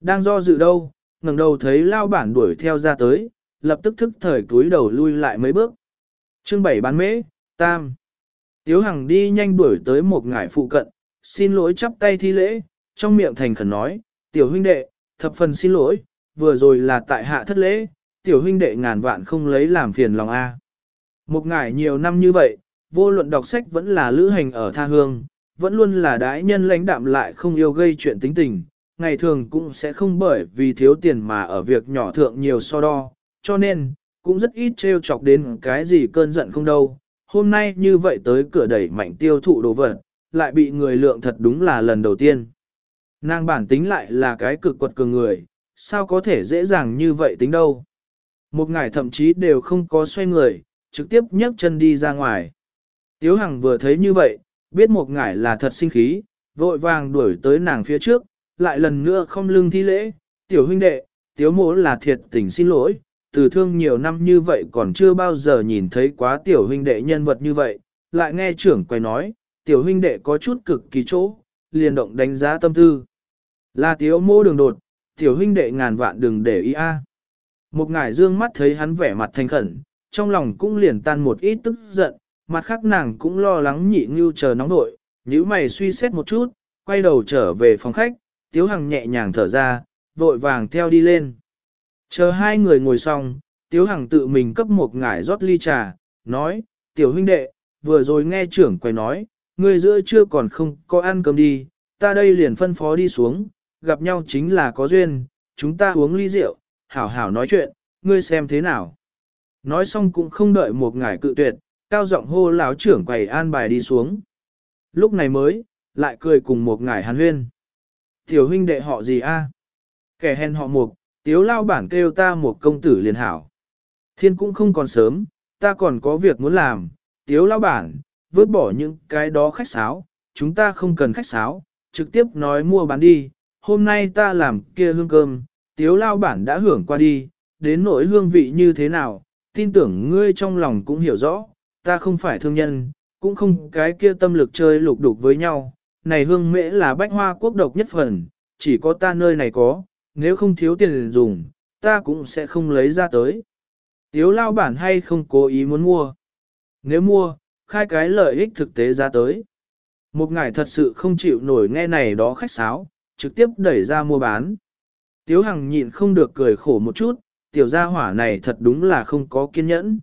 Speaker 1: Đang do dự đâu, ngẩng đầu thấy lao bản đuổi theo ra tới, lập tức thức thời túi đầu lui lại mấy bước. Chương bảy bán mễ, tam. Tiếu Hằng đi nhanh đuổi tới một ngải phụ cận, xin lỗi chắp tay thi lễ, trong miệng thành khẩn nói, tiểu huynh đệ, thập phần xin lỗi, vừa rồi là tại hạ thất lễ, tiểu huynh đệ ngàn vạn không lấy làm phiền lòng A. Một ngải nhiều năm như vậy, vô luận đọc sách vẫn là lữ hành ở tha hương, vẫn luôn là đái nhân lãnh đạm lại không yêu gây chuyện tính tình, ngày thường cũng sẽ không bởi vì thiếu tiền mà ở việc nhỏ thượng nhiều so đo, cho nên, cũng rất ít trêu chọc đến cái gì cơn giận không đâu. Hôm nay như vậy tới cửa đẩy mạnh tiêu thụ đồ vật, lại bị người lượng thật đúng là lần đầu tiên. Nàng bản tính lại là cái cực quật cường người, sao có thể dễ dàng như vậy tính đâu. Một ngày thậm chí đều không có xoay người, trực tiếp nhấc chân đi ra ngoài. Tiếu Hằng vừa thấy như vậy, biết một ngải là thật sinh khí, vội vàng đuổi tới nàng phía trước, lại lần nữa không lưng thi lễ, tiểu huynh đệ, tiếu mỗ là thiệt tình xin lỗi, từ thương nhiều năm như vậy còn chưa bao giờ nhìn thấy quá tiểu huynh đệ nhân vật như vậy, lại nghe trưởng quay nói, tiểu huynh đệ có chút cực kỳ chỗ, liền động đánh giá tâm tư. Là tiếu mô đường đột, tiểu huynh đệ ngàn vạn đừng để ý a. Một ngải dương mắt thấy hắn vẻ mặt thành khẩn, trong lòng cũng liền tan một ít tức giận, mặt khác nàng cũng lo lắng nhị ngưu chờ nóng nội, nhíu mày suy xét một chút, quay đầu trở về phòng khách, tiếu hằng nhẹ nhàng thở ra, vội vàng theo đi lên. Chờ hai người ngồi xong, tiếu hằng tự mình cấp một ngải rót ly trà, nói, tiểu huynh đệ, vừa rồi nghe trưởng quay nói, người giữa chưa còn không có ăn cơm đi, ta đây liền phân phó đi xuống, gặp nhau chính là có duyên, chúng ta uống ly rượu, hảo hảo nói chuyện, ngươi xem thế nào. Nói xong cũng không đợi một ngải cự tuyệt, cao giọng hô lão trưởng quầy an bài đi xuống. Lúc này mới, lại cười cùng một ngải hàn huyên. Tiểu huynh đệ họ gì a? Kẻ hèn họ mục, tiếu lao bản kêu ta một công tử liền hảo. Thiên cũng không còn sớm, ta còn có việc muốn làm, tiếu lao bản, vứt bỏ những cái đó khách sáo, chúng ta không cần khách sáo, trực tiếp nói mua bán đi, hôm nay ta làm kia hương cơm, tiếu lao bản đã hưởng qua đi, đến nỗi hương vị như thế nào, tin tưởng ngươi trong lòng cũng hiểu rõ, ta không phải thương nhân, cũng không cái kia tâm lực chơi lục đục với nhau, này hương mễ là bách hoa quốc độc nhất phần, chỉ có ta nơi này có, nếu không thiếu tiền dùng, ta cũng sẽ không lấy ra tới. Tiếu lao bản hay không cố ý muốn mua. Nếu mua, khai cái lợi ích thực tế ra tới. Một ngài thật sự không chịu nổi nghe này đó khách sáo, trực tiếp đẩy ra mua bán. Tiếu Hằng nhịn không được cười khổ một chút, tiểu gia hỏa này thật đúng là không có kiên nhẫn.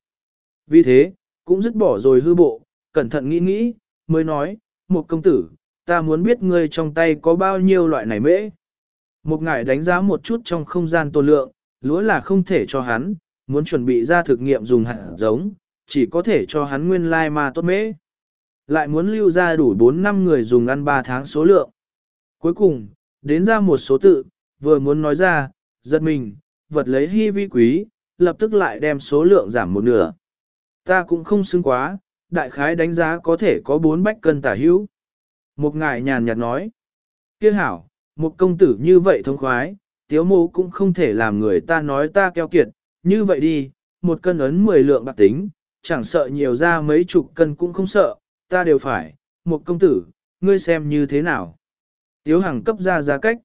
Speaker 1: Vì thế, cũng dứt bỏ rồi hư bộ, cẩn thận nghĩ nghĩ, mới nói, một công tử, ta muốn biết ngươi trong tay có bao nhiêu loại này mễ. Một ngải đánh giá một chút trong không gian tô lượng, lúa là không thể cho hắn, muốn chuẩn bị ra thực nghiệm dùng hạt giống, chỉ có thể cho hắn nguyên lai like mà tốt mễ. Lại muốn lưu ra đủ 4 năm người dùng ăn 3 tháng số lượng. Cuối cùng, đến ra một số tự, vừa muốn nói ra, giật mình, vật lấy hy vi quý, lập tức lại đem số lượng giảm một nửa. Ta cũng không xứng quá, đại khái đánh giá có thể có 4 bách cân tả hữu. Một ngài nhàn nhạt nói, kia hảo, một công tử như vậy thông khoái, tiếu mô cũng không thể làm người ta nói ta keo kiệt, như vậy đi, một cân ấn 10 lượng bạc tính, chẳng sợ nhiều ra mấy chục cân cũng không sợ, ta đều phải, một công tử, ngươi xem như thế nào. Tiếu hàng cấp ra giá cách.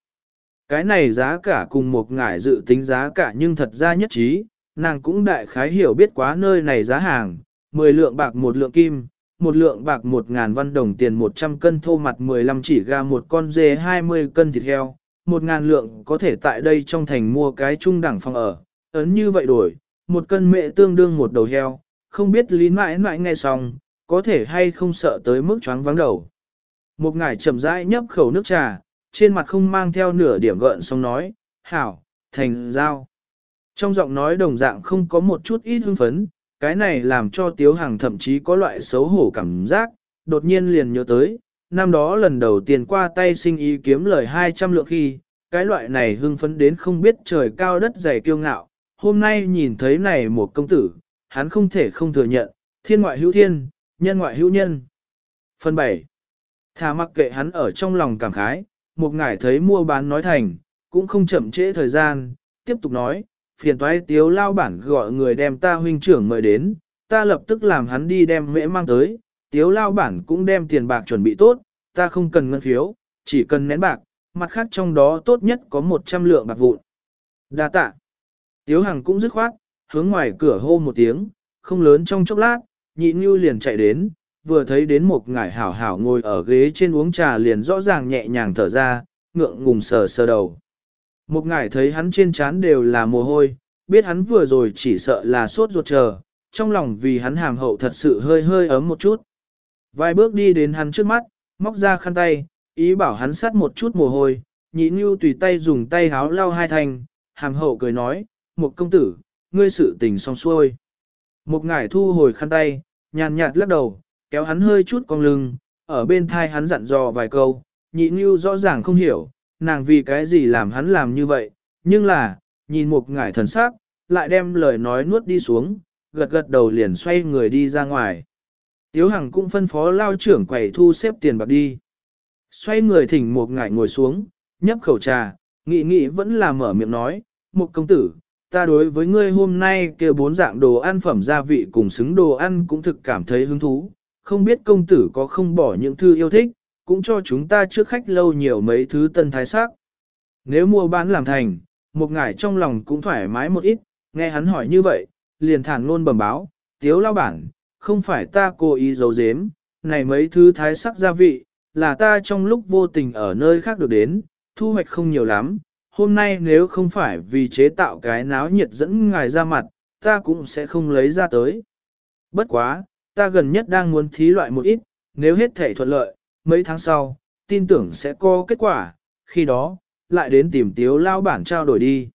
Speaker 1: Cái này giá cả cùng một ngải dự tính giá cả nhưng thật ra nhất trí, nàng cũng đại khái hiểu biết quá nơi này giá hàng, 10 lượng bạc một lượng kim, một lượng bạc một ngàn văn đồng tiền 100 cân thô mặt 15 chỉ ga một con dê 20 cân thịt heo, một ngàn lượng có thể tại đây trong thành mua cái trung đẳng phòng ở, ấn như vậy đổi, một cân mẹ tương đương một đầu heo, không biết lý mãi mãi nghe xong, có thể hay không sợ tới mức choáng vắng đầu. Một ngải chậm rãi nhấp khẩu nước trà, trên mặt không mang theo nửa điểm gợn xong nói, hảo, thành giao. Trong giọng nói đồng dạng không có một chút ít hưng phấn, cái này làm cho Tiếu Hằng thậm chí có loại xấu hổ cảm giác, đột nhiên liền nhớ tới, năm đó lần đầu tiên qua tay sinh ý kiếm lời 200 lượng khi, cái loại này hưng phấn đến không biết trời cao đất dày kiêu ngạo, hôm nay nhìn thấy này một công tử, hắn không thể không thừa nhận, thiên ngoại hữu thiên, nhân ngoại hữu nhân. Phần 7. Thà mặc kệ hắn ở trong lòng cảm khái, một ngải thấy mua bán nói thành, cũng không chậm trễ thời gian, tiếp tục nói, phiền toái tiếu lao bản gọi người đem ta huynh trưởng mời đến, ta lập tức làm hắn đi đem mễ mang tới, tiếu lao bản cũng đem tiền bạc chuẩn bị tốt, ta không cần ngân phiếu, chỉ cần nén bạc, mặt khác trong đó tốt nhất có 100 lượng bạc vụn. Đa tạ. Tiếu Hằng cũng dứt khoát, hướng ngoài cửa hô một tiếng, không lớn trong chốc lát, nhị như liền chạy đến, vừa thấy đến một ngải hảo hảo ngồi ở ghế trên uống trà liền rõ ràng nhẹ nhàng thở ra, ngượng ngùng sờ sờ đầu. Một ngải thấy hắn trên trán đều là mồ hôi, biết hắn vừa rồi chỉ sợ là sốt ruột chờ, trong lòng vì hắn hàm hậu thật sự hơi hơi ấm một chút. Vài bước đi đến hắn trước mắt, móc ra khăn tay, ý bảo hắn sát một chút mồ hôi, nhị như tùy tay dùng tay háo lau hai thành, hàm hậu cười nói, một công tử, ngươi sự tình xong xuôi. Một ngải thu hồi khăn tay, nhàn nhạt lắc đầu, kéo hắn hơi chút cong lưng, ở bên thai hắn dặn dò vài câu, nhị như rõ ràng không hiểu, nàng vì cái gì làm hắn làm như vậy, nhưng là, nhìn một ngải thần sắc, lại đem lời nói nuốt đi xuống, gật gật đầu liền xoay người đi ra ngoài. Tiếu Hằng cũng phân phó lao trưởng quầy thu xếp tiền bạc đi. Xoay người thỉnh một ngải ngồi xuống, nhấp khẩu trà, nghị nghị vẫn là mở miệng nói, một công tử, ta đối với ngươi hôm nay kia bốn dạng đồ ăn phẩm gia vị cùng xứng đồ ăn cũng thực cảm thấy hứng thú, không biết công tử có không bỏ những thư yêu thích, cũng cho chúng ta trước khách lâu nhiều mấy thứ tân thái sắc. Nếu mua bán làm thành, một ngải trong lòng cũng thoải mái một ít, nghe hắn hỏi như vậy, liền thản luôn bẩm báo, tiếu lao bản, không phải ta cố ý giấu giếm, này mấy thứ thái sắc gia vị, là ta trong lúc vô tình ở nơi khác được đến, thu hoạch không nhiều lắm, hôm nay nếu không phải vì chế tạo cái náo nhiệt dẫn ngài ra mặt, ta cũng sẽ không lấy ra tới. Bất quá, ta gần nhất đang muốn thí loại một ít, nếu hết thể thuận lợi, mấy tháng sau, tin tưởng sẽ có kết quả, khi đó, lại đến tìm tiếu lao bản trao đổi đi.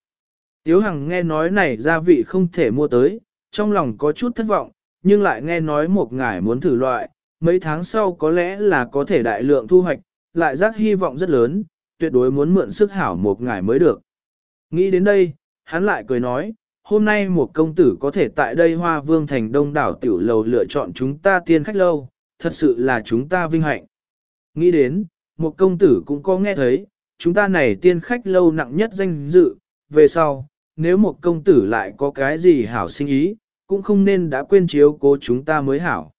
Speaker 1: Tiếu Hằng nghe nói này gia vị không thể mua tới, trong lòng có chút thất vọng, nhưng lại nghe nói một ngải muốn thử loại, mấy tháng sau có lẽ là có thể đại lượng thu hoạch, lại giác hy vọng rất lớn, tuyệt đối muốn mượn sức hảo một ngải mới được. Nghĩ đến đây, hắn lại cười nói, hôm nay một công tử có thể tại đây hoa vương thành đông đảo tiểu lầu lựa chọn chúng ta tiên khách lâu, thật sự là chúng ta vinh hạnh. Nghĩ đến, một công tử cũng có nghe thấy, chúng ta này tiên khách lâu nặng nhất danh dự, về sau, nếu một công tử lại có cái gì hảo sinh ý, cũng không nên đã quên chiếu cố chúng ta mới hảo.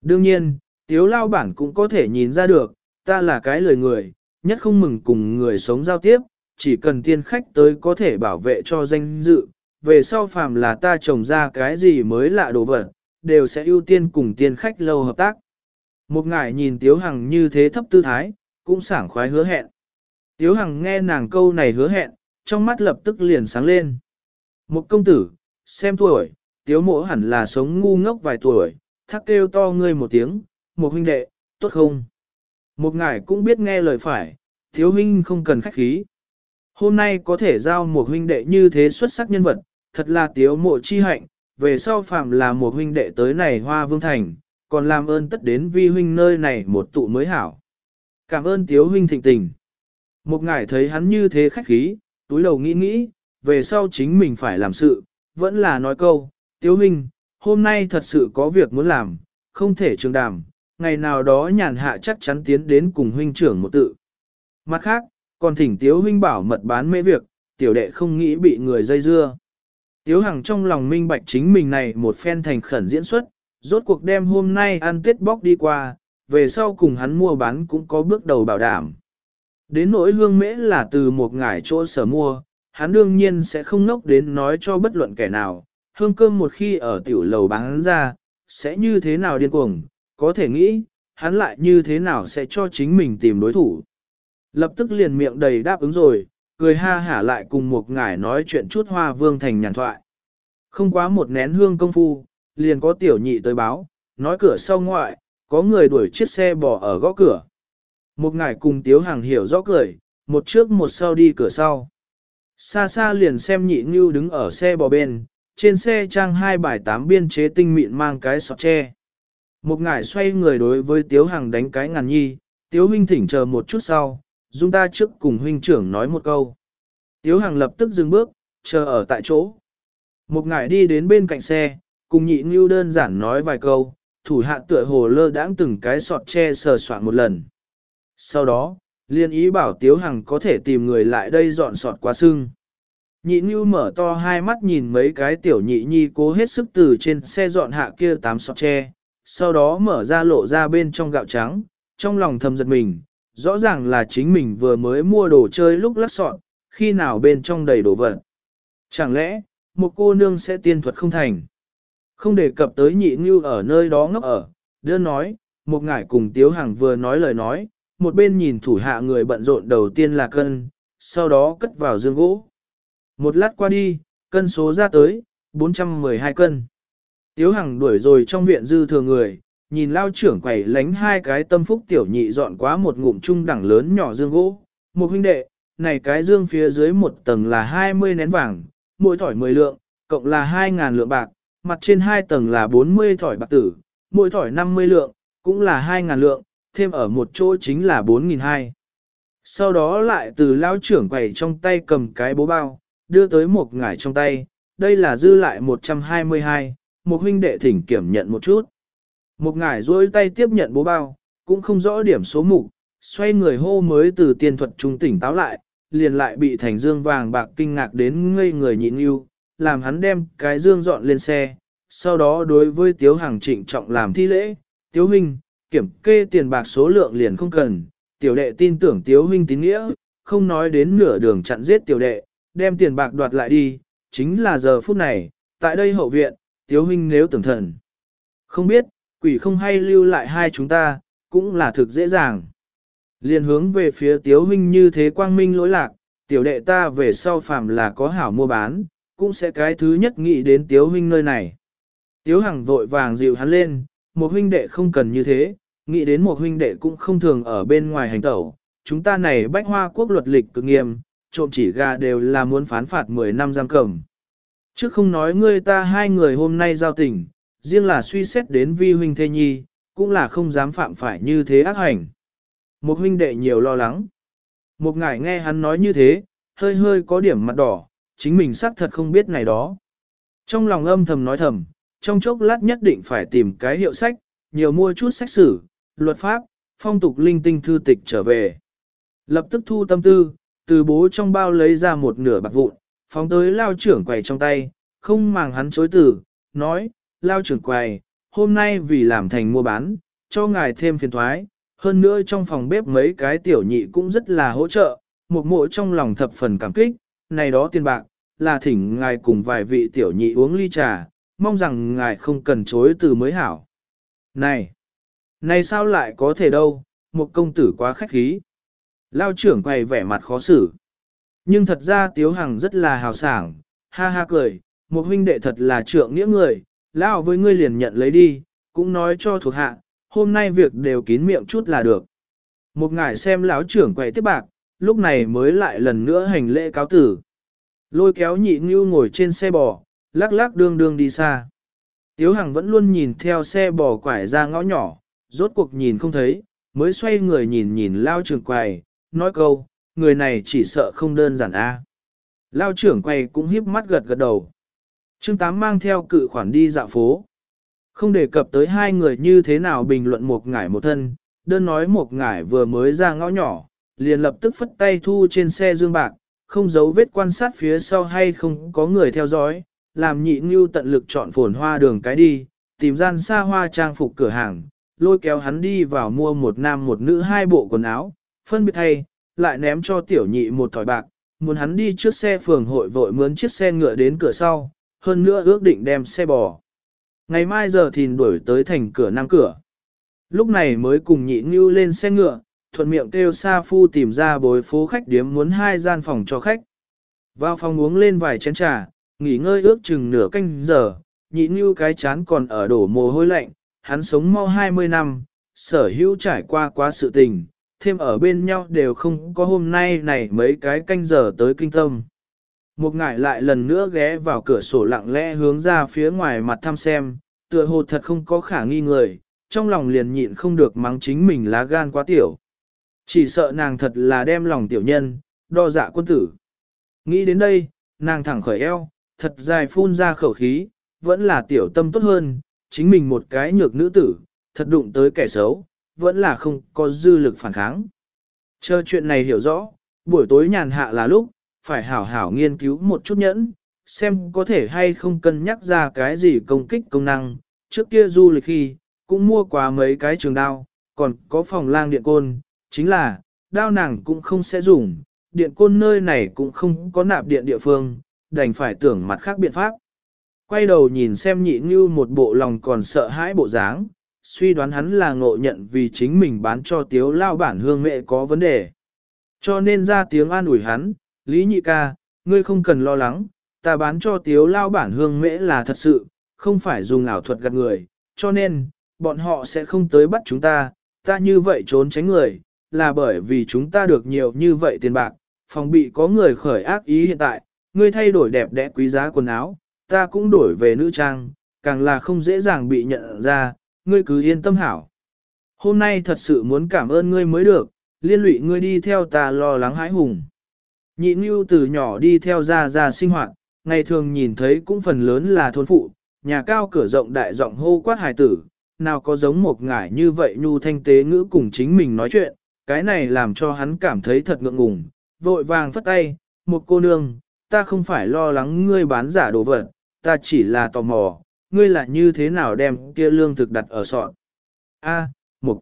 Speaker 1: Đương nhiên, tiếu lao bản cũng có thể nhìn ra được, ta là cái lời người, nhất không mừng cùng người sống giao tiếp, chỉ cần tiên khách tới có thể bảo vệ cho danh dự, về sau phàm là ta trồng ra cái gì mới lạ đồ vật, đều sẽ ưu tiên cùng tiên khách lâu hợp tác. Một ngài nhìn Tiếu Hằng như thế thấp tư thái, cũng sảng khoái hứa hẹn. Tiếu Hằng nghe nàng câu này hứa hẹn, trong mắt lập tức liền sáng lên. Một công tử, xem tuổi, Tiếu mộ hẳn là sống ngu ngốc vài tuổi, thắc kêu to ngươi một tiếng, một huynh đệ, tốt không? Một ngài cũng biết nghe lời phải, Tiếu huynh không cần khách khí. Hôm nay có thể giao một huynh đệ như thế xuất sắc nhân vật, thật là tiếu mộ chi hạnh, về sau phạm là một huynh đệ tới này hoa vương thành, còn làm ơn tất đến vi huynh nơi này một tụ mới hảo. Cảm ơn tiếu huynh thịnh tình. Một ngài thấy hắn như thế khách khí, túi đầu nghĩ nghĩ, về sau chính mình phải làm sự, vẫn là nói câu, tiếu huynh, hôm nay thật sự có việc muốn làm, không thể trường đàm, ngày nào đó nhàn hạ chắc chắn tiến đến cùng huynh trưởng một tự. Mặt khác, còn thỉnh tiếu huynh bảo mật bán mê việc, tiểu đệ không nghĩ bị người dây dưa. Tiếu Hằng trong lòng minh bạch chính mình này một phen thành khẩn diễn xuất, rốt cuộc đêm hôm nay ăn tết bóc đi qua, về sau cùng hắn mua bán cũng có bước đầu bảo đảm. Đến nỗi hương mễ là từ một ngải chỗ sở mua, hắn đương nhiên sẽ không nốc đến nói cho bất luận kẻ nào, hương cơm một khi ở tiểu lầu bán ra, sẽ như thế nào điên cuồng, có thể nghĩ, hắn lại như thế nào sẽ cho chính mình tìm đối thủ. Lập tức liền miệng đầy đáp ứng rồi, cười ha hả lại cùng một ngải nói chuyện chút hoa vương thành nhàn thoại. Không quá một nén hương công phu, liền có tiểu nhị tới báo, nói cửa sau ngoại, có người đuổi chiếc xe bỏ ở góc cửa. Một ngải cùng tiếu hàng hiểu rõ cười, một trước một sau đi cửa sau. Xa xa liền xem nhị như đứng ở xe bò bên, trên xe trang hai bài tám biên chế tinh mịn mang cái sọt tre. Một ngải xoay người đối với Tiếu hàng đánh cái ngàn nhi, Tiếu huynh thỉnh chờ một chút sau, dung ta trước cùng huynh trưởng nói một câu. Tiếu hàng lập tức dừng bước, chờ ở tại chỗ. Một ngải đi đến bên cạnh xe, cùng nhị ngưu đơn giản nói vài câu, thủ hạ tựa hồ lơ đãng từng cái sọt tre sờ soạn một lần. Sau đó, liên ý bảo Tiếu Hằng có thể tìm người lại đây dọn sọt quá sưng. Nhị Nhu mở to hai mắt nhìn mấy cái tiểu nhị nhi cố hết sức từ trên xe dọn hạ kia tám sọt tre, sau đó mở ra lộ ra bên trong gạo trắng, trong lòng thầm giật mình, rõ ràng là chính mình vừa mới mua đồ chơi lúc lắc sọt, khi nào bên trong đầy đồ vật. Chẳng lẽ, một cô nương sẽ tiên thuật không thành? Không đề cập tới nhị như ở nơi đó ngốc ở, đơn nói, một ngải cùng Tiếu Hằng vừa nói lời nói, một bên nhìn thủ hạ người bận rộn đầu tiên là cân, sau đó cất vào dương gỗ. Một lát qua đi, cân số ra tới, 412 cân. Tiếu Hằng đuổi rồi trong viện dư thừa người, nhìn lao trưởng quẩy lánh hai cái tâm phúc tiểu nhị dọn quá một ngụm trung đẳng lớn nhỏ dương gỗ. Một huynh đệ, này cái dương phía dưới một tầng là 20 nén vàng, mỗi thỏi 10 lượng, cộng là 2.000 lượng bạc, mặt trên hai tầng là 40 thỏi bạc tử, mỗi thỏi 50 lượng, cũng là 2.000 lượng, thêm ở một chỗ chính là 4.200. Sau đó lại từ lao trưởng quầy trong tay cầm cái bố bao, đưa tới một ngải trong tay, đây là dư lại 122, một huynh đệ thỉnh kiểm nhận một chút. Một ngải duỗi tay tiếp nhận bố bao, cũng không rõ điểm số mục, xoay người hô mới từ tiền thuật trung tỉnh táo lại, liền lại bị thành dương vàng bạc kinh ngạc đến ngây người nhịn yêu, làm hắn đem cái dương dọn lên xe, sau đó đối với tiếu hàng trịnh trọng làm thi lễ, tiếu huynh, kiểm kê tiền bạc số lượng liền không cần, tiểu đệ tin tưởng tiếu huynh tín nghĩa, không nói đến nửa đường chặn giết tiểu đệ, đem tiền bạc đoạt lại đi, chính là giờ phút này, tại đây hậu viện, tiếu huynh nếu tưởng thần. Không biết, quỷ không hay lưu lại hai chúng ta, cũng là thực dễ dàng. Liên hướng về phía tiếu huynh như thế quang minh lỗi lạc, tiểu đệ ta về sau phàm là có hảo mua bán, cũng sẽ cái thứ nhất nghĩ đến tiếu huynh nơi này. Tiếu hằng vội vàng dịu hắn lên, một huynh đệ không cần như thế, nghĩ đến một huynh đệ cũng không thường ở bên ngoài hành tẩu, chúng ta này bách hoa quốc luật lịch cực nghiêm, trộm chỉ gà đều là muốn phán phạt 10 năm giam cầm. Chứ không nói ngươi ta hai người hôm nay giao tình, riêng là suy xét đến vi huynh thê nhi, cũng là không dám phạm phải như thế ác hành. Một huynh đệ nhiều lo lắng. Một ngải nghe hắn nói như thế, hơi hơi có điểm mặt đỏ, chính mình xác thật không biết này đó. Trong lòng âm thầm nói thầm, trong chốc lát nhất định phải tìm cái hiệu sách, nhiều mua chút sách sử, luật pháp, phong tục linh tinh thư tịch trở về. Lập tức thu tâm tư, từ bố trong bao lấy ra một nửa bạc vụn, phóng tới lao trưởng quầy trong tay, không màng hắn chối từ, nói, lao trưởng quầy, hôm nay vì làm thành mua bán, cho ngài thêm phiền thoái, hơn nữa trong phòng bếp mấy cái tiểu nhị cũng rất là hỗ trợ, một mộ trong lòng thập phần cảm kích, này đó tiền bạc, là thỉnh ngài cùng vài vị tiểu nhị uống ly trà, mong rằng ngài không cần chối từ mới hảo. Này, này sao lại có thể đâu, một công tử quá khách khí. Lao trưởng quay vẻ mặt khó xử. Nhưng thật ra Tiếu Hằng rất là hào sảng, ha ha cười, một huynh đệ thật là trượng nghĩa người, Lao với ngươi liền nhận lấy đi, cũng nói cho thuộc hạ, hôm nay việc đều kín miệng chút là được. Một ngài xem lão trưởng quay tiếp bạc, lúc này mới lại lần nữa hành lễ cáo tử. Lôi kéo nhị ngưu ngồi trên xe bò, lắc lắc đương đương đi xa. Tiếu Hằng vẫn luôn nhìn theo xe bò quải ra ngõ nhỏ, rốt cuộc nhìn không thấy, mới xoay người nhìn nhìn lao trưởng quầy, nói câu, người này chỉ sợ không đơn giản a. Lao trưởng quầy cũng híp mắt gật gật đầu. Trương Tám mang theo cự khoản đi dạo phố. Không đề cập tới hai người như thế nào bình luận một ngải một thân, đơn nói một ngải vừa mới ra ngõ nhỏ, liền lập tức phất tay thu trên xe dương bạc, không giấu vết quan sát phía sau hay không có người theo dõi, làm nhị ngưu tận lực chọn phồn hoa đường cái đi, tìm gian xa hoa trang phục cửa hàng, lôi kéo hắn đi vào mua một nam một nữ hai bộ quần áo, phân biệt thay, lại ném cho tiểu nhị một thỏi bạc, muốn hắn đi trước xe phường hội vội mướn chiếc xe ngựa đến cửa sau, hơn nữa ước định đem xe bò. Ngày mai giờ thìn đuổi tới thành cửa nam cửa. Lúc này mới cùng nhị ngưu lên xe ngựa, thuận miệng kêu Sa Phu tìm ra bối phố khách điếm muốn hai gian phòng cho khách. Vào phòng uống lên vài chén trà, nghỉ ngơi ước chừng nửa canh giờ, nhị như cái chán còn ở đổ mồ hôi lạnh, hắn sống mau 20 năm, sở hữu trải qua quá sự tình, thêm ở bên nhau đều không có hôm nay này mấy cái canh giờ tới kinh tâm. Một ngải lại lần nữa ghé vào cửa sổ lặng lẽ hướng ra phía ngoài mặt thăm xem, tựa hồ thật không có khả nghi người, trong lòng liền nhịn không được mắng chính mình lá gan quá tiểu. Chỉ sợ nàng thật là đem lòng tiểu nhân, đo dạ quân tử. Nghĩ đến đây, nàng thẳng khởi eo, thật dài phun ra khẩu khí, vẫn là tiểu tâm tốt hơn, chính mình một cái nhược nữ tử, thật đụng tới kẻ xấu, vẫn là không có dư lực phản kháng. Chờ chuyện này hiểu rõ, buổi tối nhàn hạ là lúc, phải hảo hảo nghiên cứu một chút nhẫn, xem có thể hay không cân nhắc ra cái gì công kích công năng. Trước kia du lịch khi, cũng mua quá mấy cái trường đao, còn có phòng lang điện côn, chính là, đao nàng cũng không sẽ dùng, điện côn nơi này cũng không có nạp điện địa phương, đành phải tưởng mặt khác biện pháp. Quay đầu nhìn xem nhị như một bộ lòng còn sợ hãi bộ dáng, suy đoán hắn là ngộ nhận vì chính mình bán cho tiếu lao bản hương mẹ có vấn đề. Cho nên ra tiếng an ủi hắn, Lý nhị ca, ngươi không cần lo lắng, ta bán cho tiếu lao bản hương mễ là thật sự, không phải dùng ảo thuật gạt người, cho nên, bọn họ sẽ không tới bắt chúng ta, ta như vậy trốn tránh người, là bởi vì chúng ta được nhiều như vậy tiền bạc, phòng bị có người khởi ác ý hiện tại, ngươi thay đổi đẹp đẽ quý giá quần áo, ta cũng đổi về nữ trang, càng là không dễ dàng bị nhận ra, ngươi cứ yên tâm hảo. Hôm nay thật sự muốn cảm ơn ngươi mới được, liên lụy ngươi đi theo ta lo lắng hãi hùng. Nhị Nhu từ nhỏ đi theo ra ra sinh hoạt, ngày thường nhìn thấy cũng phần lớn là thôn phụ, nhà cao cửa rộng đại giọng hô quát hài tử, nào có giống một ngải như vậy Nhu thanh tế ngữ cùng chính mình nói chuyện, cái này làm cho hắn cảm thấy thật ngượng ngùng, vội vàng phất tay, một cô nương, ta không phải lo lắng ngươi bán giả đồ vật, ta chỉ là tò mò, ngươi là như thế nào đem kia lương thực đặt ở sọt. A, một,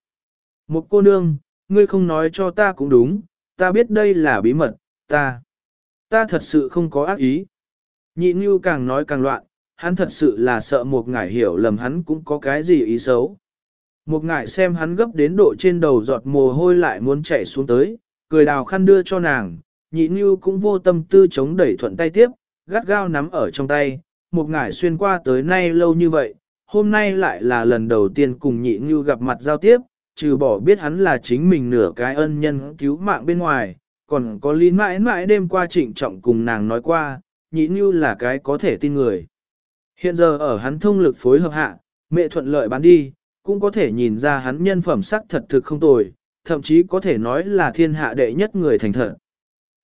Speaker 1: một cô nương, ngươi không nói cho ta cũng đúng, ta biết đây là bí mật, ta, ta thật sự không có ác ý. Nhị Nhu càng nói càng loạn, hắn thật sự là sợ một ngải hiểu lầm hắn cũng có cái gì ý xấu. Một ngại xem hắn gấp đến độ trên đầu giọt mồ hôi lại muốn chạy xuống tới, cười đào khăn đưa cho nàng, nhị như cũng vô tâm tư chống đẩy thuận tay tiếp, gắt gao nắm ở trong tay, một ngải xuyên qua tới nay lâu như vậy, hôm nay lại là lần đầu tiên cùng nhị như gặp mặt giao tiếp, trừ bỏ biết hắn là chính mình nửa cái ân nhân cứu mạng bên ngoài, còn có lý mãi mãi đêm qua trịnh trọng cùng nàng nói qua, nhị như là cái có thể tin người. Hiện giờ ở hắn thông lực phối hợp hạ, mẹ thuận lợi bán đi, cũng có thể nhìn ra hắn nhân phẩm sắc thật thực không tồi, thậm chí có thể nói là thiên hạ đệ nhất người thành thật.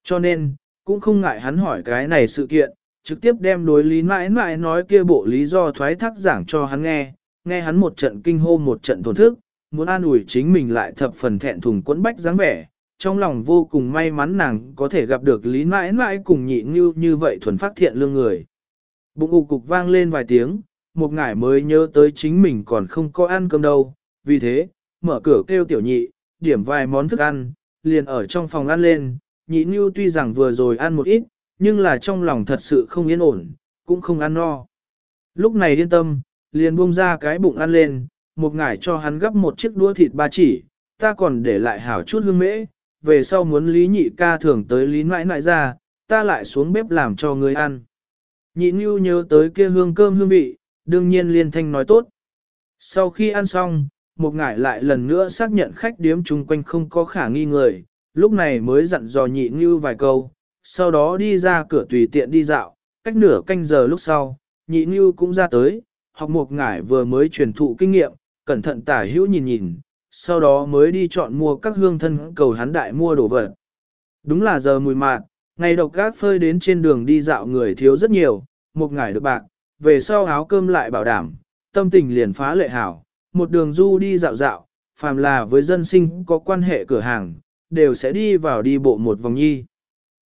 Speaker 1: Cho nên, cũng không ngại hắn hỏi cái này sự kiện, trực tiếp đem đối lý mãi mãi nói kia bộ lý do thoái thác giảng cho hắn nghe, nghe hắn một trận kinh hô một trận thổn thức, muốn an ủi chính mình lại thập phần thẹn thùng quẫn bách dáng vẻ, trong lòng vô cùng may mắn nàng có thể gặp được lý mãi mãi cùng nhị như như vậy thuần phát thiện lương người. Bụng ụ cục vang lên vài tiếng, một ngải mới nhớ tới chính mình còn không có ăn cơm đâu, vì thế, mở cửa kêu tiểu nhị, điểm vài món thức ăn, liền ở trong phòng ăn lên, nhị như tuy rằng vừa rồi ăn một ít, nhưng là trong lòng thật sự không yên ổn, cũng không ăn no. Lúc này yên tâm, liền buông ra cái bụng ăn lên, một ngải cho hắn gấp một chiếc đũa thịt ba chỉ, ta còn để lại hảo chút hương mễ, về sau muốn lý nhị ca thường tới lý nãi nãi ra, ta lại xuống bếp làm cho người ăn. Nhị Nhu nhớ tới kia hương cơm hương vị, đương nhiên liên thanh nói tốt. Sau khi ăn xong, một ngải lại lần nữa xác nhận khách điếm chung quanh không có khả nghi người, lúc này mới dặn dò nhị Nhu vài câu, sau đó đi ra cửa tùy tiện đi dạo, cách nửa canh giờ lúc sau, nhị Nhu cũng ra tới, học một ngải vừa mới truyền thụ kinh nghiệm, cẩn thận tả hữu nhìn nhìn, sau đó mới đi chọn mua các hương thân cầu hắn đại mua đồ vật. Đúng là giờ mùi mạt, ngày độc gác phơi đến trên đường đi dạo người thiếu rất nhiều, một ngải được bạc, về sau áo cơm lại bảo đảm, tâm tình liền phá lệ hảo, một đường du đi dạo dạo, phàm là với dân sinh có quan hệ cửa hàng, đều sẽ đi vào đi bộ một vòng nhi.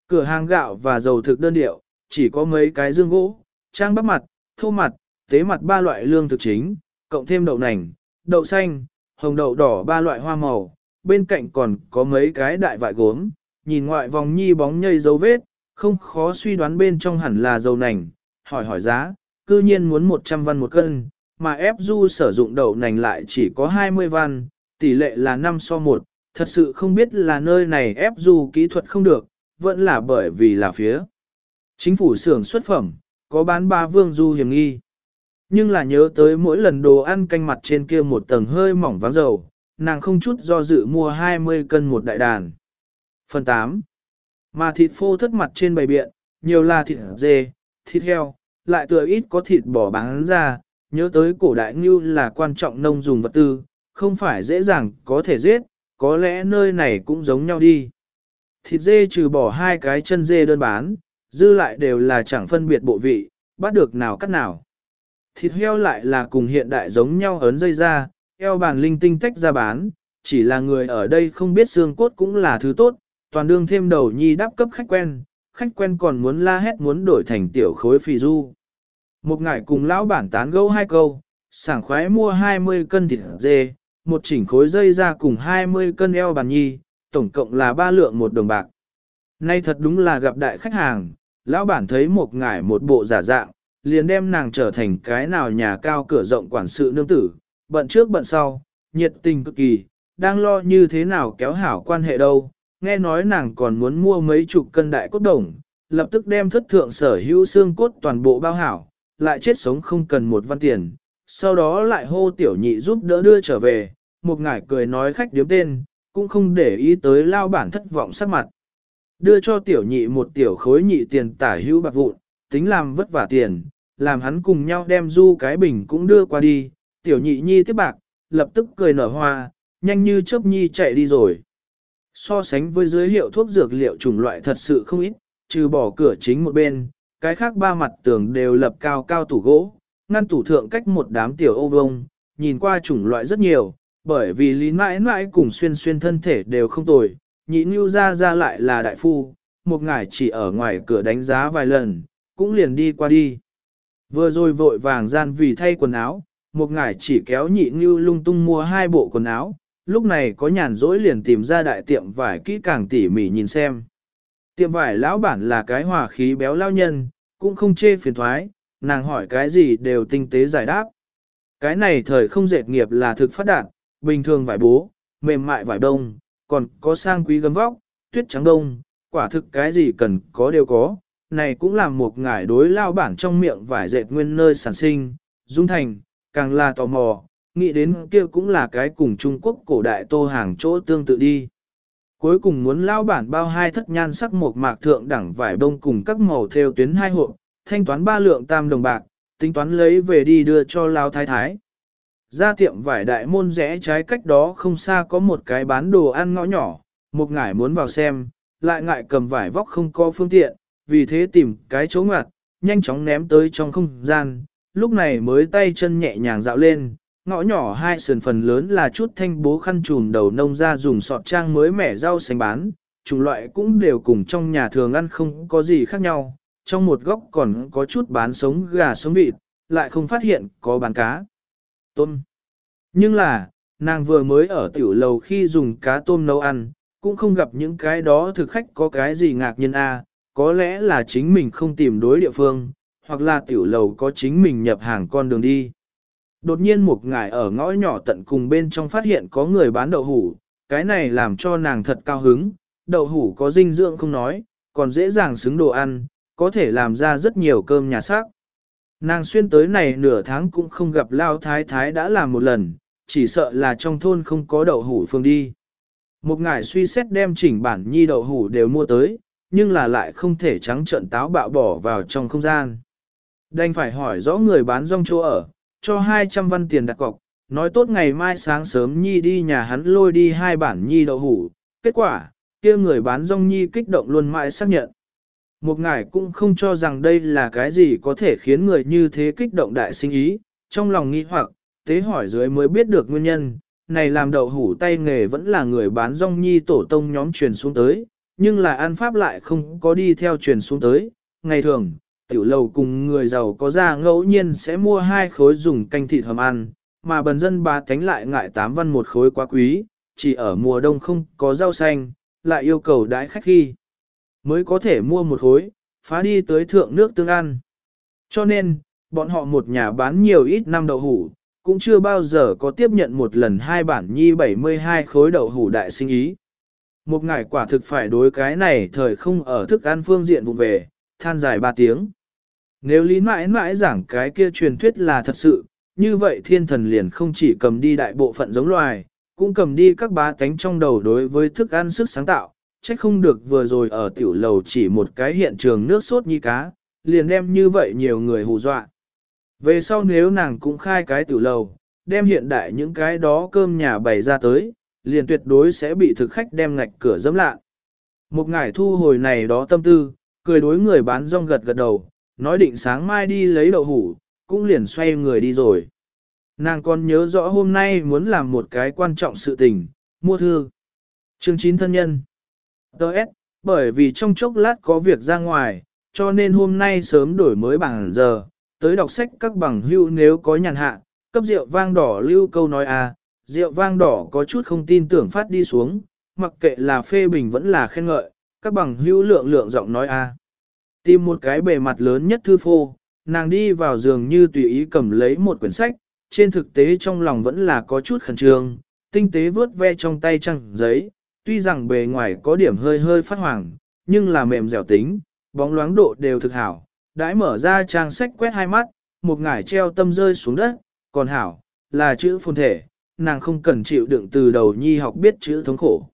Speaker 1: Cửa hàng gạo và dầu thực đơn điệu, chỉ có mấy cái dương gỗ, trang bắp mặt, thô mặt, tế mặt ba loại lương thực chính, cộng thêm đậu nành, đậu xanh, hồng đậu đỏ ba loại hoa màu, bên cạnh còn có mấy cái đại vại gốm, nhìn ngoại vòng nhi bóng nhây dấu vết, không khó suy đoán bên trong hẳn là dầu nành, hỏi hỏi giá, cư nhiên muốn 100 văn một cân, mà ép du sử dụng đậu nành lại chỉ có 20 văn, tỷ lệ là 5 so 1, thật sự không biết là nơi này ép du kỹ thuật không được, vẫn là bởi vì là phía. Chính phủ xưởng xuất phẩm, có bán ba vương du hiểm nghi. Nhưng là nhớ tới mỗi lần đồ ăn canh mặt trên kia một tầng hơi mỏng váng dầu, nàng không chút do dự mua 20 cân một đại đàn. Phần 8. Mà thịt phô thất mặt trên bày biện, nhiều là thịt dê, thịt heo, lại tựa ít có thịt bò bán ra, nhớ tới cổ đại như là quan trọng nông dùng vật tư, không phải dễ dàng có thể giết, có lẽ nơi này cũng giống nhau đi. Thịt dê trừ bỏ hai cái chân dê đơn bán, dư lại đều là chẳng phân biệt bộ vị, bắt được nào cắt nào. Thịt heo lại là cùng hiện đại giống nhau ấn dây ra, eo bàn linh tinh tách ra bán, chỉ là người ở đây không biết xương cốt cũng là thứ tốt, toàn đương thêm đầu nhi đáp cấp khách quen, khách quen còn muốn la hét muốn đổi thành tiểu khối phì du. Một ngày cùng lão bản tán gẫu hai câu, sảng khoái mua 20 cân thịt dê, một chỉnh khối dây ra cùng 20 cân eo bàn nhi, tổng cộng là ba lượng một đồng bạc. Nay thật đúng là gặp đại khách hàng, lão bản thấy một ngải một bộ giả dạng, liền đem nàng trở thành cái nào nhà cao cửa rộng quản sự nương tử, bận trước bận sau, nhiệt tình cực kỳ, đang lo như thế nào kéo hảo quan hệ đâu, nghe nói nàng còn muốn mua mấy chục cân đại cốt đồng, lập tức đem thất thượng sở hữu xương cốt toàn bộ bao hảo, lại chết sống không cần một văn tiền, sau đó lại hô tiểu nhị giúp đỡ đưa trở về, một ngải cười nói khách điếm tên, cũng không để ý tới lao bản thất vọng sắc mặt. Đưa cho tiểu nhị một tiểu khối nhị tiền tả hữu bạc vụn, tính làm vất vả tiền, làm hắn cùng nhau đem du cái bình cũng đưa qua đi, tiểu nhị nhi tiếp bạc, lập tức cười nở hoa, nhanh như chớp nhi chạy đi rồi. So sánh với giới hiệu thuốc dược liệu chủng loại thật sự không ít, trừ bỏ cửa chính một bên, cái khác ba mặt tường đều lập cao cao tủ gỗ, ngăn tủ thượng cách một đám tiểu ô vông, nhìn qua chủng loại rất nhiều, bởi vì lý mãi mãi cùng xuyên xuyên thân thể đều không tồi, nhị như ra ra lại là đại phu, một ngải chỉ ở ngoài cửa đánh giá vài lần, cũng liền đi qua đi. Vừa rồi vội vàng gian vì thay quần áo, một ngải chỉ kéo nhị như lung tung mua hai bộ quần áo, lúc này có nhàn rỗi liền tìm ra đại tiệm vải kỹ càng tỉ mỉ nhìn xem. Tiệm vải lão bản là cái hòa khí béo lao nhân, cũng không chê phiền thoái, nàng hỏi cái gì đều tinh tế giải đáp. Cái này thời không dệt nghiệp là thực phát đạt, bình thường vải bố, mềm mại vải đông, còn có sang quý gấm vóc, tuyết trắng đông, quả thực cái gì cần có đều có. Này cũng là một ngải đối lao bản trong miệng vải dệt nguyên nơi sản sinh, dung thành, càng là tò mò, nghĩ đến kia cũng là cái cùng Trung Quốc cổ đại tô hàng chỗ tương tự đi. Cuối cùng muốn lao bản bao hai thất nhan sắc một mạc thượng đẳng vải bông cùng các màu theo tuyến hai hộp, thanh toán ba lượng tam đồng bạc, tính toán lấy về đi đưa cho lao thái thái. Ra tiệm vải đại môn rẽ trái cách đó không xa có một cái bán đồ ăn ngõ nhỏ, một ngải muốn vào xem, lại ngại cầm vải vóc không có phương tiện, vì thế tìm cái chỗ ngặt, nhanh chóng ném tới trong không gian, lúc này mới tay chân nhẹ nhàng dạo lên, ngõ nhỏ hai sườn phần lớn là chút thanh bố khăn trùm đầu nông ra dùng sọt trang mới mẻ rau xanh bán, chủng loại cũng đều cùng trong nhà thường ăn không có gì khác nhau, trong một góc còn có chút bán sống gà sống vịt, lại không phát hiện có bán cá. Tôm. Nhưng là, nàng vừa mới ở tiểu lầu khi dùng cá tôm nấu ăn, cũng không gặp những cái đó thực khách có cái gì ngạc nhiên a có lẽ là chính mình không tìm đối địa phương, hoặc là tiểu lầu có chính mình nhập hàng con đường đi. Đột nhiên một ngải ở ngõ nhỏ tận cùng bên trong phát hiện có người bán đậu hủ, cái này làm cho nàng thật cao hứng, đậu hủ có dinh dưỡng không nói, còn dễ dàng xứng đồ ăn, có thể làm ra rất nhiều cơm nhà xác. Nàng xuyên tới này nửa tháng cũng không gặp Lao Thái Thái đã làm một lần, chỉ sợ là trong thôn không có đậu hủ phương đi. Một ngải suy xét đem chỉnh bản nhi đậu hủ đều mua tới, nhưng là lại không thể trắng trận táo bạo bỏ vào trong không gian. Đành phải hỏi rõ người bán rong chỗ ở, cho 200 văn tiền đặt cọc, nói tốt ngày mai sáng sớm Nhi đi nhà hắn lôi đi hai bản Nhi đậu hủ. Kết quả, kia người bán rong Nhi kích động luôn mãi xác nhận. Một ngài cũng không cho rằng đây là cái gì có thể khiến người như thế kích động đại sinh ý, trong lòng nghi hoặc, tế hỏi dưới mới biết được nguyên nhân, này làm đậu hủ tay nghề vẫn là người bán rong nhi tổ tông nhóm truyền xuống tới, nhưng là ăn pháp lại không có đi theo truyền xuống tới. Ngày thường, tiểu lầu cùng người giàu có ra ngẫu nhiên sẽ mua hai khối dùng canh thịt hầm ăn, mà bần dân bà tánh lại ngại tám văn một khối quá quý, chỉ ở mùa đông không có rau xanh, lại yêu cầu đãi khách khi. Mới có thể mua một khối, phá đi tới thượng nước tương ăn. Cho nên, bọn họ một nhà bán nhiều ít năm đậu hủ, cũng chưa bao giờ có tiếp nhận một lần hai bản nhi 72 khối đậu hủ đại sinh ý. Một ngày quả thực phải đối cái này thời không ở thức ăn phương diện vụ về, than dài ba tiếng. Nếu lý mãi mãi giảng cái kia truyền thuyết là thật sự, như vậy thiên thần liền không chỉ cầm đi đại bộ phận giống loài, cũng cầm đi các bá tánh trong đầu đối với thức ăn sức sáng tạo, trách không được vừa rồi ở tiểu lầu chỉ một cái hiện trường nước sốt như cá, liền đem như vậy nhiều người hù dọa. Về sau nếu nàng cũng khai cái tiểu lầu, đem hiện đại những cái đó cơm nhà bày ra tới, liền tuyệt đối sẽ bị thực khách đem ngạch cửa dẫm lạ. Một ngải thu hồi này đó tâm tư, cười đối người bán rong gật gật đầu, nói định sáng mai đi lấy đậu hủ, cũng liền xoay người đi rồi. Nàng còn nhớ rõ hôm nay muốn làm một cái quan trọng sự tình, mua thư. Chương 9 thân nhân. Đợt, bởi vì trong chốc lát có việc ra ngoài, cho nên hôm nay sớm đổi mới bằng giờ, tới đọc sách các bằng hưu nếu có nhàn hạ, cấp rượu vang đỏ lưu câu nói à, rượu vang đỏ có chút không tin tưởng phát đi xuống, mặc kệ là phê bình vẫn là khen ngợi, các bằng hưu lượng lượng giọng nói a. À. Tìm một cái bề mặt lớn nhất thư phô, nàng đi vào giường như tùy ý cầm lấy một quyển sách, trên thực tế trong lòng vẫn là có chút khẩn trương, tinh tế vớt ve trong tay trăng giấy, tuy rằng bề ngoài có điểm hơi hơi phát hoàng, nhưng là mềm dẻo tính, bóng loáng độ đều thực hảo, đãi mở ra trang sách quét hai mắt, một ngải treo tâm rơi xuống đất, còn hảo, là chữ phồn thể, nàng không cần chịu đựng từ đầu nhi học biết chữ thống khổ.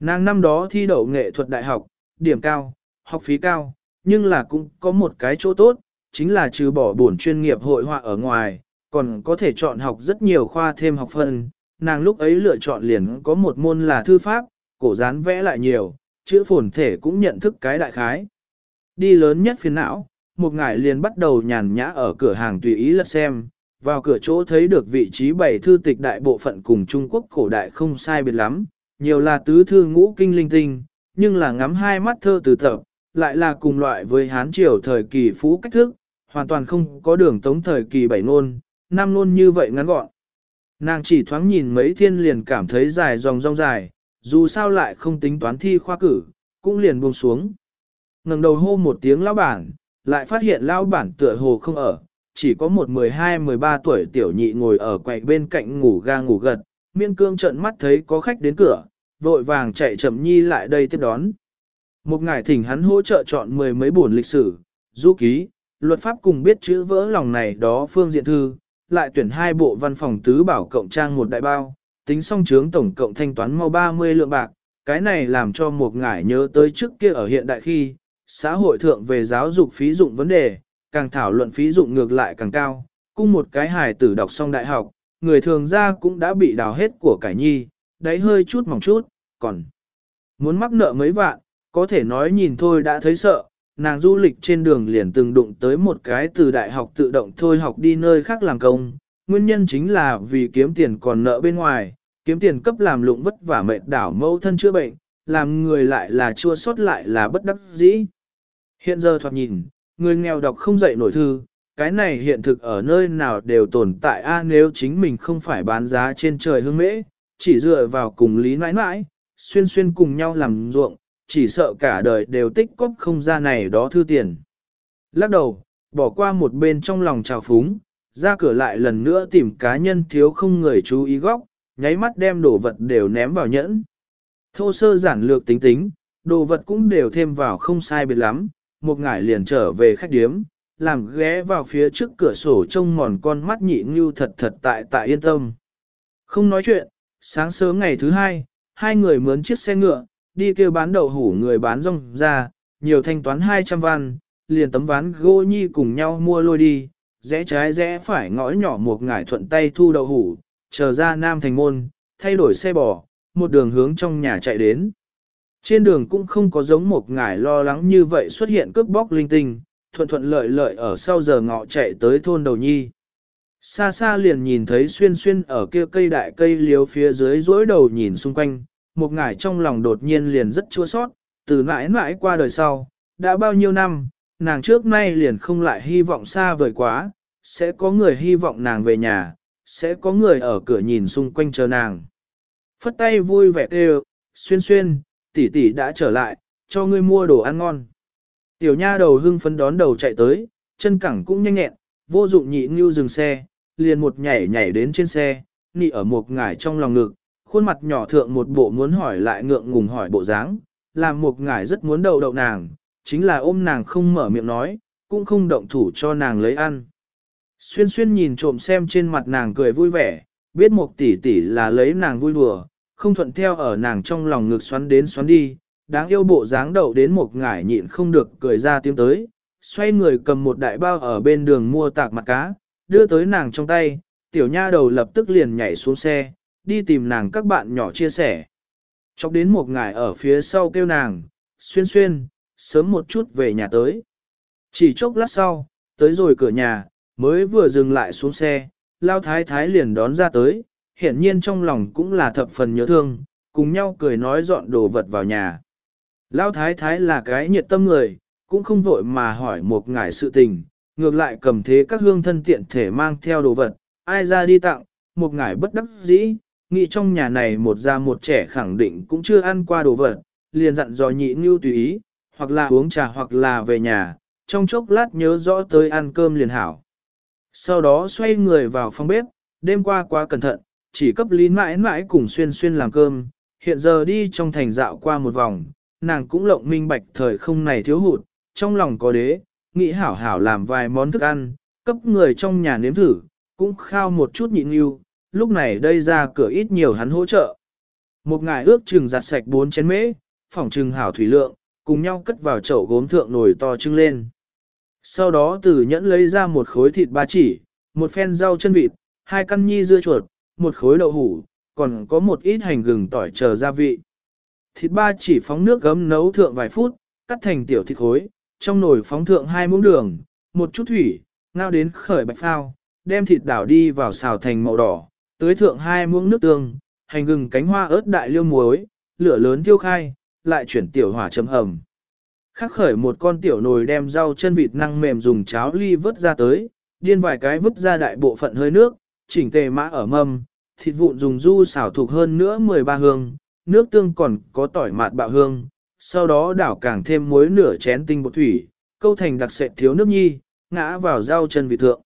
Speaker 1: Nàng năm đó thi đậu nghệ thuật đại học, điểm cao, học phí cao, nhưng là cũng có một cái chỗ tốt, chính là trừ bỏ bổn chuyên nghiệp hội họa ở ngoài, còn có thể chọn học rất nhiều khoa thêm học phần. Nàng lúc ấy lựa chọn liền có một môn là thư pháp, cổ dán vẽ lại nhiều, chữ phồn thể cũng nhận thức cái đại khái. Đi lớn nhất phiền não, một ngải liền bắt đầu nhàn nhã ở cửa hàng tùy ý lật xem, vào cửa chỗ thấy được vị trí bảy thư tịch đại bộ phận cùng Trung Quốc cổ đại không sai biệt lắm, nhiều là tứ thư ngũ kinh linh tinh, nhưng là ngắm hai mắt thơ từ tập, lại là cùng loại với Hán Triều thời kỳ phú cách thức, hoàn toàn không có đường tống thời kỳ bảy ngôn, năm ngôn như vậy ngắn gọn. Nàng chỉ thoáng nhìn mấy thiên liền cảm thấy dài dòng rong dài, dù sao lại không tính toán thi khoa cử, cũng liền buông xuống. ngẩng đầu hô một tiếng lão bản, lại phát hiện lão bản tựa hồ không ở, chỉ có một 12-13 tuổi tiểu nhị ngồi ở quầy bên cạnh ngủ ga ngủ gật, miên cương trợn mắt thấy có khách đến cửa, vội vàng chạy chậm nhi lại đây tiếp đón. Một ngài thỉnh hắn hỗ trợ chọn mười mấy buồn lịch sử, du ký, luật pháp cùng biết chữ vỡ lòng này đó phương diện thư, lại tuyển hai bộ văn phòng tứ bảo cộng trang một đại bao, tính xong chướng tổng cộng thanh toán mau 30 lượng bạc, cái này làm cho một ngải nhớ tới trước kia ở hiện đại khi, xã hội thượng về giáo dục phí dụng vấn đề, càng thảo luận phí dụng ngược lại càng cao, cung một cái hài tử đọc xong đại học, người thường ra cũng đã bị đào hết của cải nhi, đấy hơi chút mỏng chút, còn muốn mắc nợ mấy vạn, có thể nói nhìn thôi đã thấy sợ, nàng du lịch trên đường liền từng đụng tới một cái từ đại học tự động thôi học đi nơi khác làm công, nguyên nhân chính là vì kiếm tiền còn nợ bên ngoài, kiếm tiền cấp làm lụng vất vả mệt đảo mâu thân chữa bệnh, làm người lại là chua sót lại là bất đắc dĩ. Hiện giờ thoạt nhìn, người nghèo đọc không dậy nổi thư, cái này hiện thực ở nơi nào đều tồn tại a nếu chính mình không phải bán giá trên trời hương mễ, chỉ dựa vào cùng lý nãi nãi, xuyên xuyên cùng nhau làm ruộng, chỉ sợ cả đời đều tích cóp không ra này đó thư tiền. Lắc đầu, bỏ qua một bên trong lòng trào phúng, ra cửa lại lần nữa tìm cá nhân thiếu không người chú ý góc, nháy mắt đem đồ vật đều ném vào nhẫn. Thô sơ giản lược tính tính, đồ vật cũng đều thêm vào không sai biệt lắm, một ngải liền trở về khách điếm, làm ghé vào phía trước cửa sổ trông mòn con mắt nhị như thật thật tại tại yên tâm. Không nói chuyện, sáng sớm ngày thứ hai, hai người mướn chiếc xe ngựa, đi kêu bán đậu hủ người bán rong ra, nhiều thanh toán 200 văn, liền tấm ván gỗ nhi cùng nhau mua lôi đi, rẽ trái rẽ phải ngõ nhỏ một ngải thuận tay thu đậu hủ, chờ ra nam thành môn, thay đổi xe bò, một đường hướng trong nhà chạy đến. Trên đường cũng không có giống một ngải lo lắng như vậy xuất hiện cướp bóc linh tinh, thuận thuận lợi lợi ở sau giờ ngọ chạy tới thôn đầu nhi. Xa xa liền nhìn thấy xuyên xuyên ở kia cây đại cây liếu phía dưới rỗi đầu nhìn xung quanh, một ngải trong lòng đột nhiên liền rất chua sót, từ mãi mãi qua đời sau, đã bao nhiêu năm, nàng trước nay liền không lại hy vọng xa vời quá, sẽ có người hy vọng nàng về nhà, sẽ có người ở cửa nhìn xung quanh chờ nàng. Phất tay vui vẻ kêu, xuyên xuyên, tỷ tỷ đã trở lại, cho ngươi mua đồ ăn ngon. Tiểu nha đầu hưng phấn đón đầu chạy tới, chân cẳng cũng nhanh nhẹn, vô dụng nhị ngưu dừng xe, liền một nhảy nhảy đến trên xe, nị ở một ngải trong lòng ngực, khuôn mặt nhỏ thượng một bộ muốn hỏi lại ngượng ngùng hỏi bộ dáng, làm một ngải rất muốn đầu đậu nàng, chính là ôm nàng không mở miệng nói, cũng không động thủ cho nàng lấy ăn. Xuyên xuyên nhìn trộm xem trên mặt nàng cười vui vẻ, biết một tỷ tỷ là lấy nàng vui đùa, không thuận theo ở nàng trong lòng ngực xoắn đến xoắn đi, đáng yêu bộ dáng đậu đến một ngải nhịn không được cười ra tiếng tới, xoay người cầm một đại bao ở bên đường mua tạc mặt cá, đưa tới nàng trong tay, tiểu nha đầu lập tức liền nhảy xuống xe, đi tìm nàng các bạn nhỏ chia sẻ. Chọc đến một ngài ở phía sau kêu nàng, xuyên xuyên, sớm một chút về nhà tới. Chỉ chốc lát sau, tới rồi cửa nhà, mới vừa dừng lại xuống xe, lao thái thái liền đón ra tới, hiển nhiên trong lòng cũng là thập phần nhớ thương, cùng nhau cười nói dọn đồ vật vào nhà. Lao thái thái là cái nhiệt tâm người, cũng không vội mà hỏi một ngài sự tình, ngược lại cầm thế các hương thân tiện thể mang theo đồ vật, ai ra đi tặng, một ngài bất đắc dĩ, nghĩ trong nhà này một già một trẻ khẳng định cũng chưa ăn qua đồ vật, liền dặn dò nhị như tùy ý, hoặc là uống trà hoặc là về nhà, trong chốc lát nhớ rõ tới ăn cơm liền hảo. Sau đó xoay người vào phòng bếp, đêm qua quá cẩn thận, chỉ cấp lý mãi mãi cùng xuyên xuyên làm cơm, hiện giờ đi trong thành dạo qua một vòng, nàng cũng lộng minh bạch thời không này thiếu hụt, trong lòng có đế, nghĩ hảo hảo làm vài món thức ăn, cấp người trong nhà nếm thử, cũng khao một chút nhịn yêu, lúc này đây ra cửa ít nhiều hắn hỗ trợ. Một ngài ước chừng giặt sạch bốn chén mễ, phỏng trừng hảo thủy lượng, cùng nhau cất vào chậu gốm thượng nồi to trưng lên. Sau đó tử nhẫn lấy ra một khối thịt ba chỉ, một phen rau chân vịt, hai căn nhi dưa chuột, một khối đậu hủ, còn có một ít hành gừng tỏi chờ gia vị. Thịt ba chỉ phóng nước gấm nấu thượng vài phút, cắt thành tiểu thịt khối, trong nồi phóng thượng hai muỗng đường, một chút thủy, ngao đến khởi bạch phao, đem thịt đảo đi vào xào thành màu đỏ, tưới thượng hai muỗng nước tương, hành gừng cánh hoa ớt đại liêu muối, lửa lớn thiêu khai, lại chuyển tiểu hỏa chấm hầm. Khắc khởi một con tiểu nồi đem rau chân vịt năng mềm dùng cháo ly vớt ra tới, điên vài cái vứt ra đại bộ phận hơi nước, chỉnh tề mã ở mâm, thịt vụn dùng du xảo thuộc hơn nữa 13 hương, nước tương còn có tỏi mạt bạo hương, sau đó đảo càng thêm muối nửa chén tinh bột thủy, câu thành đặc sệt thiếu nước nhi, ngã vào rau chân vịt thượng.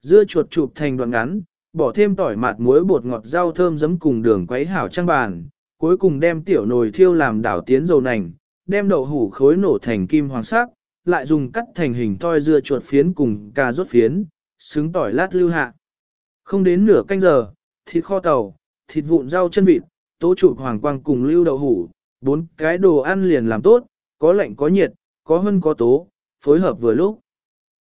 Speaker 1: Dưa chuột chụp thành đoạn ngắn, bỏ thêm tỏi mạt muối bột ngọt rau thơm giấm cùng đường quấy hảo trang bàn, cuối cùng đem tiểu nồi thiêu làm đảo tiến dầu nành, đem đậu hủ khối nổ thành kim hoàng sắc, lại dùng cắt thành hình toi dưa chuột phiến cùng cà rốt phiến, xứng tỏi lát lưu hạ. Không đến nửa canh giờ, thịt kho tàu, thịt vụn rau chân vịt, tố trụ hoàng quang cùng lưu đậu hủ, bốn cái đồ ăn liền làm tốt, có lạnh có nhiệt, có hơn có tố, phối hợp vừa lúc.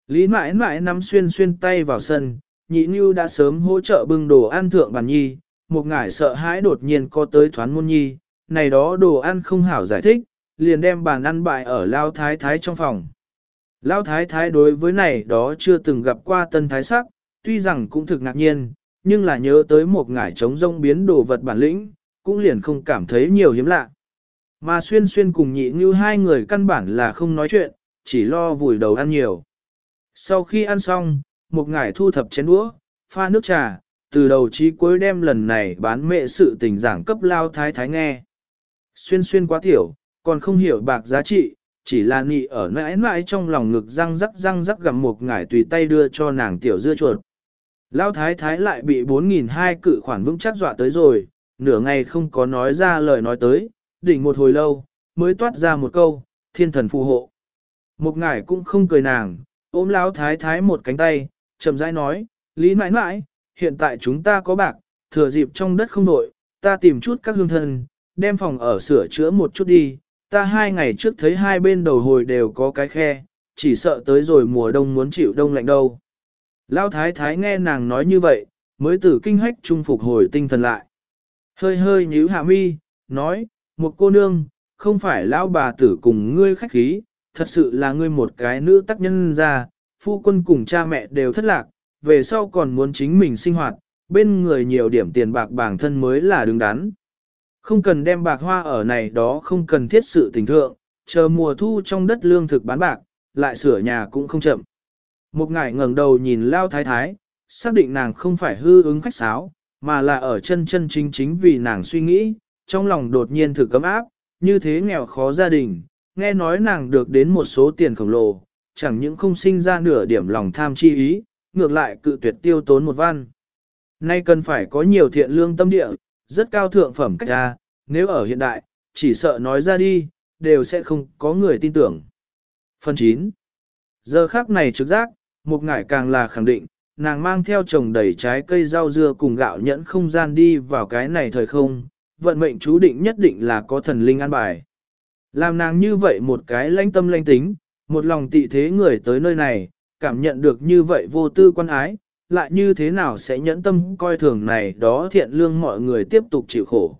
Speaker 1: Lý mãi mãi nắm xuyên xuyên tay vào sân, nhị như đã sớm hỗ trợ bưng đồ ăn thượng bàn nhi, một ngải sợ hãi đột nhiên có tới thoán môn nhi, này đó đồ ăn không hảo giải thích, liền đem bàn ăn bại ở lao thái thái trong phòng. Lao thái thái đối với này đó chưa từng gặp qua tân thái sắc, tuy rằng cũng thực ngạc nhiên, nhưng là nhớ tới một ngải trống rông biến đồ vật bản lĩnh, cũng liền không cảm thấy nhiều hiếm lạ. Mà xuyên xuyên cùng nhị như hai người căn bản là không nói chuyện, chỉ lo vùi đầu ăn nhiều. Sau khi ăn xong, một ngải thu thập chén đũa, pha nước trà, từ đầu chí cuối đem lần này bán mẹ sự tình giảng cấp lao thái thái nghe. Xuyên xuyên quá tiểu, còn không hiểu bạc giá trị, chỉ là nị ở mãi mãi trong lòng ngực răng rắc răng rắc gặm một ngải tùy tay đưa cho nàng tiểu dưa chuột. Lao thái thái lại bị 4.002 cự khoản vững chắc dọa tới rồi, nửa ngày không có nói ra lời nói tới, đỉnh một hồi lâu, mới toát ra một câu, thiên thần phù hộ. Một ngải cũng không cười nàng, ôm lão thái thái một cánh tay, chậm rãi nói, lý mãi mãi, hiện tại chúng ta có bạc, thừa dịp trong đất không nội, ta tìm chút các hương thân, đem phòng ở sửa chữa một chút đi, ta hai ngày trước thấy hai bên đầu hồi đều có cái khe, chỉ sợ tới rồi mùa đông muốn chịu đông lạnh đâu. Lão thái thái nghe nàng nói như vậy, mới từ kinh hách trung phục hồi tinh thần lại. Hơi hơi nhíu hạ mi, nói, một cô nương, không phải lão bà tử cùng ngươi khách khí, thật sự là ngươi một cái nữ tác nhân ra, phu quân cùng cha mẹ đều thất lạc, về sau còn muốn chính mình sinh hoạt, bên người nhiều điểm tiền bạc bản thân mới là đứng đắn. Không cần đem bạc hoa ở này đó không cần thiết sự tình thượng, chờ mùa thu trong đất lương thực bán bạc, lại sửa nhà cũng không chậm. Một ngải ngẩng đầu nhìn lao thái thái, xác định nàng không phải hư ứng khách sáo, mà là ở chân chân chính chính vì nàng suy nghĩ, trong lòng đột nhiên thử cấm áp, như thế nghèo khó gia đình, nghe nói nàng được đến một số tiền khổng lồ, chẳng những không sinh ra nửa điểm lòng tham chi ý, ngược lại cự tuyệt tiêu tốn một văn. Nay cần phải có nhiều thiện lương tâm địa, rất cao thượng phẩm cách ra, nếu ở hiện đại, chỉ sợ nói ra đi, đều sẽ không có người tin tưởng. Phần 9. Giờ khác này trực giác, một ngải càng là khẳng định, nàng mang theo chồng đầy trái cây rau dưa cùng gạo nhẫn không gian đi vào cái này thời không, vận mệnh chú định nhất định là có thần linh an bài. Làm nàng như vậy một cái lãnh tâm lãnh tính, một lòng tị thế người tới nơi này, cảm nhận được như vậy vô tư quan ái, lại như thế nào sẽ nhẫn tâm coi thường này đó thiện lương mọi người tiếp tục chịu khổ.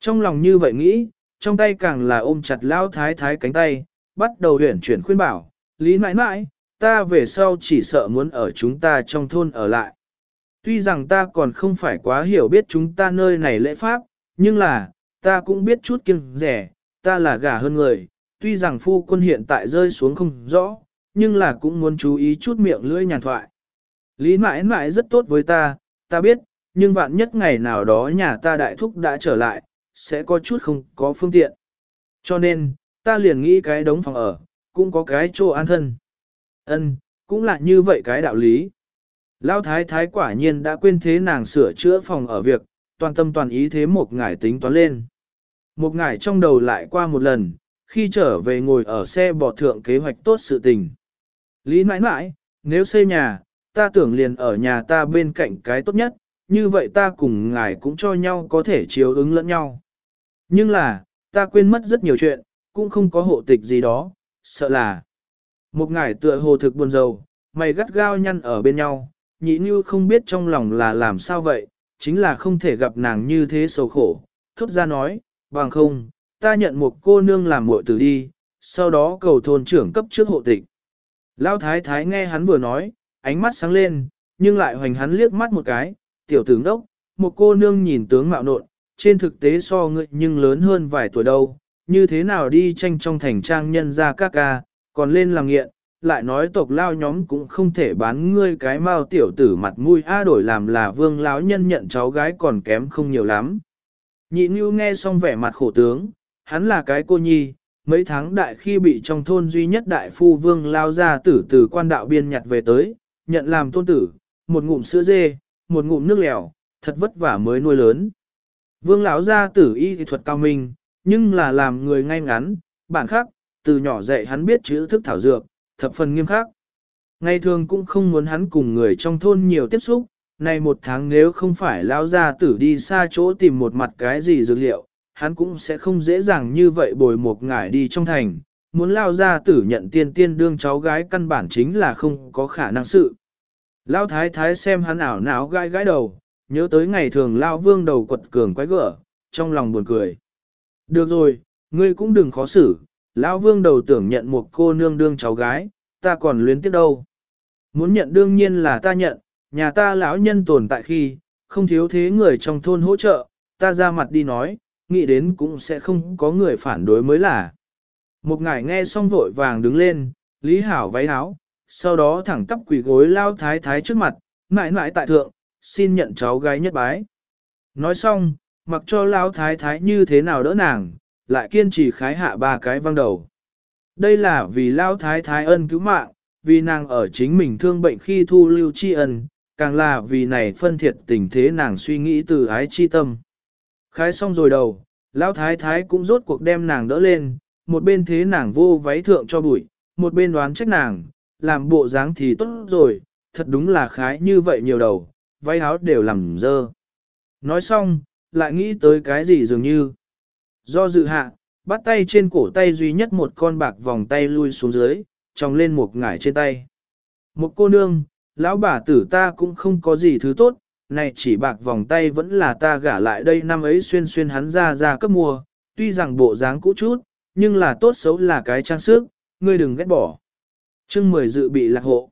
Speaker 1: Trong lòng như vậy nghĩ, trong tay càng là ôm chặt lao thái thái cánh tay, bắt đầu huyển chuyển khuyên bảo, lý mãi mãi, ta về sau chỉ sợ muốn ở chúng ta trong thôn ở lại. Tuy rằng ta còn không phải quá hiểu biết chúng ta nơi này lễ pháp, nhưng là, ta cũng biết chút kiêng rẻ, ta là gả hơn người, tuy rằng phu quân hiện tại rơi xuống không rõ, nhưng là cũng muốn chú ý chút miệng lưỡi nhàn thoại. Lý mãi mãi rất tốt với ta, ta biết, nhưng vạn nhất ngày nào đó nhà ta đại thúc đã trở lại, sẽ có chút không có phương tiện. Cho nên, ta liền nghĩ cái đống phòng ở, cũng có cái chỗ an thân. Ân, cũng là như vậy cái đạo lý. Lão thái thái quả nhiên đã quên thế nàng sửa chữa phòng ở việc, toàn tâm toàn ý thế một ngải tính toán lên. Một ngải trong đầu lại qua một lần, khi trở về ngồi ở xe bỏ thượng kế hoạch tốt sự tình. Lý mãi mãi, nếu xây nhà, ta tưởng liền ở nhà ta bên cạnh cái tốt nhất, như vậy ta cùng ngài cũng cho nhau có thể chiếu ứng lẫn nhau. Nhưng là, ta quên mất rất nhiều chuyện, cũng không có hộ tịch gì đó, sợ là. Một ngài tựa hồ thực buồn rầu, mày gắt gao nhăn ở bên nhau, nhị như không biết trong lòng là làm sao vậy, chính là không thể gặp nàng như thế sầu khổ. Thốt ra nói, bằng không, ta nhận một cô nương làm muội tử đi, sau đó cầu thôn trưởng cấp trước hộ tịch. Lão thái thái nghe hắn vừa nói, ánh mắt sáng lên, nhưng lại hoành hắn liếc mắt một cái, tiểu tử đốc, một cô nương nhìn tướng mạo nộn, trên thực tế so ngươi nhưng lớn hơn vài tuổi đâu, như thế nào đi tranh trong thành trang nhân ra các ca, còn lên làm nghiện, lại nói tộc lao nhóm cũng không thể bán ngươi cái mao tiểu tử mặt mũi a đổi làm là vương lão nhân nhận cháu gái còn kém không nhiều lắm. Nhị Nhu nghe xong vẻ mặt khổ tướng, hắn là cái cô nhi, mấy tháng đại khi bị trong thôn duy nhất đại phu vương lao ra tử từ quan đạo biên nhặt về tới, nhận làm tôn tử, một ngụm sữa dê, một ngụm nước lèo, thật vất vả mới nuôi lớn. Vương lão gia tử y thì thuật cao minh, nhưng là làm người ngay ngắn, bản khác, từ nhỏ dạy hắn biết chữ thức thảo dược, thập phần nghiêm khắc. Ngày thường cũng không muốn hắn cùng người trong thôn nhiều tiếp xúc, này một tháng nếu không phải lão gia tử đi xa chỗ tìm một mặt cái gì dược liệu, hắn cũng sẽ không dễ dàng như vậy bồi một ngải đi trong thành, muốn lao gia tử nhận tiên tiên đương cháu gái căn bản chính là không có khả năng sự. Lao thái thái xem hắn ảo não gai gãi đầu, nhớ tới ngày thường lao vương đầu quật cường quái gở, trong lòng buồn cười. Được rồi, ngươi cũng đừng khó xử, lão vương đầu tưởng nhận một cô nương đương cháu gái, ta còn luyến tiếc đâu. Muốn nhận đương nhiên là ta nhận, nhà ta lão nhân tồn tại khi, không thiếu thế người trong thôn hỗ trợ, ta ra mặt đi nói, nghĩ đến cũng sẽ không có người phản đối mới là. Một ngải nghe xong vội vàng đứng lên, Lý Hảo váy áo, sau đó thẳng tắp quỳ gối lao thái thái trước mặt, mãi mãi tại thượng, xin nhận cháu gái nhất bái. Nói xong, mặc cho lao thái thái như thế nào đỡ nàng, lại kiên trì khái hạ ba cái văng đầu. Đây là vì lao thái thái ân cứu mạng, vì nàng ở chính mình thương bệnh khi thu lưu tri ân, càng là vì này phân thiệt tình thế nàng suy nghĩ từ ái chi tâm. Khái xong rồi đầu, lão thái thái cũng rốt cuộc đem nàng đỡ lên, một bên thế nàng vô váy thượng cho bụi, một bên đoán trách nàng, làm bộ dáng thì tốt rồi, thật đúng là khái như vậy nhiều đầu, váy áo đều làm dơ. Nói xong, lại nghĩ tới cái gì dường như. Do dự hạ, bắt tay trên cổ tay duy nhất một con bạc vòng tay lui xuống dưới, tròng lên một ngải trên tay. Một cô nương, lão bà tử ta cũng không có gì thứ tốt, này chỉ bạc vòng tay vẫn là ta gả lại đây năm ấy xuyên xuyên hắn ra ra cấp mua, tuy rằng bộ dáng cũ chút, nhưng là tốt xấu là cái trang sức, ngươi đừng ghét bỏ. chương mười dự bị lạc hộ.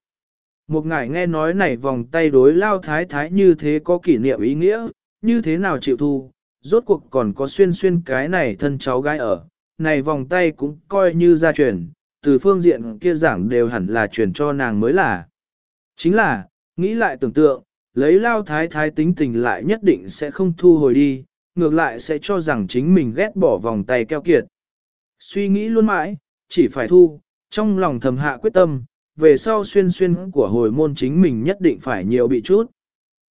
Speaker 1: Một ngài nghe nói này vòng tay đối lao thái thái như thế có kỷ niệm ý nghĩa, như thế nào chịu thu, rốt cuộc còn có xuyên xuyên cái này thân cháu gái ở, này vòng tay cũng coi như gia truyền, từ phương diện kia giảng đều hẳn là truyền cho nàng mới là. Chính là, nghĩ lại tưởng tượng, lấy lao thái thái tính tình lại nhất định sẽ không thu hồi đi, ngược lại sẽ cho rằng chính mình ghét bỏ vòng tay keo kiệt. Suy nghĩ luôn mãi, chỉ phải thu, trong lòng thầm hạ quyết tâm, về sau xuyên xuyên của hồi môn chính mình nhất định phải nhiều bị chút.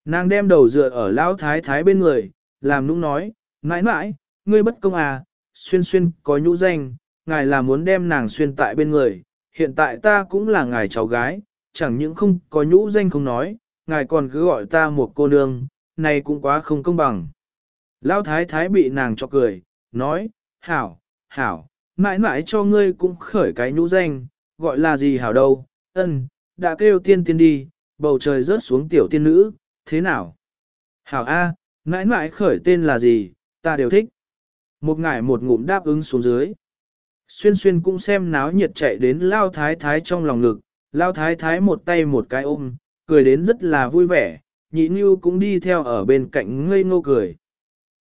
Speaker 1: Nàng đem đầu dựa ở lão thái thái bên người, làm nũng nói, mãi mãi, ngươi bất công à, xuyên xuyên có nhũ danh, ngài là muốn đem nàng xuyên tại bên người, hiện tại ta cũng là ngài cháu gái, chẳng những không có nhũ danh không nói, ngài còn cứ gọi ta một cô nương, này cũng quá không công bằng. Lão thái thái bị nàng cho cười, nói, hảo, hảo, mãi mãi cho ngươi cũng khởi cái nhũ danh, gọi là gì hảo đâu, ân, đã kêu tiên tiên đi, bầu trời rớt xuống tiểu tiên nữ, thế nào? Hảo A, mãi mãi khởi tên là gì, ta đều thích. Một ngải một ngụm đáp ứng xuống dưới. Xuyên xuyên cũng xem náo nhiệt chạy đến lao thái thái trong lòng ngực, lao thái thái một tay một cái ôm, cười đến rất là vui vẻ, nhị như cũng đi theo ở bên cạnh ngây ngô cười.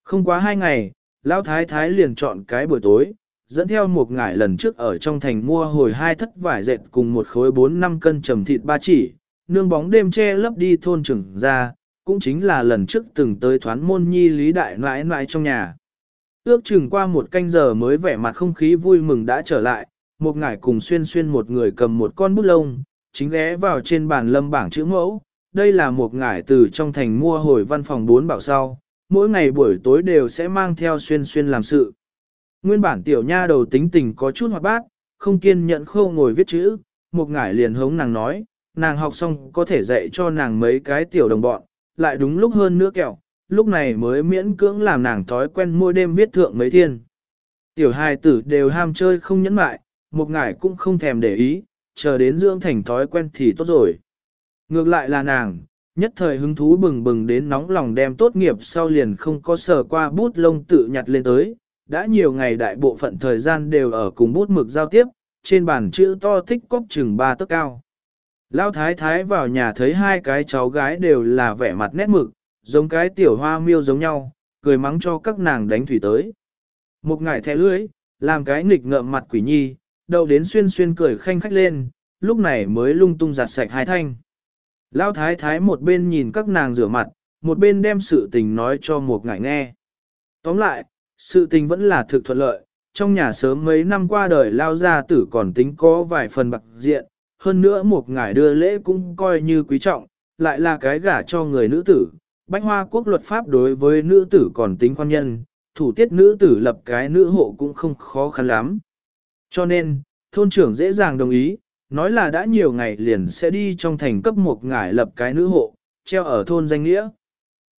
Speaker 1: Không quá hai ngày, lão thái thái liền chọn cái buổi tối, dẫn theo một ngải lần trước ở trong thành mua hồi hai thất vải dệt cùng một khối 4-5 cân trầm thịt ba chỉ, nương bóng đêm che lấp đi thôn trưởng ra, cũng chính là lần trước từng tới thoán môn nhi lý đại nãi nãi trong nhà. Ước chừng qua một canh giờ mới vẻ mặt không khí vui mừng đã trở lại, một ngải cùng xuyên xuyên một người cầm một con bút lông, chính ghé vào trên bàn lâm bảng chữ mẫu. Đây là một ngải từ trong thành mua hồi văn phòng bốn bảo sau, mỗi ngày buổi tối đều sẽ mang theo xuyên xuyên làm sự. Nguyên bản tiểu nha đầu tính tình có chút hoạt bát, không kiên nhận khâu ngồi viết chữ, một ngải liền hống nàng nói, nàng học xong có thể dạy cho nàng mấy cái tiểu đồng bọn, lại đúng lúc hơn nữa kẹo, lúc này mới miễn cưỡng làm nàng thói quen mỗi đêm viết thượng mấy thiên. Tiểu hài tử đều ham chơi không nhẫn mại, một ngải cũng không thèm để ý, chờ đến dưỡng thành thói quen thì tốt rồi. Ngược lại là nàng, nhất thời hứng thú bừng bừng đến nóng lòng đem tốt nghiệp sau liền không có sờ qua bút lông tự nhặt lên tới, đã nhiều ngày đại bộ phận thời gian đều ở cùng bút mực giao tiếp, trên bàn chữ to thích cốc chừng ba tấc cao. Lão thái thái vào nhà thấy hai cái cháu gái đều là vẻ mặt nét mực, giống cái tiểu hoa miêu giống nhau, cười mắng cho các nàng đánh thủy tới. Một ngải thẻ lưới, làm cái nghịch ngợm mặt quỷ nhi, đầu đến xuyên xuyên cười khanh khách lên, lúc này mới lung tung giặt sạch hai thanh. Lão thái thái một bên nhìn các nàng rửa mặt, một bên đem sự tình nói cho một ngải nghe. Tóm lại, sự tình vẫn là thực thuận lợi, trong nhà sớm mấy năm qua đời lao gia tử còn tính có vài phần bạc diện, hơn nữa một ngải đưa lễ cũng coi như quý trọng, lại là cái gả cho người nữ tử. Bánh hoa quốc luật pháp đối với nữ tử còn tính khoan nhân, thủ tiết nữ tử lập cái nữ hộ cũng không khó khăn lắm. Cho nên, thôn trưởng dễ dàng đồng ý, nói là đã nhiều ngày liền sẽ đi trong thành cấp một ngải lập cái nữ hộ, treo ở thôn danh nghĩa.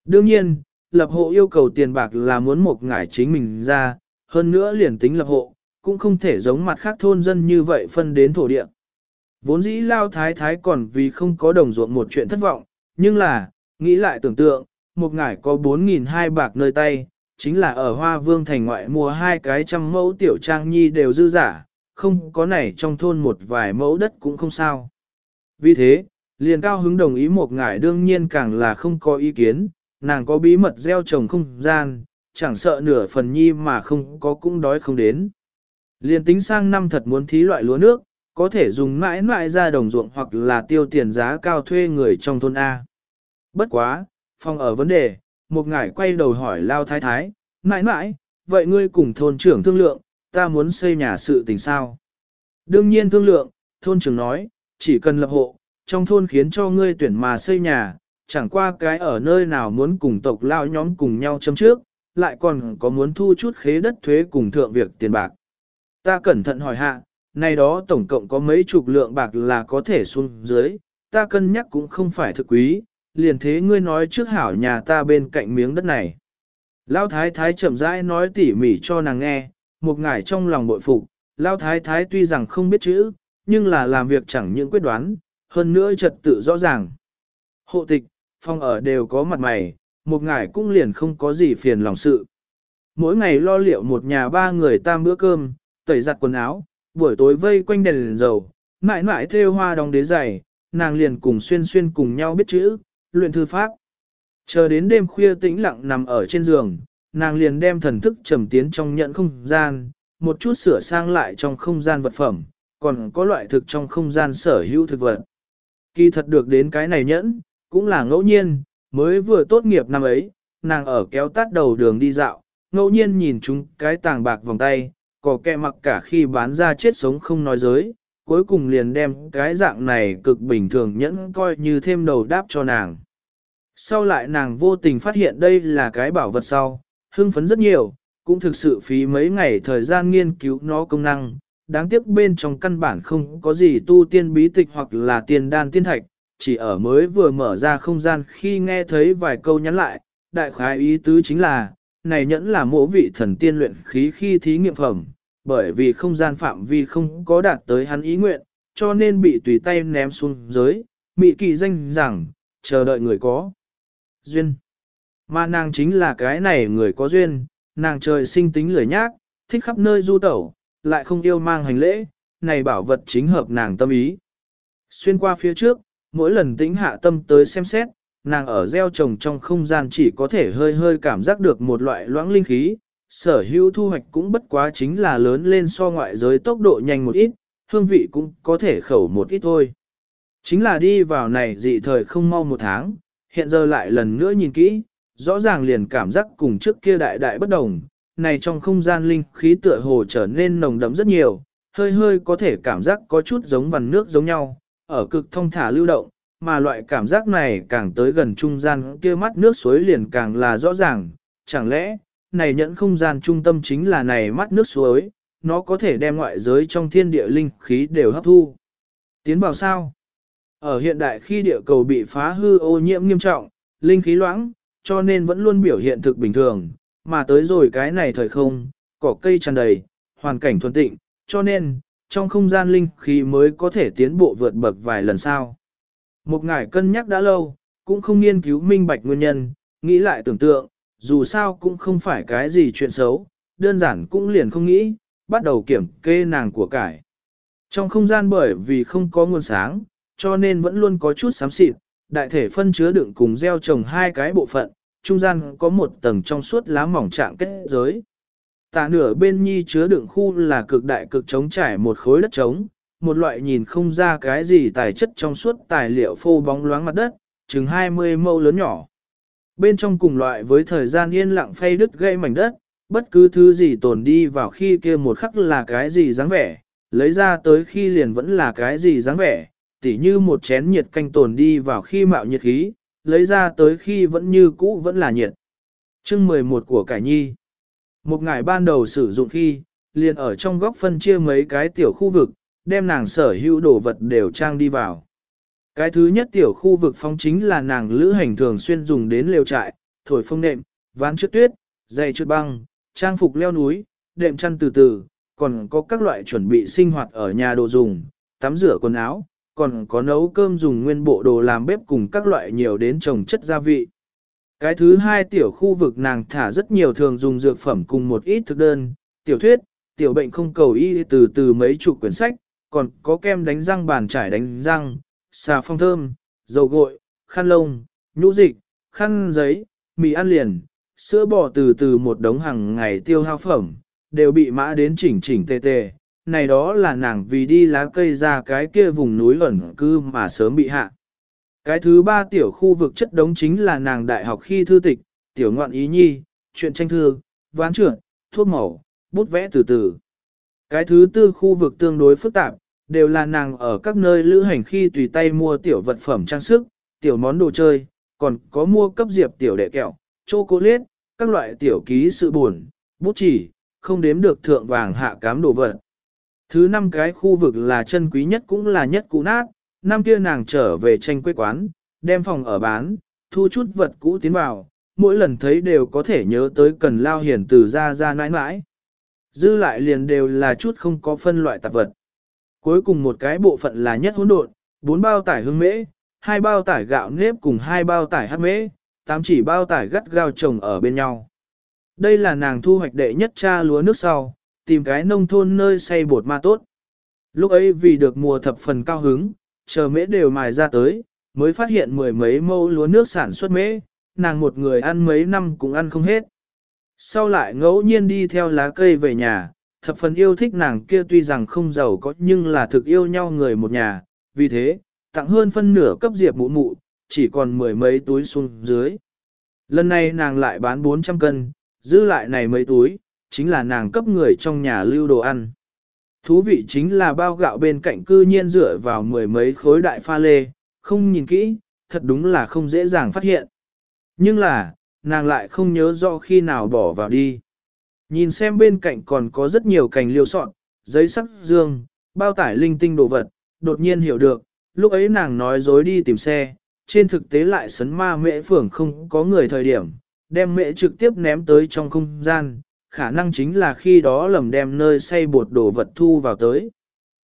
Speaker 1: Đương nhiên, lập hộ yêu cầu tiền bạc là muốn một ngải chính mình ra, hơn nữa liền tính lập hộ, cũng không thể giống mặt khác thôn dân như vậy phân đến thổ địa. Vốn dĩ lao thái thái còn vì không có đồng ruộng một chuyện thất vọng, nhưng là, nghĩ lại tưởng tượng, một ngải có 4.200 bạc nơi tay, chính là ở Hoa Vương thành ngoại mua hai cái trăm mẫu tiểu trang nhi đều dư giả, không có này trong thôn một vài mẫu đất cũng không sao. Vì thế, liền cao hứng đồng ý một ngải đương nhiên càng là không có ý kiến, nàng có bí mật gieo trồng không gian, chẳng sợ nửa phần nhi mà không có cũng đói không đến. Liền tính sang năm thật muốn thí loại lúa nước, có thể dùng mãi mãi ra đồng ruộng hoặc là tiêu tiền giá cao thuê người trong thôn A. Bất quá, phong ở vấn đề, một ngải quay đầu hỏi Lao Thái Thái, mãi mãi, vậy ngươi cùng thôn trưởng thương lượng, ta muốn xây nhà sự tình sao? Đương nhiên thương lượng, thôn trưởng nói, chỉ cần lập hộ, trong thôn khiến cho ngươi tuyển mà xây nhà, chẳng qua cái ở nơi nào muốn cùng tộc lao nhóm cùng nhau chấm trước, lại còn có muốn thu chút khế đất thuế cùng thượng việc tiền bạc. Ta cẩn thận hỏi hạ, nay đó tổng cộng có mấy chục lượng bạc là có thể xuống dưới, ta cân nhắc cũng không phải thực quý, liền thế ngươi nói trước hảo nhà ta bên cạnh miếng đất này. Lao thái thái chậm rãi nói tỉ mỉ cho nàng nghe, một ngải trong lòng bội phục, Lao thái thái tuy rằng không biết chữ, nhưng là làm việc chẳng những quyết đoán, hơn nữa trật tự rõ ràng. Hộ tịch, phòng ở đều có mặt mày, một ngải cũng liền không có gì phiền lòng sự. Mỗi ngày lo liệu một nhà ba người tam bữa cơm, tẩy giặt quần áo, buổi tối vây quanh đèn, đèn dầu, mãi mãi thêu hoa đóng đế giày, nàng liền cùng xuyên xuyên cùng nhau biết chữ, luyện thư pháp. Chờ đến đêm khuya tĩnh lặng nằm ở trên giường, nàng liền đem thần thức trầm tiến trong nhận không gian, một chút sửa sang lại trong không gian vật phẩm, còn có loại thực trong không gian sở hữu thực vật. Kỳ thật được đến cái này nhẫn, cũng là ngẫu nhiên, mới vừa tốt nghiệp năm ấy, nàng ở kéo tắt đầu đường đi dạo, ngẫu nhiên nhìn chúng cái tàng bạc vòng tay, có kẹ mặc cả khi bán ra chết sống không nói giới, cuối cùng liền đem cái dạng này cực bình thường nhẫn coi như thêm đầu đáp cho nàng. Sau lại nàng vô tình phát hiện đây là cái bảo vật sau, hưng phấn rất nhiều, cũng thực sự phí mấy ngày thời gian nghiên cứu nó công năng, đáng tiếc bên trong căn bản không có gì tu tiên bí tịch hoặc là tiền đan tiên thạch, chỉ ở mới vừa mở ra không gian khi nghe thấy vài câu nhắn lại, đại khái ý tứ chính là, này nhẫn là mộ vị thần tiên luyện khí khi thí nghiệm phẩm, bởi vì không gian phạm vi không có đạt tới hắn ý nguyện, cho nên bị tùy tay ném xuống dưới, mị kỳ danh rằng, chờ đợi người có duyên. Mà nàng chính là cái này người có duyên, nàng trời sinh tính lười nhác, thích khắp nơi du tẩu, lại không yêu mang hành lễ, này bảo vật chính hợp nàng tâm ý. Xuyên qua phía trước, mỗi lần tĩnh hạ tâm tới xem xét, nàng ở gieo trồng trong không gian chỉ có thể hơi hơi cảm giác được một loại loãng linh khí, sở hữu thu hoạch cũng bất quá chính là lớn lên so ngoại giới tốc độ nhanh một ít, hương vị cũng có thể khẩu một ít thôi. Chính là đi vào này dị thời không mau một tháng, hiện giờ lại lần nữa nhìn kỹ, rõ ràng liền cảm giác cùng trước kia đại đại bất đồng, này trong không gian linh khí tựa hồ trở nên nồng đậm rất nhiều, hơi hơi có thể cảm giác có chút giống vằn nước giống nhau, ở cực thông thả lưu động, mà loại cảm giác này càng tới gần trung gian kia mắt nước suối liền càng là rõ ràng, chẳng lẽ, này nhẫn không gian trung tâm chính là này mắt nước suối, nó có thể đem ngoại giới trong thiên địa linh khí đều hấp thu. Tiến vào sao? Ở hiện đại khi địa cầu bị phá hư ô nhiễm nghiêm trọng, linh khí loãng, cho nên vẫn luôn biểu hiện thực bình thường, mà tới rồi cái này thời không, cỏ cây tràn đầy, hoàn cảnh thuần tịnh, cho nên, trong không gian linh khí mới có thể tiến bộ vượt bậc vài lần sau. Một ngải cân nhắc đã lâu, cũng không nghiên cứu minh bạch nguyên nhân, nghĩ lại tưởng tượng, dù sao cũng không phải cái gì chuyện xấu, đơn giản cũng liền không nghĩ, bắt đầu kiểm kê nàng của cải. Trong không gian bởi vì không có nguồn sáng, cho nên vẫn luôn có chút xám xịt, đại thể phân chứa đựng cùng gieo trồng hai cái bộ phận, trung gian có một tầng trong suốt lá mỏng trạng kết giới. Tả nửa bên nhi chứa đựng khu là cực đại cực trống trải một khối đất trống, một loại nhìn không ra cái gì tài chất trong suốt tài liệu phô bóng loáng mặt đất, chừng 20 mẫu lớn nhỏ. Bên trong cùng loại với thời gian yên lặng phay đứt gây mảnh đất, bất cứ thứ gì tồn đi vào khi kia một khắc là cái gì dáng vẻ, lấy ra tới khi liền vẫn là cái gì dáng vẻ, tỉ như một chén nhiệt canh tồn đi vào khi mạo nhiệt khí, lấy ra tới khi vẫn như cũ vẫn là nhiệt. chương 11 của cải nhi. Một ngày ban đầu sử dụng khi, liền ở trong góc phân chia mấy cái tiểu khu vực, đem nàng sở hữu đồ vật đều trang đi vào. Cái thứ nhất tiểu khu vực phong chính là nàng lữ hành thường xuyên dùng đến lều trại, thổi phong nệm, ván trước tuyết, dày trượt băng, trang phục leo núi, đệm chăn từ từ, còn có các loại chuẩn bị sinh hoạt ở nhà đồ dùng, tắm rửa quần áo, còn có nấu cơm dùng nguyên bộ đồ làm bếp cùng các loại nhiều đến trồng chất gia vị. Cái thứ hai tiểu khu vực nàng thả rất nhiều thường dùng dược phẩm cùng một ít thực đơn, tiểu thuyết, tiểu bệnh không cầu y từ từ mấy chục quyển sách, còn có kem đánh răng bàn trải đánh răng, xà phong thơm, dầu gội, khăn lông, nhũ dịch, khăn giấy, mì ăn liền, sữa bò từ từ một đống hàng ngày tiêu hao phẩm, đều bị mã đến chỉnh chỉnh tề tề. Này đó là nàng vì đi lá cây ra cái kia vùng núi ẩn cư mà sớm bị hạ. Cái thứ ba tiểu khu vực chất đống chính là nàng đại học khi thư tịch, tiểu ngoạn ý nhi, chuyện tranh thư, ván trượt, thuốc màu, bút vẽ từ từ. Cái thứ tư khu vực tương đối phức tạp, đều là nàng ở các nơi lữ hành khi tùy tay mua tiểu vật phẩm trang sức, tiểu món đồ chơi, còn có mua cấp diệp tiểu đệ kẹo, chocolate, các loại tiểu ký sự buồn, bút chỉ, không đếm được thượng vàng hạ cám đồ vật. Thứ năm cái khu vực là chân quý nhất cũng là nhất cũ nát, năm kia nàng trở về tranh quê quán, đem phòng ở bán, thu chút vật cũ tiến vào, mỗi lần thấy đều có thể nhớ tới cần lao hiển từ ra ra nãi nãi. Dư lại liền đều là chút không có phân loại tạp vật. Cuối cùng một cái bộ phận là nhất hỗn độn, bốn bao tải hương mễ, hai bao tải gạo nếp cùng hai bao tải hát mễ, tám chỉ bao tải gắt gao trồng ở bên nhau. Đây là nàng thu hoạch đệ nhất cha lúa nước sau, tìm cái nông thôn nơi xây bột ma tốt. Lúc ấy vì được mùa thập phần cao hứng, chờ mễ đều mài ra tới, mới phát hiện mười mấy mẫu lúa nước sản xuất mễ, nàng một người ăn mấy năm cũng ăn không hết. Sau lại ngẫu nhiên đi theo lá cây về nhà, thập phần yêu thích nàng kia tuy rằng không giàu có nhưng là thực yêu nhau người một nhà, vì thế, tặng hơn phân nửa cấp diệp mụ mụ, chỉ còn mười mấy túi xuống dưới. Lần này nàng lại bán 400 cân, giữ lại này mấy túi, chính là nàng cấp người trong nhà lưu đồ ăn. Thú vị chính là bao gạo bên cạnh cư nhiên dựa vào mười mấy khối đại pha lê, không nhìn kỹ, thật đúng là không dễ dàng phát hiện. Nhưng là, nàng lại không nhớ rõ khi nào bỏ vào đi. Nhìn xem bên cạnh còn có rất nhiều cành liêu sọn, giấy sắc dương, bao tải linh tinh đồ vật, đột nhiên hiểu được, lúc ấy nàng nói dối đi tìm xe, trên thực tế lại sấn ma mễ phưởng không có người thời điểm, đem mễ trực tiếp ném tới trong không gian, khả năng chính là khi đó lầm đem nơi xây bột đồ vật thu vào tới.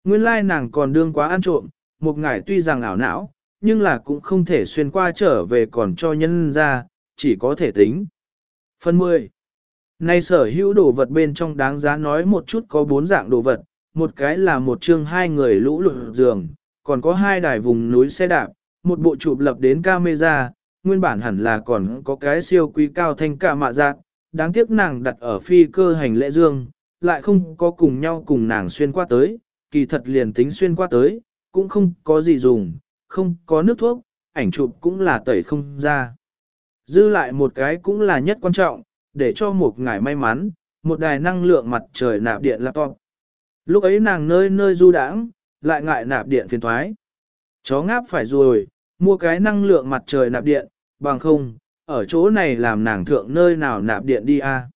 Speaker 1: Nguyên lai nàng còn đương quá ăn trộm, một ngải tuy rằng ảo não, nhưng là cũng không thể xuyên qua trở về còn cho nhân ra, chỉ có thể tính. Phần 10. Nay sở hữu đồ vật bên trong đáng giá nói một chút có bốn dạng đồ vật, một cái là một chương hai người lũ lụt giường, còn có hai đài vùng núi xe đạp, một bộ chụp lập đến camera, nguyên bản hẳn là còn có cái siêu quý cao thanh cả mạ dạng, đáng tiếc nàng đặt ở phi cơ hành lễ dương, lại không có cùng nhau cùng nàng xuyên qua tới, kỳ thật liền tính xuyên qua tới, cũng không có gì dùng, không có nước thuốc, ảnh chụp cũng là tẩy không ra. Dư lại một cái cũng là nhất quan trọng, để cho một ngài may mắn, một đài năng lượng mặt trời nạp điện laptop. Lúc ấy nàng nơi nơi du đãng, lại ngại nạp điện phiền thoái. Chó ngáp phải rồi, mua cái năng lượng mặt trời nạp điện, bằng không, ở chỗ này làm nàng thượng nơi nào nạp điện đi a.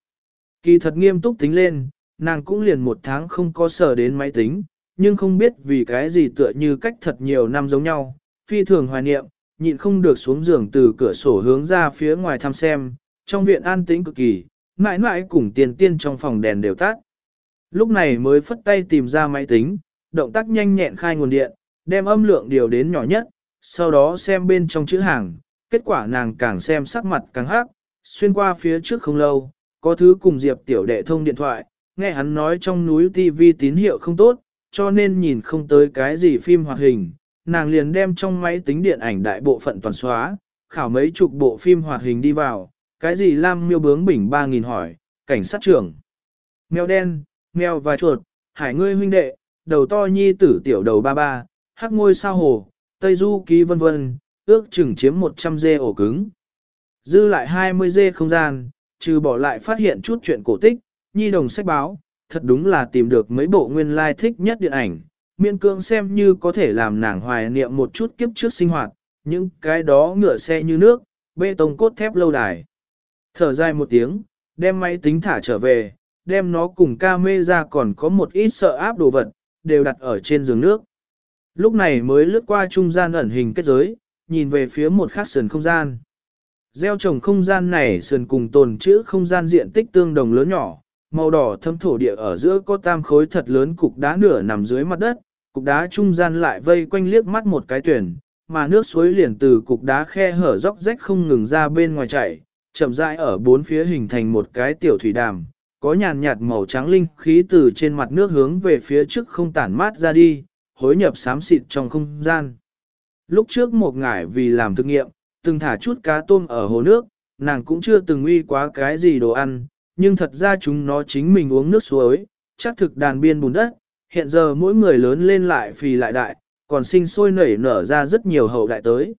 Speaker 1: Kỳ thật nghiêm túc tính lên, nàng cũng liền một tháng không có sở đến máy tính, nhưng không biết vì cái gì tựa như cách thật nhiều năm giống nhau, phi thường hoài niệm, nhịn không được xuống giường từ cửa sổ hướng ra phía ngoài thăm xem, trong viện an tĩnh cực kỳ, mãi mãi cùng tiền tiên trong phòng đèn đều tắt. Lúc này mới phất tay tìm ra máy tính, động tác nhanh nhẹn khai nguồn điện, đem âm lượng điều đến nhỏ nhất, sau đó xem bên trong chữ hàng, kết quả nàng càng xem sắc mặt càng hắc, xuyên qua phía trước không lâu, có thứ cùng Diệp tiểu đệ thông điện thoại, nghe hắn nói trong núi TV tín hiệu không tốt, cho nên nhìn không tới cái gì phim hoạt hình, nàng liền đem trong máy tính điện ảnh đại bộ phận toàn xóa, khảo mấy chục bộ phim hoạt hình đi vào, cái gì Lam miêu bướng bỉnh 3.000 hỏi, cảnh sát trưởng, mèo đen, mèo và chuột, hải ngươi huynh đệ, đầu to nhi tử tiểu đầu ba ba, hắc ngôi sao hồ, tây du ký vân vân, ước chừng chiếm 100 dê ổ cứng. Dư lại 20 dê không gian, trừ bỏ lại phát hiện chút chuyện cổ tích, nhi đồng sách báo, thật đúng là tìm được mấy bộ nguyên lai like thích nhất điện ảnh, miên cương xem như có thể làm nàng hoài niệm một chút kiếp trước sinh hoạt, những cái đó ngựa xe như nước, bê tông cốt thép lâu đài. Thở dài một tiếng, đem máy tính thả trở về, đem nó cùng ca mê ra còn có một ít sợ áp đồ vật, đều đặt ở trên giường nước. Lúc này mới lướt qua trung gian ẩn hình kết giới, nhìn về phía một khác sườn không gian. Gieo trồng không gian này sườn cùng tồn chữ không gian diện tích tương đồng lớn nhỏ, màu đỏ thâm thổ địa ở giữa có tam khối thật lớn cục đá nửa nằm dưới mặt đất, cục đá trung gian lại vây quanh liếc mắt một cái tuyển, mà nước suối liền từ cục đá khe hở róc rách không ngừng ra bên ngoài chảy, chậm rãi ở bốn phía hình thành một cái tiểu thủy đàm, có nhàn nhạt màu trắng linh khí từ trên mặt nước hướng về phía trước không tản mát ra đi, hối nhập xám xịt trong không gian. Lúc trước một ngải vì làm thực nghiệm, từng thả chút cá tôm ở hồ nước, nàng cũng chưa từng uy quá cái gì đồ ăn, nhưng thật ra chúng nó chính mình uống nước suối, chắc thực đàn biên bùn đất, hiện giờ mỗi người lớn lên lại phì lại đại, còn sinh sôi nảy nở ra rất nhiều hậu đại tới.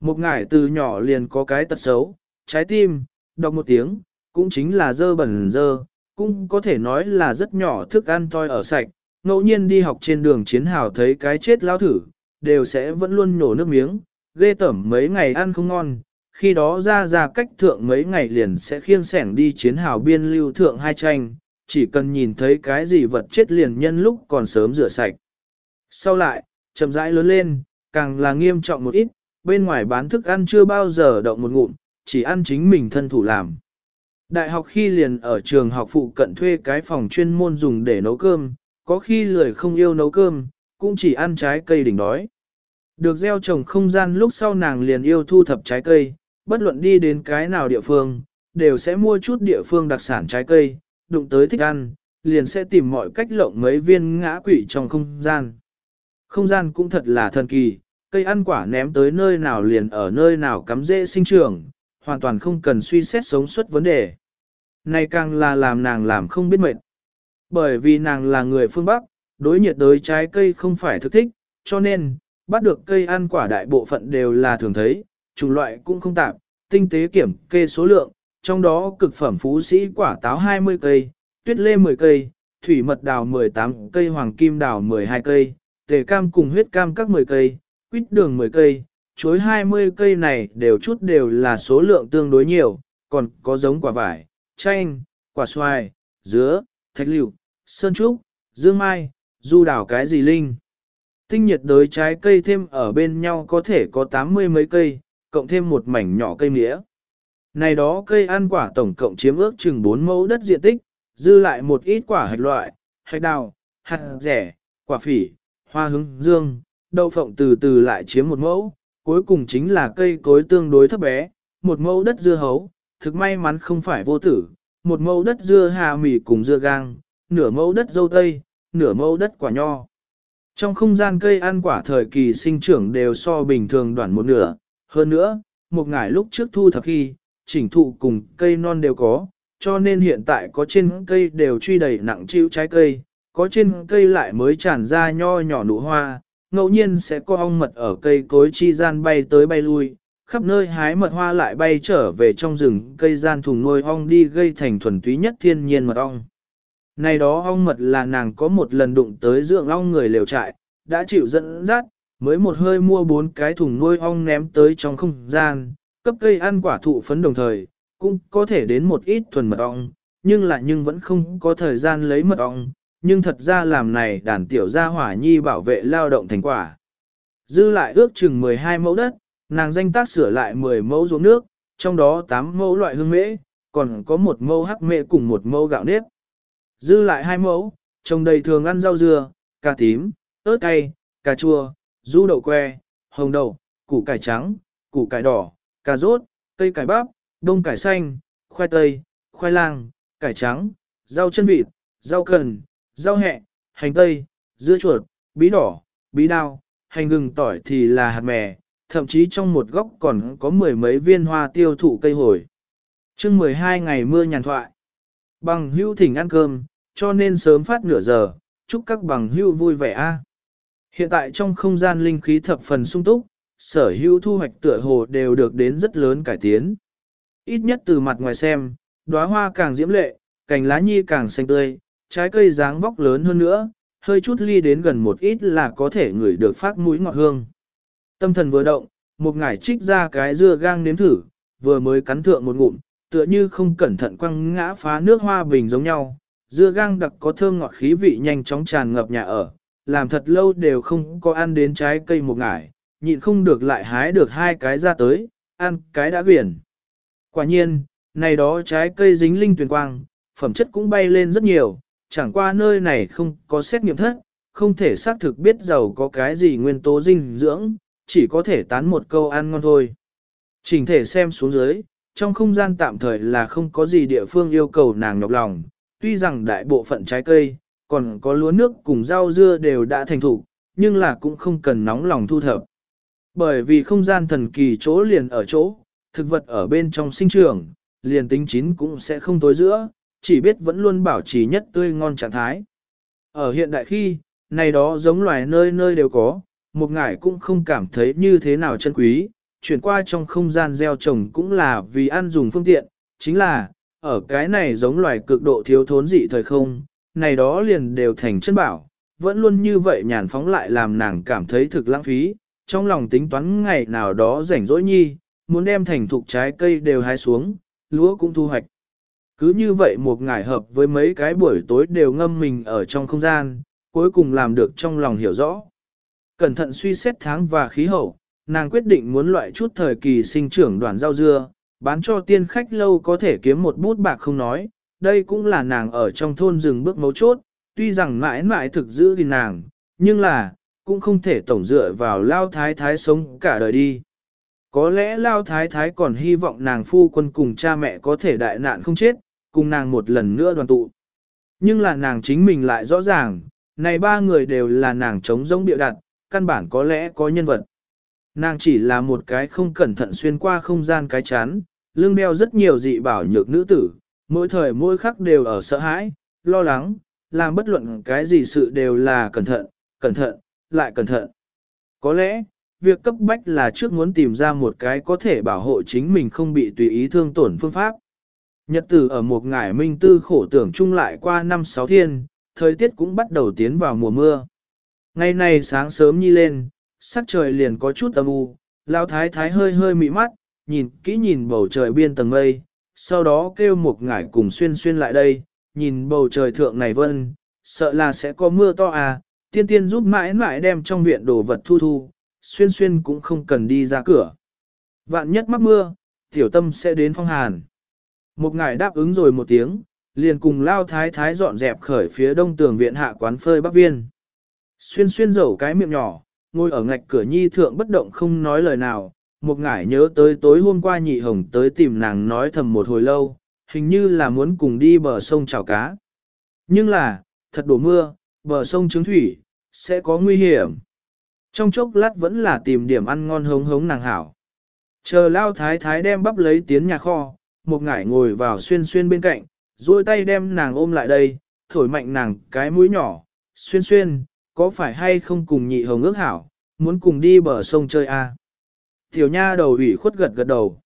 Speaker 1: Một ngải từ nhỏ liền có cái tật xấu, trái tim, đọc một tiếng, cũng chính là dơ bẩn dơ, cũng có thể nói là rất nhỏ thức ăn toi ở sạch, ngẫu nhiên đi học trên đường chiến hào thấy cái chết lao thử, đều sẽ vẫn luôn nổ nước miếng, ghê tẩm mấy ngày ăn không ngon, khi đó ra ra cách thượng mấy ngày liền sẽ khiêng sẻng đi chiến hào biên lưu thượng hai tranh, chỉ cần nhìn thấy cái gì vật chết liền nhân lúc còn sớm rửa sạch. Sau lại, chậm rãi lớn lên, càng là nghiêm trọng một ít, bên ngoài bán thức ăn chưa bao giờ động một ngụm, chỉ ăn chính mình thân thủ làm. Đại học khi liền ở trường học phụ cận thuê cái phòng chuyên môn dùng để nấu cơm, có khi lười không yêu nấu cơm, cũng chỉ ăn trái cây đỉnh đói. Được gieo trồng không gian lúc sau nàng liền yêu thu thập trái cây, bất luận đi đến cái nào địa phương, đều sẽ mua chút địa phương đặc sản trái cây, đụng tới thích ăn, liền sẽ tìm mọi cách lộng mấy viên ngã quỷ trong không gian. Không gian cũng thật là thần kỳ, cây ăn quả ném tới nơi nào liền ở nơi nào cắm dễ sinh trưởng, hoàn toàn không cần suy xét sống suất vấn đề. Này càng là làm nàng làm không biết mệt. Bởi vì nàng là người phương Bắc, đối nhiệt đới trái cây không phải thực thích, cho nên, bắt được cây ăn quả đại bộ phận đều là thường thấy, chủng loại cũng không tạp, tinh tế kiểm kê số lượng, trong đó cực phẩm phú sĩ quả táo 20 cây, tuyết lê 10 cây, thủy mật đào 18 cây hoàng kim đào 12 cây, tề cam cùng huyết cam các 10 cây, quýt đường 10 cây, chuối 20 cây này đều chút đều là số lượng tương đối nhiều, còn có giống quả vải, chanh, quả xoài, dứa, thạch liệu, sơn trúc, dương mai, du đào cái gì linh. Tinh nhiệt đới trái cây thêm ở bên nhau có thể có 80 mấy cây, cộng thêm một mảnh nhỏ cây mía. Này đó cây ăn quả tổng cộng chiếm ước chừng 4 mẫu đất diện tích, Dư lại một ít quả hạch loại, hạch đào, hạt rẻ, quả phỉ, hoa hướng dương, đậu phộng từ từ lại chiếm một mẫu, cuối cùng chính là cây cối tương đối thấp bé, một mẫu đất dưa hấu, thực may mắn không phải vô tử, một mẫu đất dưa hà mì cùng dưa gang, nửa mẫu đất dâu tây, nửa mẫu đất quả nho. Trong không gian cây ăn quả thời kỳ sinh trưởng đều so bình thường đoạn một nửa, hơn nữa, một ngày lúc trước thu thập khi, chỉnh thụ cùng cây non đều có, cho nên hiện tại có trên cây đều truy đầy nặng chịu trái cây, có trên cây lại mới tràn ra nho nhỏ nụ hoa, ngẫu nhiên sẽ có ong mật ở cây cối chi gian bay tới bay lui, khắp nơi hái mật hoa lại bay trở về trong rừng cây gian thùng nuôi ong đi gây thành thuần túy nhất thiên nhiên mật ong. Này đó ong mật là nàng có một lần đụng tới dưỡng ong người lều trại, đã chịu dẫn dắt, mới một hơi mua bốn cái thùng nuôi ong ném tới trong không gian, cấp cây ăn quả thụ phấn đồng thời, cũng có thể đến một ít thuần mật ong, nhưng lại nhưng vẫn không có thời gian lấy mật ong, nhưng thật ra làm này đàn tiểu gia hỏa nhi bảo vệ lao động thành quả. Dư lại ước chừng 12 mẫu đất, nàng danh tác sửa lại 10 mẫu ruộng nước, trong đó 8 mẫu loại hương mễ, còn có một mẫu hắc mễ cùng một mẫu gạo nếp. Dư lại hai mẫu, trồng đầy thường ăn rau dưa, cà tím, ớt cay, cà chua, du đậu que, hồng đậu, củ cải trắng, củ cải đỏ, cà rốt, cây cải bắp, đông cải xanh, khoai tây, khoai lang, cải trắng, rau chân vịt, rau cần, rau hẹ, hành tây, dưa chuột, bí đỏ, bí đao, hành gừng tỏi thì là hạt mè, thậm chí trong một góc còn có mười mấy viên hoa tiêu thụ cây hồi. chương 12 ngày mưa nhàn thoại. Bằng hưu thỉnh ăn cơm, cho nên sớm phát nửa giờ, chúc các bằng hưu vui vẻ a. Hiện tại trong không gian linh khí thập phần sung túc, sở hữu thu hoạch tựa hồ đều được đến rất lớn cải tiến. Ít nhất từ mặt ngoài xem, đóa hoa càng diễm lệ, cành lá nhi càng xanh tươi, trái cây dáng vóc lớn hơn nữa, hơi chút ly đến gần một ít là có thể ngửi được phát mũi ngọt hương. Tâm thần vừa động, một ngải trích ra cái dưa gang nếm thử, vừa mới cắn thượng một ngụm, tựa như không cẩn thận quăng ngã phá nước hoa bình giống nhau. Dưa gang đặc có thơm ngọt khí vị nhanh chóng tràn ngập nhà ở, làm thật lâu đều không có ăn đến trái cây một ngải, nhịn không được lại hái được hai cái ra tới, ăn cái đã quyển. Quả nhiên, này đó trái cây dính linh tuyền quang, phẩm chất cũng bay lên rất nhiều, chẳng qua nơi này không có xét nghiệm thất, không thể xác thực biết giàu có cái gì nguyên tố dinh dưỡng, chỉ có thể tán một câu ăn ngon thôi. Trình thể xem xuống dưới, trong không gian tạm thời là không có gì địa phương yêu cầu nàng nhọc lòng, tuy rằng đại bộ phận trái cây, còn có lúa nước cùng rau dưa đều đã thành thủ, nhưng là cũng không cần nóng lòng thu thập. Bởi vì không gian thần kỳ chỗ liền ở chỗ, thực vật ở bên trong sinh trưởng, liền tính chín cũng sẽ không tối giữa, chỉ biết vẫn luôn bảo trì nhất tươi ngon trạng thái. Ở hiện đại khi, này đó giống loài nơi nơi đều có, một ngải cũng không cảm thấy như thế nào chân quý, chuyển qua trong không gian gieo trồng cũng là vì ăn dùng phương tiện, chính là, ở cái này giống loài cực độ thiếu thốn dị thời không, này đó liền đều thành chân bảo, vẫn luôn như vậy nhàn phóng lại làm nàng cảm thấy thực lãng phí, trong lòng tính toán ngày nào đó rảnh rỗi nhi, muốn đem thành thục trái cây đều hái xuống, lúa cũng thu hoạch. Cứ như vậy một ngày hợp với mấy cái buổi tối đều ngâm mình ở trong không gian, cuối cùng làm được trong lòng hiểu rõ. Cẩn thận suy xét tháng và khí hậu, nàng quyết định muốn loại chút thời kỳ sinh trưởng đoàn rau dưa, bán cho tiên khách lâu có thể kiếm một bút bạc không nói, đây cũng là nàng ở trong thôn rừng bước mấu chốt, tuy rằng mãi mãi thực giữ gìn nàng, nhưng là, cũng không thể tổng dựa vào lao thái thái sống cả đời đi. Có lẽ lao thái thái còn hy vọng nàng phu quân cùng cha mẹ có thể đại nạn không chết, cùng nàng một lần nữa đoàn tụ. Nhưng là nàng chính mình lại rõ ràng, này ba người đều là nàng chống giống địa đặt, căn bản có lẽ có nhân vật. Nàng chỉ là một cái không cẩn thận xuyên qua không gian cái chán, lưng đeo rất nhiều dị bảo nhược nữ tử, mỗi thời mỗi khắc đều ở sợ hãi, lo lắng, làm bất luận cái gì sự đều là cẩn thận, cẩn thận, lại cẩn thận. Có lẽ, việc cấp bách là trước muốn tìm ra một cái có thể bảo hộ chính mình không bị tùy ý thương tổn phương pháp. Nhật tử ở một ngải minh tư khổ tưởng chung lại qua năm sáu thiên, thời tiết cũng bắt đầu tiến vào mùa mưa. Ngày nay sáng sớm nhi lên, sắc trời liền có chút âm u, lão thái thái hơi hơi mị mắt, nhìn kỹ nhìn bầu trời biên tầng mây, sau đó kêu một ngải cùng xuyên xuyên lại đây, nhìn bầu trời thượng này vân, sợ là sẽ có mưa to à, tiên tiên giúp mãi mãi đem trong viện đồ vật thu thu, xuyên xuyên cũng không cần đi ra cửa. Vạn nhất mắc mưa, tiểu tâm sẽ đến phong hàn. Một ngải đáp ứng rồi một tiếng, liền cùng lao thái thái dọn dẹp khởi phía đông tường viện hạ quán phơi bắc viên. Xuyên xuyên dầu cái miệng nhỏ, ngồi ở ngạch cửa nhi thượng bất động không nói lời nào, một ngải nhớ tới tối hôm qua nhị hồng tới tìm nàng nói thầm một hồi lâu, hình như là muốn cùng đi bờ sông chào cá. Nhưng là, thật đổ mưa, bờ sông trứng thủy, sẽ có nguy hiểm. Trong chốc lát vẫn là tìm điểm ăn ngon hống hống nàng hảo. Chờ lao thái thái đem bắp lấy tiến nhà kho, một ngải ngồi vào xuyên xuyên bên cạnh, duỗi tay đem nàng ôm lại đây, thổi mạnh nàng cái mũi nhỏ, xuyên xuyên, có phải hay không cùng nhị hồng ước hảo, muốn cùng đi bờ sông chơi à? Tiểu nha đầu ủy khuất gật gật đầu.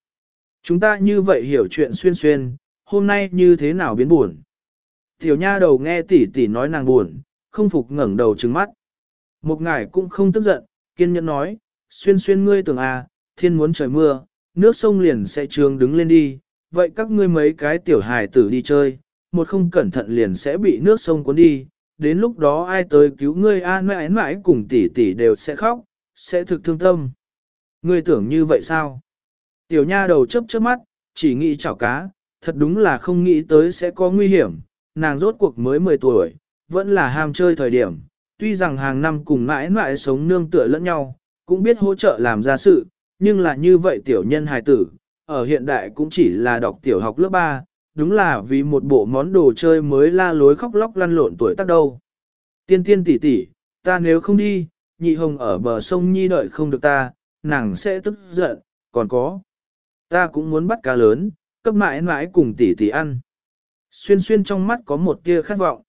Speaker 1: Chúng ta như vậy hiểu chuyện xuyên xuyên, hôm nay như thế nào biến buồn. Tiểu nha đầu nghe tỷ tỷ nói nàng buồn, không phục ngẩng đầu trừng mắt. Một ngải cũng không tức giận, kiên nhẫn nói, xuyên xuyên ngươi tưởng à, thiên muốn trời mưa, nước sông liền sẽ trường đứng lên đi, vậy các ngươi mấy cái tiểu hài tử đi chơi, một không cẩn thận liền sẽ bị nước sông cuốn đi, đến lúc đó ai tới cứu ngươi an mãi mãi cùng tỷ tỷ đều sẽ khóc, sẽ thực thương tâm. Ngươi tưởng như vậy sao? Tiểu nha đầu chớp chớp mắt, chỉ nghĩ chảo cá, thật đúng là không nghĩ tới sẽ có nguy hiểm, nàng rốt cuộc mới 10 tuổi, vẫn là ham chơi thời điểm, tuy rằng hàng năm cùng mãi mãi sống nương tựa lẫn nhau, cũng biết hỗ trợ làm ra sự, nhưng là như vậy tiểu nhân hài tử, ở hiện đại cũng chỉ là đọc tiểu học lớp 3, đúng là vì một bộ món đồ chơi mới la lối khóc lóc lăn lộn tuổi tác đâu. Tiên tiên tỷ tỷ, ta nếu không đi, nhị hồng ở bờ sông nhi đợi không được ta, nàng sẽ tức giận, còn có. Ta cũng muốn bắt cá lớn, cấp mãi mãi cùng tỷ tỷ ăn. Xuyên xuyên trong mắt có một tia khát vọng.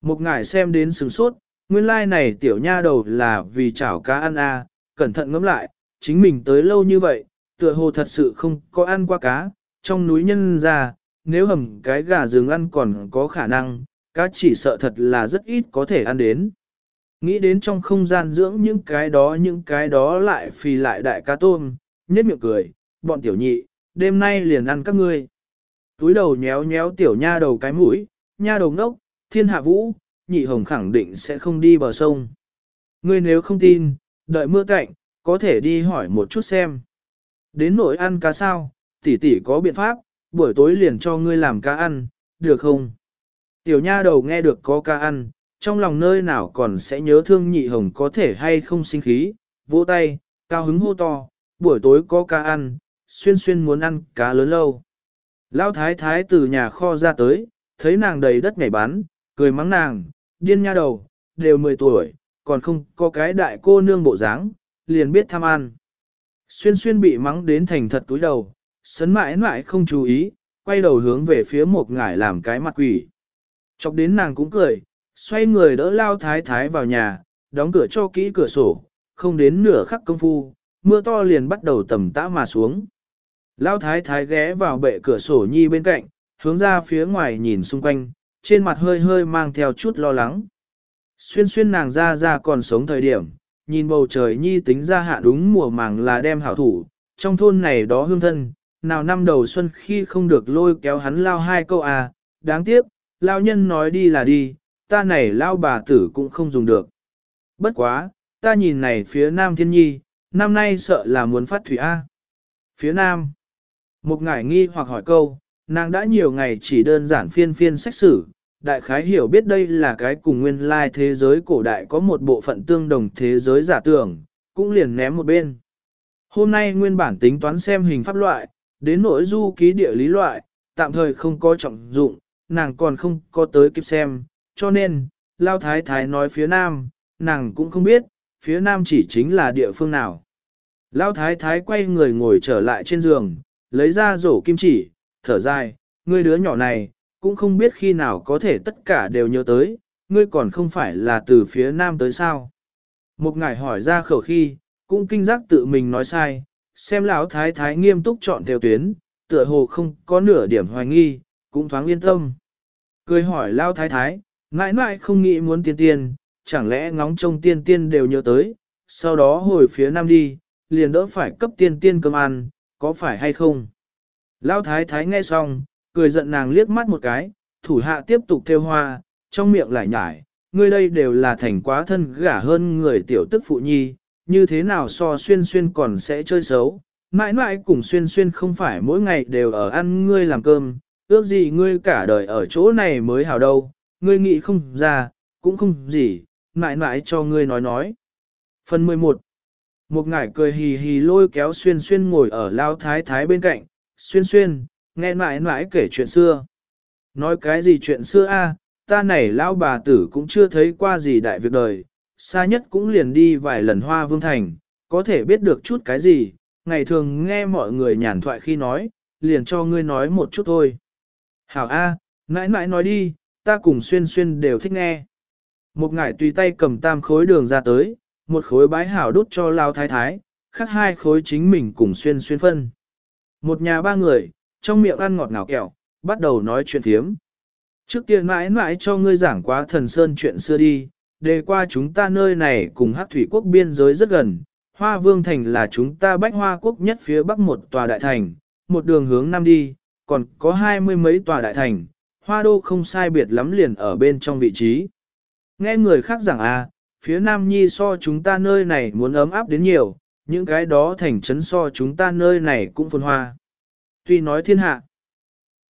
Speaker 1: Một ngải xem đến sừng sốt, nguyên lai like này tiểu nha đầu là vì chảo cá ăn à, cẩn thận ngẫm lại, chính mình tới lâu như vậy, tựa hồ thật sự không có ăn qua cá, trong núi nhân ra, nếu hầm cái gà rừng ăn còn có khả năng, cá chỉ sợ thật là rất ít có thể ăn đến. Nghĩ đến trong không gian dưỡng những cái đó những cái đó lại phì lại đại cá tôm, nhếch miệng cười, bọn tiểu nhị, đêm nay liền ăn các ngươi. Túi đầu nhéo nhéo tiểu nha đầu cái mũi, nha đầu ngốc, thiên hạ vũ, nhị hồng khẳng định sẽ không đi bờ sông. Ngươi nếu không tin, đợi mưa cạnh, có thể đi hỏi một chút xem. Đến nỗi ăn cá sao, tỷ tỷ có biện pháp, buổi tối liền cho ngươi làm cá ăn, được không? Tiểu nha đầu nghe được có cá ăn, trong lòng nơi nào còn sẽ nhớ thương nhị hồng có thể hay không sinh khí, vỗ tay, cao hứng hô to, buổi tối có cá ăn, xuyên xuyên muốn ăn cá lớn lâu. Lão thái thái từ nhà kho ra tới, thấy nàng đầy đất nhảy bán, cười mắng nàng, điên nha đầu, đều 10 tuổi, còn không có cái đại cô nương bộ dáng, liền biết tham ăn. Xuyên xuyên bị mắng đến thành thật túi đầu, sấn mãi mãi không chú ý, quay đầu hướng về phía một ngải làm cái mặt quỷ. Chọc đến nàng cũng cười, xoay người đỡ lao thái thái vào nhà, đóng cửa cho kỹ cửa sổ, không đến nửa khắc công phu, mưa to liền bắt đầu tầm tã mà xuống. Lao thái thái ghé vào bệ cửa sổ nhi bên cạnh, hướng ra phía ngoài nhìn xung quanh, trên mặt hơi hơi mang theo chút lo lắng. Xuyên xuyên nàng ra ra còn sống thời điểm, nhìn bầu trời nhi tính ra hạ đúng mùa màng là đem hảo thủ, trong thôn này đó hương thân, nào năm đầu xuân khi không được lôi kéo hắn lao hai câu à, đáng tiếc, lao nhân nói đi là đi, ta này lao bà tử cũng không dùng được. Bất quá, ta nhìn này phía nam thiên nhi, năm nay sợ là muốn phát thủy A. Phía nam, một ngải nghi hoặc hỏi câu, nàng đã nhiều ngày chỉ đơn giản phiên phiên sách sử, đại khái hiểu biết đây là cái cùng nguyên lai thế giới cổ đại có một bộ phận tương đồng thế giới giả tưởng, cũng liền ném một bên. Hôm nay nguyên bản tính toán xem hình pháp loại, đến nỗi du ký địa lý loại, tạm thời không có trọng dụng, nàng còn không có tới kịp xem, cho nên, Lao Thái Thái nói phía Nam, nàng cũng không biết, phía Nam chỉ chính là địa phương nào. Lao Thái Thái quay người ngồi trở lại trên giường, lấy ra rổ kim chỉ, thở dài, ngươi đứa nhỏ này, cũng không biết khi nào có thể tất cả đều nhớ tới, ngươi còn không phải là từ phía Nam tới sao. Một ngài hỏi ra khẩu khi, cũng kinh giác tự mình nói sai, xem lão thái thái nghiêm túc chọn theo tuyến, tựa hồ không có nửa điểm hoài nghi, cũng thoáng yên tâm. Cười hỏi lão thái thái, mãi mãi không nghĩ muốn tiên tiên, chẳng lẽ ngóng trông tiên tiên đều nhớ tới, sau đó hồi phía nam đi, liền đỡ phải cấp tiên tiên cơm ăn, có phải hay không? Lão thái thái nghe xong, cười giận nàng liếc mắt một cái, thủ hạ tiếp tục theo hoa, trong miệng lại nhải, ngươi đây đều là thành quá thân gả hơn người tiểu tức phụ nhi, như thế nào so xuyên xuyên còn sẽ chơi xấu. Mãi mãi cùng xuyên xuyên không phải mỗi ngày đều ở ăn ngươi làm cơm, ước gì ngươi cả đời ở chỗ này mới hảo đâu, ngươi nghĩ không ra, cũng không gì, mãi mãi cho ngươi nói nói. Phần 11 Một ngải cười hì hì lôi kéo xuyên xuyên ngồi ở lao thái thái bên cạnh, xuyên xuyên, nghe mãi mãi kể chuyện xưa. Nói cái gì chuyện xưa a? ta này lão bà tử cũng chưa thấy qua gì đại việc đời, xa nhất cũng liền đi vài lần hoa vương thành, có thể biết được chút cái gì, ngày thường nghe mọi người nhàn thoại khi nói, liền cho ngươi nói một chút thôi. Hảo A, à, mãi mãi nói đi, ta cùng xuyên xuyên đều thích nghe. Một ngải tùy tay cầm tam khối đường ra tới, một khối bái hảo đút cho lao thái thái, khác hai khối chính mình cùng xuyên xuyên phân. Một nhà ba người, trong miệng ăn ngọt ngào kẹo, bắt đầu nói chuyện thiếm. Trước tiên mãi mãi cho ngươi giảng quá thần sơn chuyện xưa đi, đề qua chúng ta nơi này cùng hát thủy quốc biên giới rất gần, Hoa Vương Thành là chúng ta bách hoa quốc nhất phía bắc một tòa đại thành, một đường hướng nam đi, còn có hai mươi mấy tòa đại thành, hoa đô không sai biệt lắm liền ở bên trong vị trí. Nghe người khác rằng à, phía nam nhi so chúng ta nơi này muốn ấm áp đến nhiều, những cái đó thành trấn so chúng ta nơi này cũng phồn hoa. Tuy nói thiên hạ,